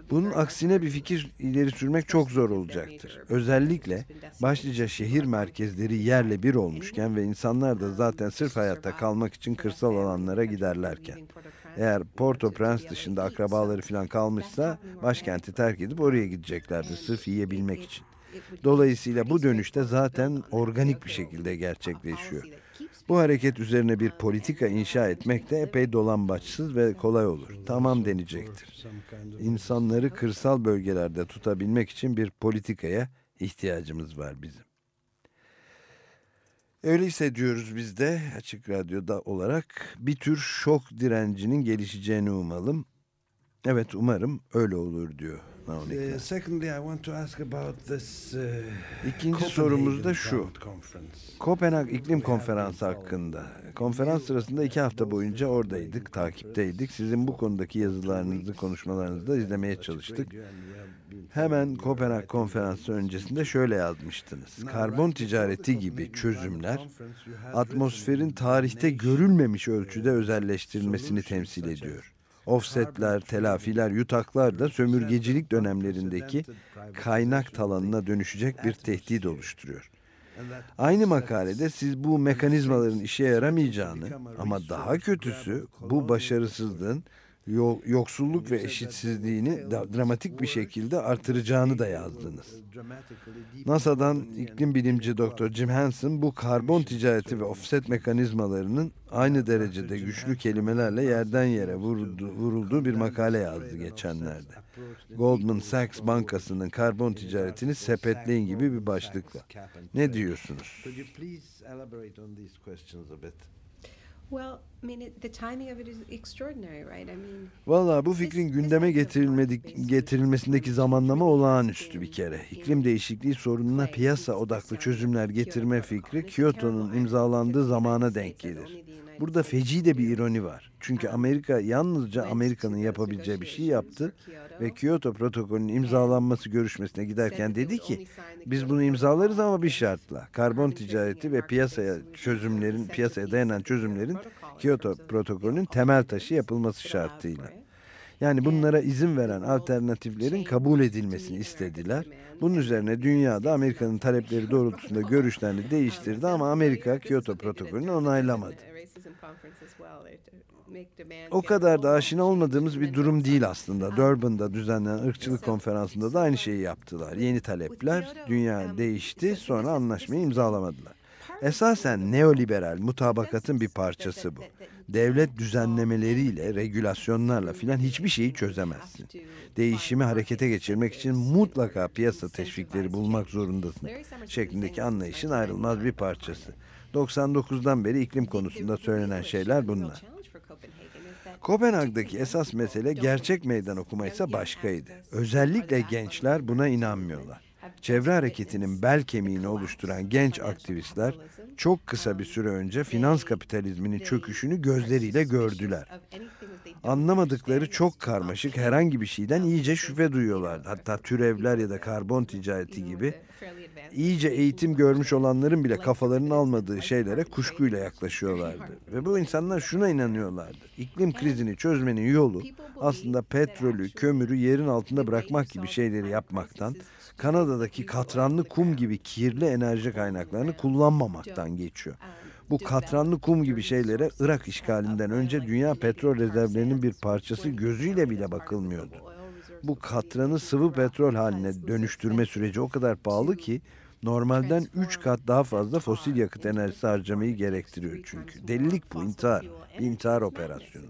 Bunun aksine bir fikir ileri sürmek çok zor olacaktır. Özellikle başlıca şehir merkezleri yerle bir olmuşken ve insanlar da zaten sırf hayatta kalmak için kırsal alanlara giderlerken. Eğer Port-au-Prince dışında akrabaları falan kalmışsa başkenti terk edip oraya gideceklerdir sırf yiyebilmek için. Dolayısıyla bu dönüşte zaten organik bir şekilde gerçekleşiyor. Bu hareket üzerine bir politika inşa etmek de epey dolambaçsız ve kolay olur. Tamam denecektir. İnsanları kırsal bölgelerde tutabilmek için bir politikaya ihtiyacımız var bizim. Öyle hissediyoruz biz de Açık Radyo'da olarak bir tür şok direncinin gelişeceğini umalım. Evet umarım öyle olur diyor Naomi Klein. Uh, secondly, I want to ask about this uh, İkinci sorumuz da şu. Kopenhag İklim Konferansı hakkında. Konferans sırasında iki hafta boyunca oradaydık, takipteydik. Sizin bu konudaki yazılarınızı, konuşmalarınızı da izlemeye çalıştık. Hemen Kopenhag Konferansı öncesinde şöyle yazmıştınız. Karbon ticareti gibi çözümler atmosferin tarihte görülmemiş ölçüde özelleştirilmesini temsil ediyor. Offsetler, telafiler, yutaklar da sömürgecilik dönemlerindeki kaynak talanına dönüşecek bir tehdit oluşturuyor. Aynı makalede siz bu mekanizmaların işe yaramayacağını ama daha kötüsü bu başarısızlığın yoksulluk ve eşitsizliğini dramatik bir şekilde artıracağını da yazdınız. NASA'dan iklim bilimci Dr. Jim Hansen bu karbon ticareti ve offset mekanizmalarının aynı derecede güçlü kelimelerle yerden yere vuruldu, vurulduğu bir makale yazdı geçenlerde. Goldman Sachs Bankası'nın karbon ticaretini sepetleyin gibi bir başlıkla. Ne diyorsunuz? Valla bu fikrin gündeme getirilmedik, getirilmesindeki zamanlama olağanüstü bir kere. İklim değişikliği sorununa piyasa odaklı çözümler getirme fikri Kyoto'nun imzalandığı zamana denk gelir. Burada feci de bir ironi var. Çünkü Amerika yalnızca Amerika'nın yapabileceği bir şey yaptı ve Kyoto protokolünün imzalanması görüşmesine giderken dedi ki biz bunu imzalarız ama bir şartla. Karbon ticareti ve piyasaya çözümlerin piyasaya dayanan çözümlerin Kyoto protokolünün temel taşı yapılması şartıyla. Yani bunlara izin veren alternatiflerin kabul edilmesini istediler. Bunun üzerine dünyada Amerika'nın talepleri doğrultusunda görüşlerini değiştirdi ama Amerika Kyoto protokolünü onaylamadı. O kadar da aşina olmadığımız bir durum değil aslında. Durban'da düzenlenen ırkçılık konferansında da aynı şeyi yaptılar. Yeni talepler, dünya değişti, sonra anlaşmayı imzalamadılar. Esasen neoliberal mutabakatın bir parçası bu. Devlet düzenlemeleriyle, regülasyonlarla filan hiçbir şeyi çözemezsin. Değişimi harekete geçirmek için mutlaka piyasa teşvikleri bulmak zorundasın şeklindeki anlayışın ayrılmaz bir parçası. 99'dan beri iklim konusunda söylenen şeyler bunlar. Kopenhag'daki esas mesele gerçek meydan okuma ise başkaydı. Özellikle gençler buna inanmıyorlar. Çevre hareketinin bel kemiğini oluşturan genç aktivistler çok kısa bir süre önce finans kapitalizminin çöküşünü gözleriyle gördüler. Anlamadıkları çok karmaşık herhangi bir şeyden iyice şüphe duyuyorlardı. Hatta türevler ya da karbon ticareti gibi iyice eğitim görmüş olanların bile kafalarının almadığı şeylere kuşkuyla yaklaşıyorlardı. Ve bu insanlar şuna inanıyorlardı. İklim krizini çözmenin yolu aslında petrolü, kömürü yerin altında bırakmak gibi şeyleri yapmaktan, Kanada'daki katranlı kum gibi kirli enerji kaynaklarını kullanmamaktan geçiyor. Bu katranlı kum gibi şeylere Irak işgalinden önce dünya petrol rezervlerinin bir parçası gözüyle bile bakılmıyordu. Bu katranı sıvı petrol haline dönüştürme süreci o kadar pahalı ki Normalden 3 kat daha fazla fosil yakıt enerjisi harcamayı gerektiriyor çünkü. Delilik bu, intihar. Bir intihar operasyonu.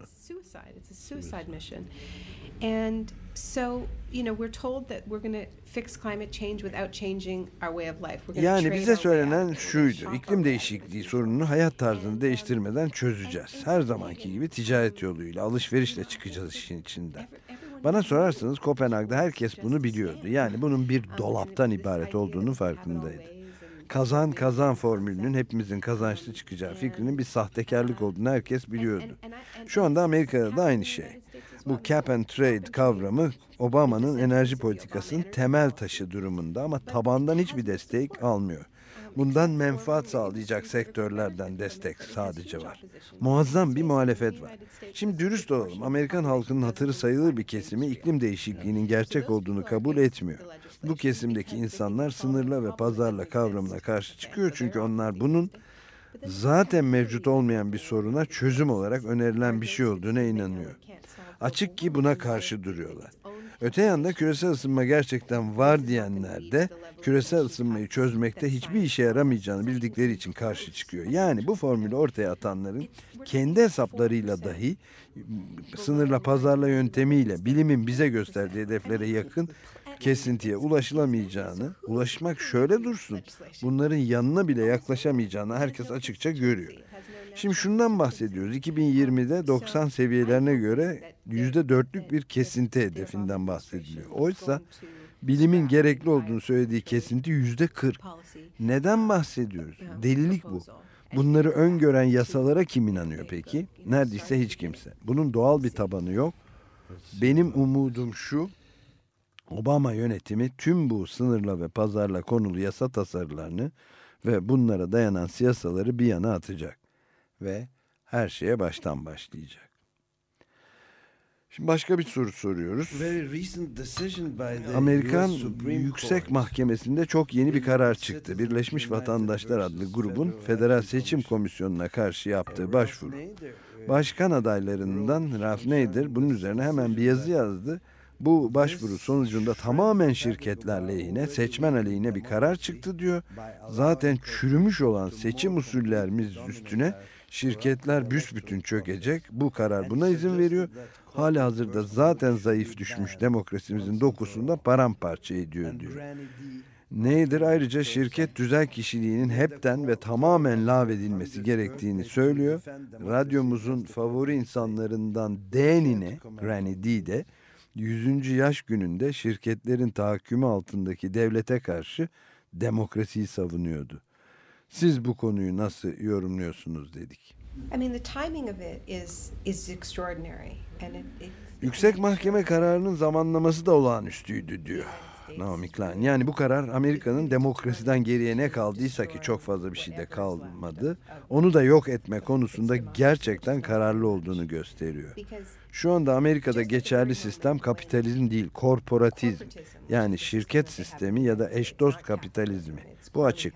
And so, you know, we're told that we're going to fix climate change without changing our way of life. Yani trade bize söylenen şuydu. İklim değişikliği sorununu hayat tarzını değiştirmeden çözeceğiz. Her zamanki gibi ticaret yoluyla, alışverişle çıkacağız işin içinden. Bana sorarsanız Kopenhag'da herkes bunu biliyordu. Yani bunun bir dolaptan ibaret olduğunu farkındaydı. Kazan kazan formülünün hepimizin kazançlı çıkacağı fikrinin bir sahtekarlık olduğunu herkes biliyordu. Şu anda Amerika'da da aynı şey. Bu cap and trade kavramı Obama'nın enerji politikasının temel taşı durumunda ama tabandan hiçbir destek almıyor. Bundan menfaat sağlayacak sektörlerden destek sadece var. Muazzam bir muhalefet var. Şimdi dürüst olalım. Amerikan halkının hatırı sayılır bir kesimi iklim değişikliğinin gerçek olduğunu kabul etmiyor. Bu kesimdeki insanlar sınırla ve pazarla kavramına karşı çıkıyor çünkü onlar bunun zaten mevcut olmayan bir soruna çözüm olarak önerilen bir şey olduğuna inanıyor. Açık ki buna karşı duruyorlar. Öte yanda küresel ısınma gerçekten var diyenler de küresel ısınmayı çözmekte hiçbir işe yaramayacağını bildikleri için karşı çıkıyor. Yani bu formülü ortaya atanların kendi hesaplarıyla dahi sınırla pazarla yöntemiyle bilimin bize gösterdiği hedeflere yakın kesintiye ulaşılamayacağını, ulaşmak şöyle dursun, bunların yanına bile yaklaşamayacağını herkes açıkça görüyor. Şimdi şundan bahsediyoruz. 2020'de 90 seviyelerine göre %4'lük bir kesinti hedefinden bahsediliyor. Oysa bilimin gerekli olduğunu söylediği kesinti %40. Neden bahsediyoruz? Delilik bu. Bunları öngören yasalara kim inanıyor peki? Neredeyse hiç kimse. Bunun doğal bir tabanı yok. Benim umudum şu. Obama yönetimi tüm bu sınırla ve pazarla konulu yasa tasarılarını ve bunlara dayanan siyasaları bir yana atacak. Ve her şeye baştan başlayacak. Şimdi başka bir soru soruyoruz. Amerikan Yüksek Mahkemesi'nde çok yeni bir karar çıktı. Birleşmiş Vatandaşlar adlı grubun Federal Seçim Komisyonu'na karşı yaptığı başvuru. Başkan adaylarından Ralph Nader bunun üzerine hemen bir yazı yazdı. Bu başvuru sonucunda tamamen şirketler lehine, seçmen aleyhine bir karar çıktı diyor. Zaten çürümüş olan seçim usullerimiz üstüne şirketler büsbütün çökecek. Bu karar buna izin veriyor. Hali hazırda zaten zayıf düşmüş demokrasimizin dokusunda paramparça ediyor diyor. Nedir ayrıca şirket tüzel kişiliğinin hepten ve tamamen lağvedilmesi gerektiğini söylüyor. Radyomuzun favori insanlarından Danny'ne, Granny D de 100. yaş gününde şirketlerin tahakkümü altındaki devlete karşı demokrasiyi savunuyordu. Siz bu konuyu nasıl yorumluyorsunuz dedik. I mean, the timing of it is is extraordinary, and it, it Yüksek Mahkeme kararının zamanlaması da olağanüstüydü diyor Naomi Klein. Yani bu karar Amerika'nın demokrasiden geriye ne kaldıysa ki çok fazla bir şey de kalmadı. Onu da yok etme konusunda gerçekten kararlı olduğunu gösteriyor. Şu anda Amerika'da geçerli sistem kapitalizm değil, korporatizm. Yani şirket sistemi ya da eş dost kapitalizmi. Bu açık.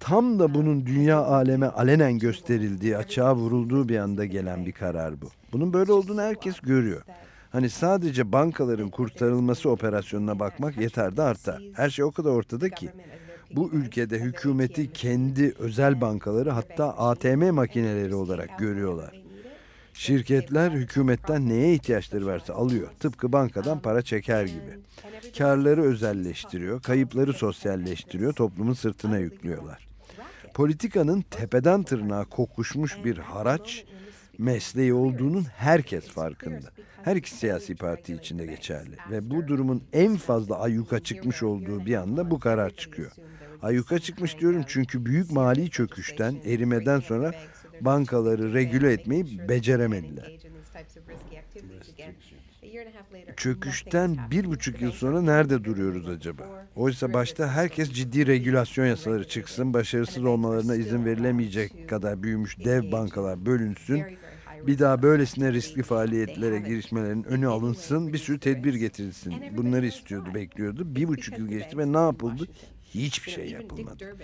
Tam da bunun dünya aleme alenen gösterildiği, açığa vurulduğu bir anda gelen bir karar bu. Bunun böyle olduğunu herkes görüyor. Hani sadece bankaların kurtarılması operasyonuna bakmak yeter de artar. Her şey o kadar ortada ki. Bu ülkede hükümeti kendi özel bankaları hatta ATM makineleri olarak görüyorlar. Şirketler hükümetten neye ihtiyaçları varsa alıyor. Tıpkı bankadan para çeker gibi. Karları özelleştiriyor, kayıpları sosyalleştiriyor, toplumun sırtına yüklüyorlar. Politikanın tepeden tırnağa kokuşmuş bir haraç mesleği olduğunun herkes farkında. Her iki siyasi parti içinde geçerli. Ve bu durumun en fazla ayyuka çıkmış olduğu bir anda bu karar çıkıyor. Ayyuka çıkmış diyorum çünkü büyük mali çöküşten, erimeden sonra bankaları regüle etmeyi beceremediler. Çöküşten bir buçuk yıl sonra nerede duruyoruz acaba? Oysa başta herkes ciddi regülasyon yasaları çıksın, başarısız olmalarına izin verilemeyecek kadar büyümüş dev bankalar bölünsün, bir daha böylesine riskli faaliyetlere girişmelerin önü alınsın, bir sürü tedbir getirilsin. Bunları istiyordu, bekliyordu. Bir buçuk yıl geçti ve ne yapıldı? Hiçbir şey yapılmadı.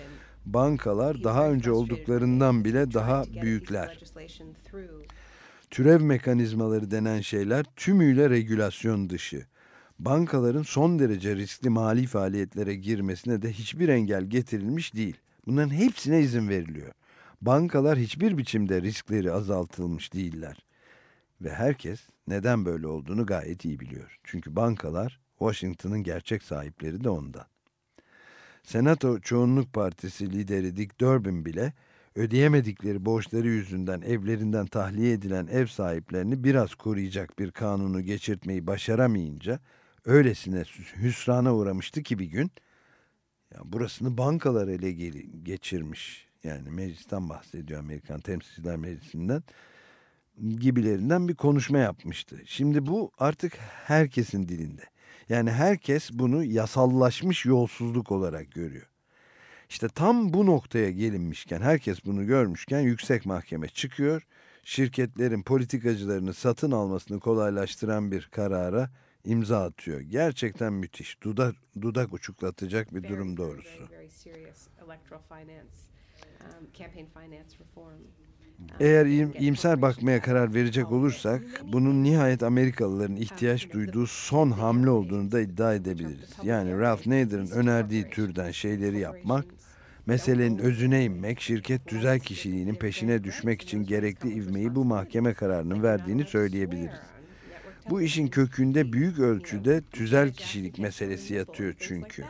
Bankalar daha önce olduklarından bile daha büyükler. Türev mekanizmaları denen şeyler tümüyle regülasyon dışı. Bankaların son derece riskli mali faaliyetlere girmesine de hiçbir engel getirilmiş değil. Bunların hepsine izin veriliyor. Bankalar hiçbir biçimde riskleri azaltılmış değiller. Ve herkes neden böyle olduğunu gayet iyi biliyor. Çünkü bankalar Washington'ın gerçek sahipleri de ondan. Senato Çoğunluk Partisi lideri Dick Durbin bile ödeyemedikleri borçları yüzünden evlerinden tahliye edilen ev sahiplerini biraz koruyacak bir kanunu geçirtmeyi başaramayınca öylesine hüsrana uğramıştı ki bir gün ya burasını bankalar ele geçirmiş. Yani meclisten bahsediyor Amerikan Temsilciler Meclisi'nden gibilerinden bir konuşma yapmıştı. Şimdi bu artık herkesin dilinde. Yani herkes bunu yasallaşmış yolsuzluk olarak görüyor. İşte tam bu noktaya gelinmişken, herkes bunu görmüşken yüksek mahkeme çıkıyor. Şirketlerin politikacılarını satın almasını kolaylaştıran bir karara imza atıyor. Gerçekten müthiş, dudak, dudak uçuklatacak bir durum doğrusu. Very, very serious Eğer iyimser bakmaya karar verecek olursak bunun nihayet Amerikalıların ihtiyaç duyduğu son hamle olduğunu da iddia edebiliriz. Yani Ralph Nader'ın önerdiği türden şeyleri yapmak, meselenin özüne inmek, şirket tüzel kişiliğinin peşine düşmek için gerekli ivmeyi bu mahkeme kararının verdiğini söyleyebiliriz. Bu işin kökünde büyük ölçüde tüzel kişilik meselesi yatıyor çünkü.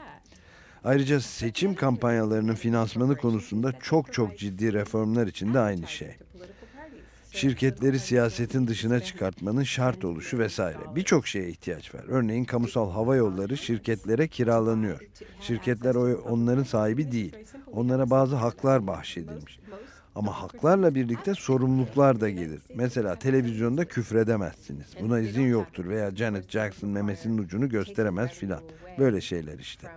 Ayrıca seçim kampanyalarının finansmanı konusunda çok çok ciddi reformlar için de aynı şey. Şirketleri siyasetin dışına çıkartmanın şart oluşu vesaire. Birçok şeye ihtiyaç var. Örneğin kamusal hava yolları şirketlere kiralanıyor. Şirketler onların sahibi değil. Onlara bazı haklar bahşedilmiş. Ama haklarla birlikte sorumluluklar da gelir. Mesela televizyonda küfredemezsiniz. Buna izin yoktur veya Janet Jackson memesinin ucunu gösteremez filan. Böyle şeyler işte.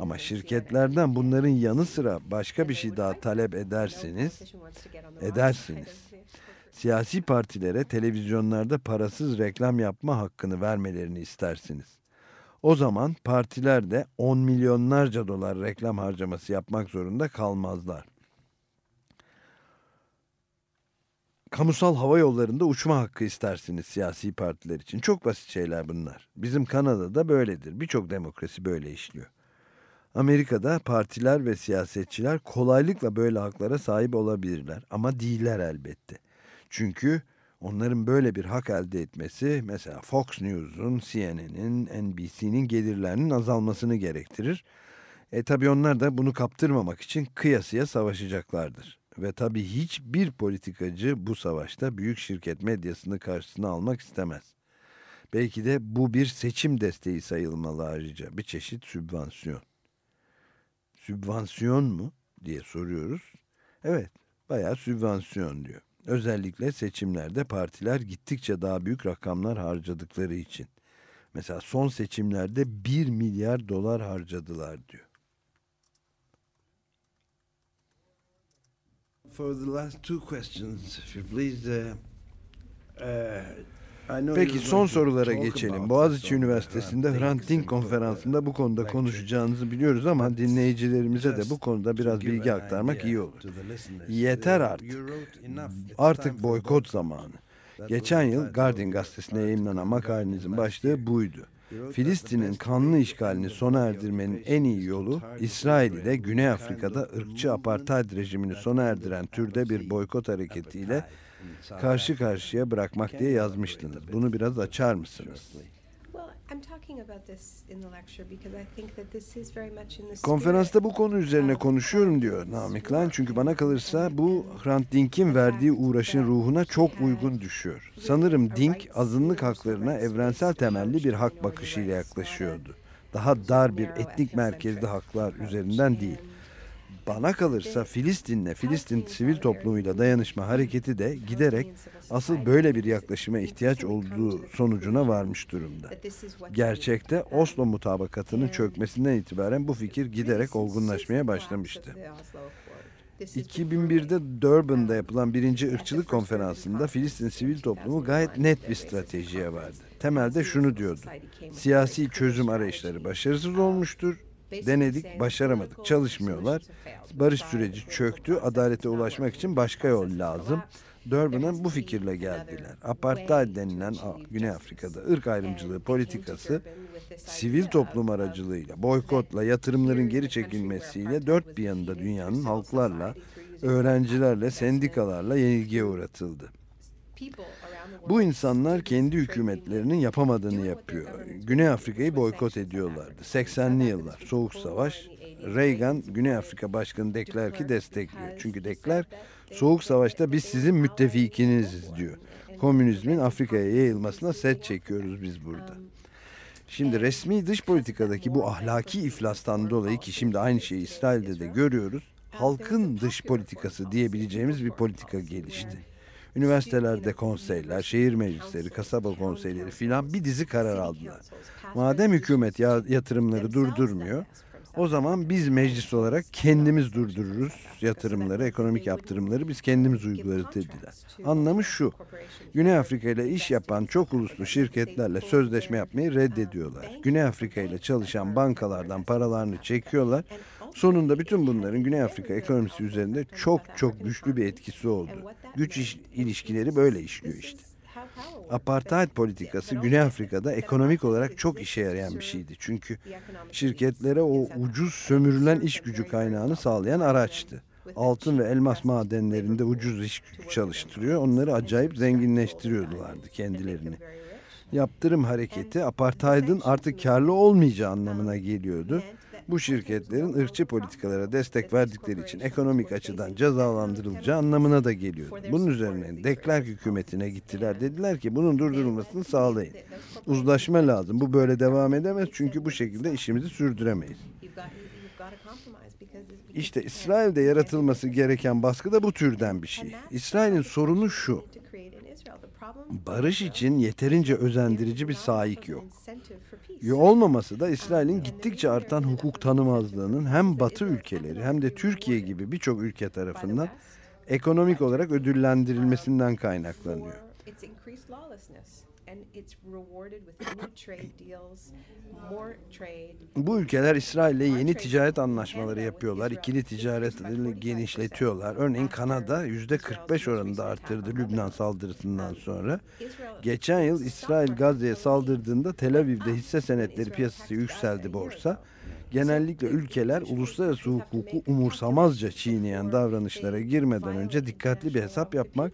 Ama şirketlerden bunların yanı sıra başka bir şey daha talep ederseniz, edersiniz. Siyasi partilere televizyonlarda parasız reklam yapma hakkını vermelerini istersiniz. O zaman partiler de 10 milyonlarca dolar reklam harcaması yapmak zorunda kalmazlar. Kamusal hava yollarında uçma hakkı istersiniz siyasi partiler için. Çok basit şeyler bunlar. Bizim Kanada'da böyledir. Birçok demokrasi böyle işliyor. Amerika'da partiler ve siyasetçiler kolaylıkla böyle haklara sahip olabilirler ama değiller elbette. Çünkü onların böyle bir hak elde etmesi mesela Fox News'un, CNN'in, NBC'nin gelirlerinin azalmasını gerektirir. E tabi onlar da bunu kaptırmamak için kıyasıya savaşacaklardır. Ve tabi hiçbir politikacı bu savaşta büyük şirket medyasını karşısına almak istemez. Belki de bu bir seçim desteği sayılmalı ayrıca bir çeşit sübvansiyon. Sübvansiyon mu diye soruyoruz. Evet bayağı sübvansiyon diyor. Özellikle seçimlerde partiler gittikçe daha büyük rakamlar harcadıkları için. Mesela son seçimlerde 1 milyar dolar harcadılar diyor. For the last two questions, if you please, uh, uh, Peki son sorulara geçelim. Boğaziçi Üniversitesi'nde Hrant Dink konferansında bu konuda konuşacağınızı biliyoruz ama dinleyicilerimize de bu konuda biraz bilgi aktarmak iyi olur. Yeter uh, artık. Artık boykot zamanı. Geçen yıl Guardian your yayınlanan makalenizin başlığı buydu. Filistin'in kanlı işgalini sona erdirmenin en iyi yolu İsrail ile Güney Afrika'da ırkçı apartheid rejimini sona erdiren türde bir boykot hareketiyle karşı karşıya bırakmak diye yazmıştınız. Bunu biraz açar mısınız? Konferansta bu konu üzerine konuşuyorum diyor Naomi Klein. Çünkü bana kalırsa bu Hrant Dink'in verdiği uğraşın ruhuna çok uygun düşüyor. Sanırım Dink azınlık haklarına evrensel temelli bir hak bakışıyla yaklaşıyordu. Daha dar bir etnik merkezli haklar üzerinden değil. Bana kalırsa Filistin'le, Filistin sivil toplumuyla dayanışma hareketi de giderek asıl böyle bir yaklaşıma ihtiyaç olduğu sonucuna varmış durumda. Gerçekte Oslo mutabakatının çökmesinden itibaren bu fikir giderek olgunlaşmaya başlamıştı. 2001'de Durban'da yapılan birinci ırkçılık konferansında Filistin sivil toplumu gayet net bir stratejiye vardı. Temelde şunu diyordu. Siyasi çözüm arayışları başarısız olmuştur. Denedik, başaramadık, çalışmıyorlar. Barış süreci çöktü. Adalete ulaşmak için başka yol lazım. Durban'a bu fikirle geldiler. Apartheid denilen Güney Afrika'da ırk ayrımcılığı politikası sivil toplum aracılığıyla, boykotla, yatırımların geri çekilmesiyle dört bir yanında dünyanın halklarla, öğrencilerle, sendikalarla yenilgiye uğratıldı. Bu insanlar kendi hükümetlerinin yapamadığını yapıyor. Güney Afrika'yı boykot ediyorlardı. 80'li yıllar, Soğuk Savaş, Reagan, Güney Afrika Başkanı de Klerk'i destekliyor. Çünkü de Klerk, Soğuk Savaş'ta biz sizin müttefikiniziz diyor. Komünizmin Afrika'ya yayılmasına set çekiyoruz biz burada. Şimdi resmi dış politikadaki bu ahlaki iflastan dolayı ki şimdi aynı şeyi İsrail'de de görüyoruz. Halkın dış politikası diyebileceğimiz bir politika gelişti. Üniversitelerde konseyler, şehir meclisleri, kasaba konseyleri filan bir dizi karar aldılar. Madem hükümet ya- yatırımları durdurmuyor, o zaman biz meclis olarak kendimiz durdururuz yatırımları, ekonomik yaptırımları biz kendimiz uygularız dediler. Anlamı şu, Güney Afrika ile iş yapan çok uluslu şirketlerle sözleşme yapmayı reddediyorlar. Güney Afrika ile çalışan bankalardan paralarını çekiyorlar. Sonunda bütün bunların Güney Afrika ekonomisi üzerinde çok çok güçlü bir etkisi oldu. Güç iş- ilişkileri böyle işliyor işte. Apartheid politikası Güney Afrika'da ekonomik olarak çok işe yarayan bir şeydi. Çünkü şirketlere o ucuz sömürülen iş gücü kaynağını sağlayan araçtı. Altın ve elmas madenlerinde ucuz iş gücü çalıştırıyor. Onları acayip zenginleştiriyorlardı kendilerini. Yaptırım hareketi apartheidin artık karlı olmayacağı anlamına geliyordu. Bu şirketlerin ırkçı politikalara destek verdikleri için ekonomik açıdan cezalandırılacağı anlamına da geliyordu. Bunun üzerine Deklerk hükümetine gittiler. Dediler ki bunun durdurulmasını sağlayın. Uzlaşma lazım. Bu böyle devam edemez çünkü bu şekilde işimizi sürdüremeyiz. İşte İsrail'de yaratılması gereken baskı da bu türden bir şey. İsrail'in sorunu şu. Barış için yeterince özendirici bir sahip yok. Olmaması da İsrail'in gittikçe artan hukuk tanımazlığının hem Batı ülkeleri hem de Türkiye gibi birçok ülke tarafından ekonomik olarak ödüllendirilmesinden kaynaklanıyor. And it's rewarded with new trade deals, more trade. Bu ülkeler İsrail'le yeni ticaret anlaşmaları yapıyorlar. İkili ticaretini genişletiyorlar. Örneğin Kanada %45 oranında arttırdı Lübnan saldırısından sonra. Geçen yıl İsrail Gazze'ye saldırdığında Tel Aviv'de hisse senetleri piyasası yükseldi borsa. Genellikle ülkeler uluslararası hukuku umursamazca çiğneyen davranışlara girmeden önce dikkatli bir hesap yapmak,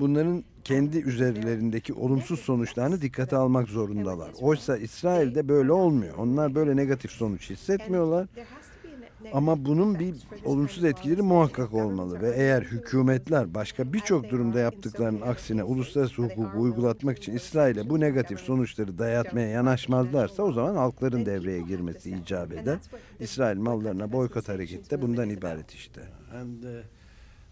bunların kendi üzerlerindeki olumsuz sonuçlarını dikkate almak zorundalar. Oysa İsrail'de böyle olmuyor. Onlar böyle negatif sonuç hissetmiyorlar. Ama bunun bir olumsuz etkileri muhakkak olmalı ve eğer hükümetler başka birçok durumda yaptıklarının aksine uluslararası hukuku uygulatmak için İsrail'e bu negatif sonuçları dayatmaya yanaşmazlarsa o zaman halkların devreye girmesi icap eder. İsrail mallarına boykot hareketi de bundan ibaret işte.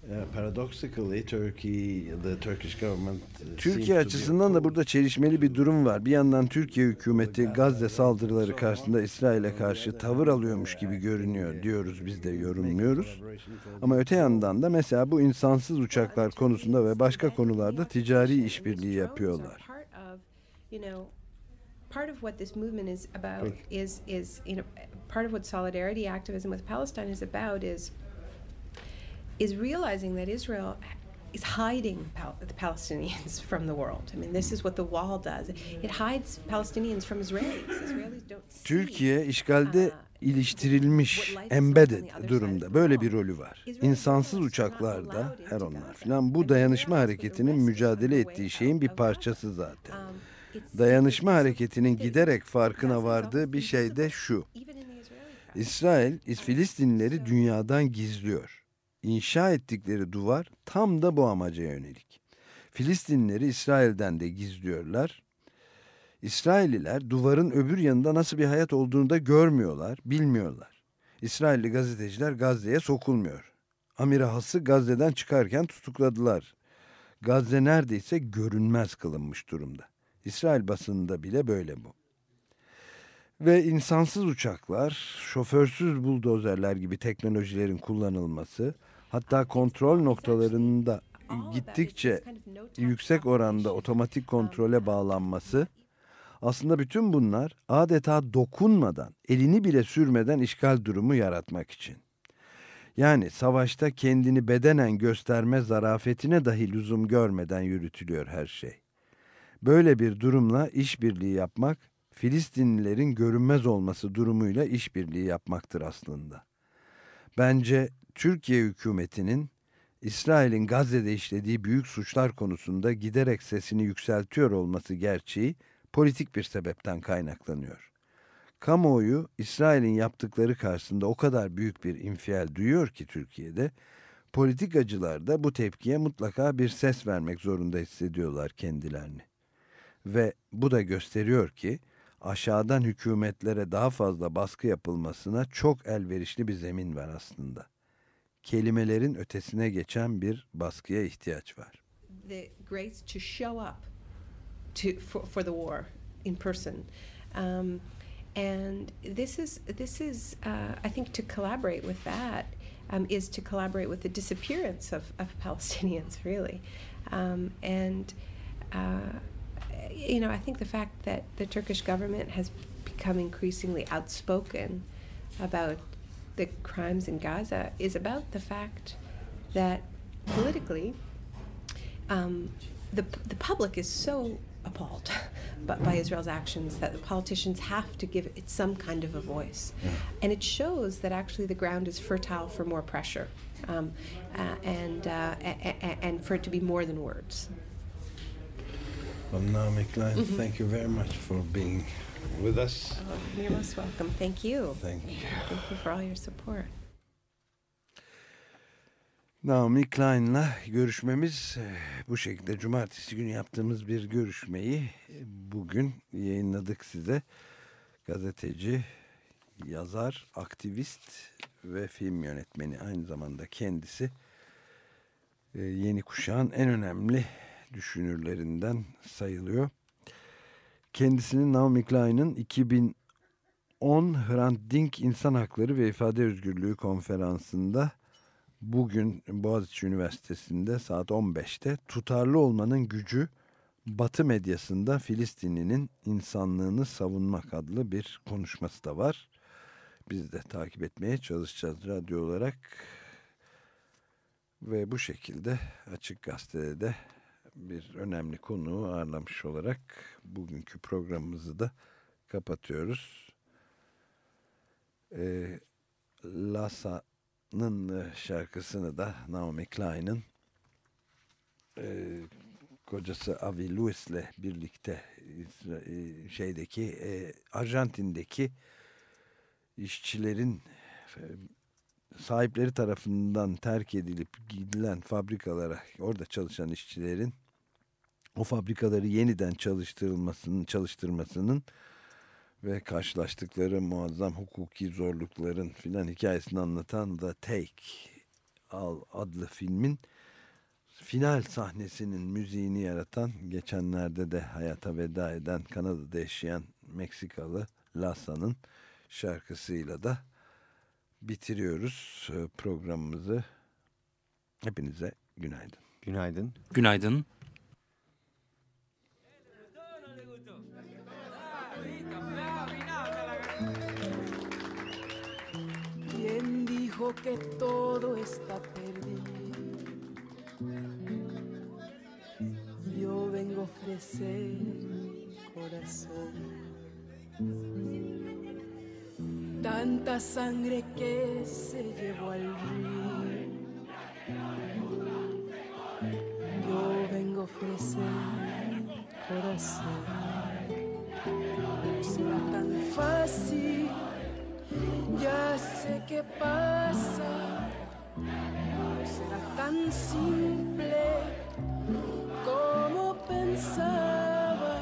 Uh, uh, paradoxically, Turkey, the Turkish government uh, Türkiye açısından da burada çelişmeli bir durum var. Bir yandan Türkiye hükümeti Gazze saldırıları karşısında İsrail'e karşı tavır alıyormuş gibi görünüyor diyoruz biz de yorumluyoruz. Ama öte yandan da mesela bu insansız uçaklar konusunda ve başka konularda ticari işbirliği yapıyorlar. Part of what this movement is about is is you know part of what solidarity activism with Palestine is about is is realizing that Israel is hiding Pal- the Palestinians from the world. I mean, this is what the wall does. It hides Palestinians from Israelis. Israelis don't see. Türkiye işgalde iliştirilmiş, embedded durumda. Böyle bir rolü var. İnsansız uçaklarda, her onlar filan bu dayanışma hareketinin mücadele ettiği şeyin bir parçası zaten. Um, Dayanışma hareketinin giderek farkına vardığı bir şey de şu. İsrail, Filistinlileri dünyadan gizliyor. İnşa ettikleri duvar tam da bu amaca yönelik. Filistinlileri İsrail'den de gizliyorlar. İsrailliler duvarın öbür yanında nasıl bir hayat olduğunu da görmüyorlar, bilmiyorlar. İsrailli gazeteciler Gazze'ye sokulmuyor. Amir Has'ı Gazze'den çıkarken tutukladılar. Gazze neredeyse görünmez kılınmış durumda. İsrail basınında bile böyle bu. Ve insansız uçaklar, şoförsüz buldozerler gibi teknolojilerin kullanılması, hatta kontrol noktalarında gittikçe yüksek oranda otomatik kontrole bağlanması, aslında bütün bunlar adeta dokunmadan, elini bile sürmeden işgal durumu yaratmak için. Yani savaşta kendini bedenen gösterme zarafetine dahi lüzum görmeden yürütülüyor her şey. Böyle bir durumla işbirliği yapmak Filistinlilerin görünmez olması durumuyla işbirliği yapmaktır aslında. Bence Türkiye hükümetinin İsrail'in Gazze'de işlediği büyük suçlar konusunda giderek sesini yükseltiyor olması gerçeği politik bir sebepten kaynaklanıyor. Kamuoyu İsrail'in yaptıkları karşısında o kadar büyük bir infial duyuyor ki Türkiye'de, politikacılar da bu tepkiye mutlaka bir ses vermek zorunda hissediyorlar kendilerini. Ve bu da gösteriyor ki aşağıdan hükümetlere daha fazla baskı yapılmasına çok elverişli bir zemin var aslında. Kelimelerin ötesine geçen bir baskıya ihtiyaç var. the grace to show up to for, for the war in person. Um, and this is this is uh, I think to collaborate with that um, is to collaborate with the disappearance of, of Palestinians really, um, and uh, you know I think the fact that the Turkish government has become increasingly outspoken about the crimes in Gaza is about the fact that politically um, the, the public is so appalled but by Israel's actions that the politicians have to give it some kind of a voice. And it shows that actually the ground is fertile for more pressure um, uh, and, uh, a- a- and for it to be more than words. Well, Naomi Klein, Mhm. thank you very much for being with us. Oh, you're most welcome. Thank you. Thank you. Thank you for all your support. Naomi Klein'la görüşmemiz e, bu şekilde cumartesi günü yaptığımız bir görüşmeyi e, bugün yayınladık size. Gazeteci, yazar, aktivist ve film yönetmeni aynı zamanda kendisi e, yeni kuşağın en önemli düşünürlerinden sayılıyor. Kendisinin Naomi Klein'in 2010 Hrant Dink İnsan Hakları ve İfade Özgürlüğü konferansında bugün Boğaziçi Üniversitesi'nde saat 15'te tutarlı olmanın gücü Batı medyasında Filistinli'nin insanlığını savunmak adlı bir konuşması da var. Biz de takip etmeye çalışacağız radyo olarak. Ve bu şekilde Açık Gazete'de de bir önemli konuğu ağırlamış olarak bugünkü programımızı da kapatıyoruz. Ee, e, şarkısını da Naomi Klein'in e, kocası Avi Lewis'le birlikte e, şeydeki e, Arjantin'deki işçilerin e, sahipleri tarafından terk edilip gidilen fabrikalara orada çalışan işçilerin o fabrikaları yeniden çalıştırılmasının çalıştırmasının ve karşılaştıkları muazzam hukuki zorlukların filan hikayesini anlatan The Take Al adlı filmin final sahnesinin müziğini yaratan geçenlerde de hayata veda eden Kanada'da yaşayan Meksikalı Lasa'nın şarkısıyla da bitiriyoruz e, programımızı. Hepinize günaydın. Günaydın. Günaydın. Dijo que todo está perdido? Yo vengo a ofrecer corazón. Tanta sangre que se llevó al río. Yo vengo a ofrecer corazón. No será tan fácil ya sé qué pasa, será tan simple como pensaba.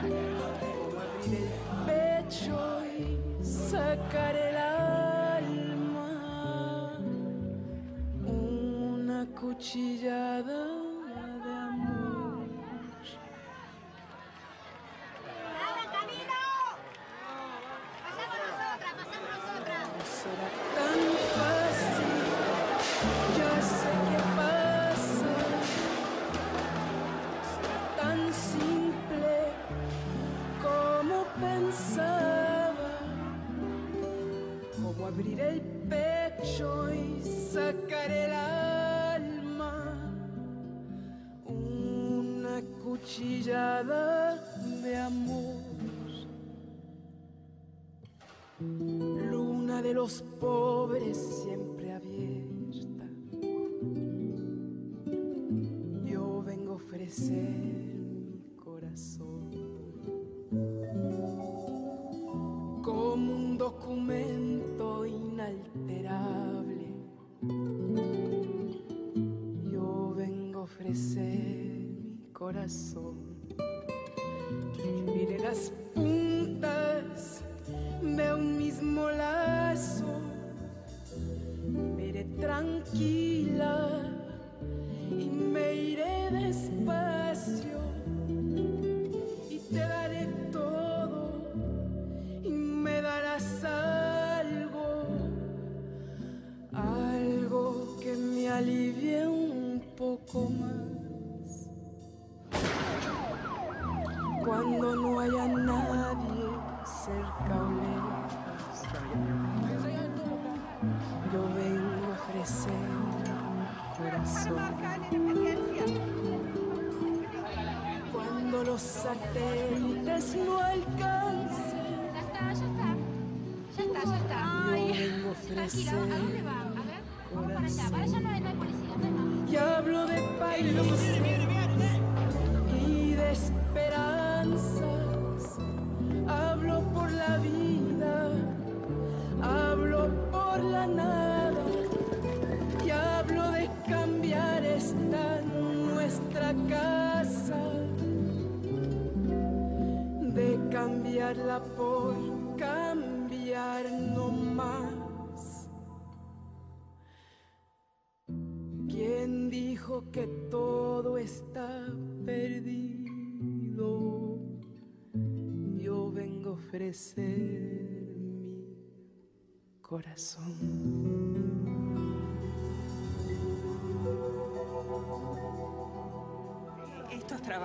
Como abrir el pecho y sacar el alma, una cuchillada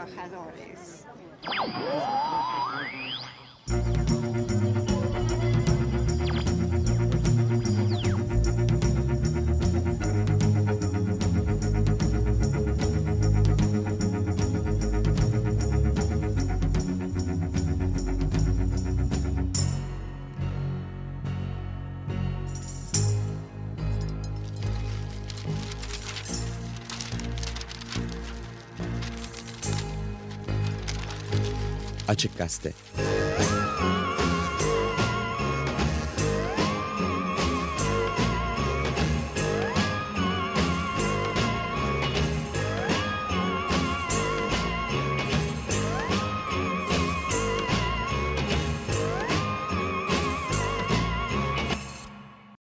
trabajadores. Açık Gazete.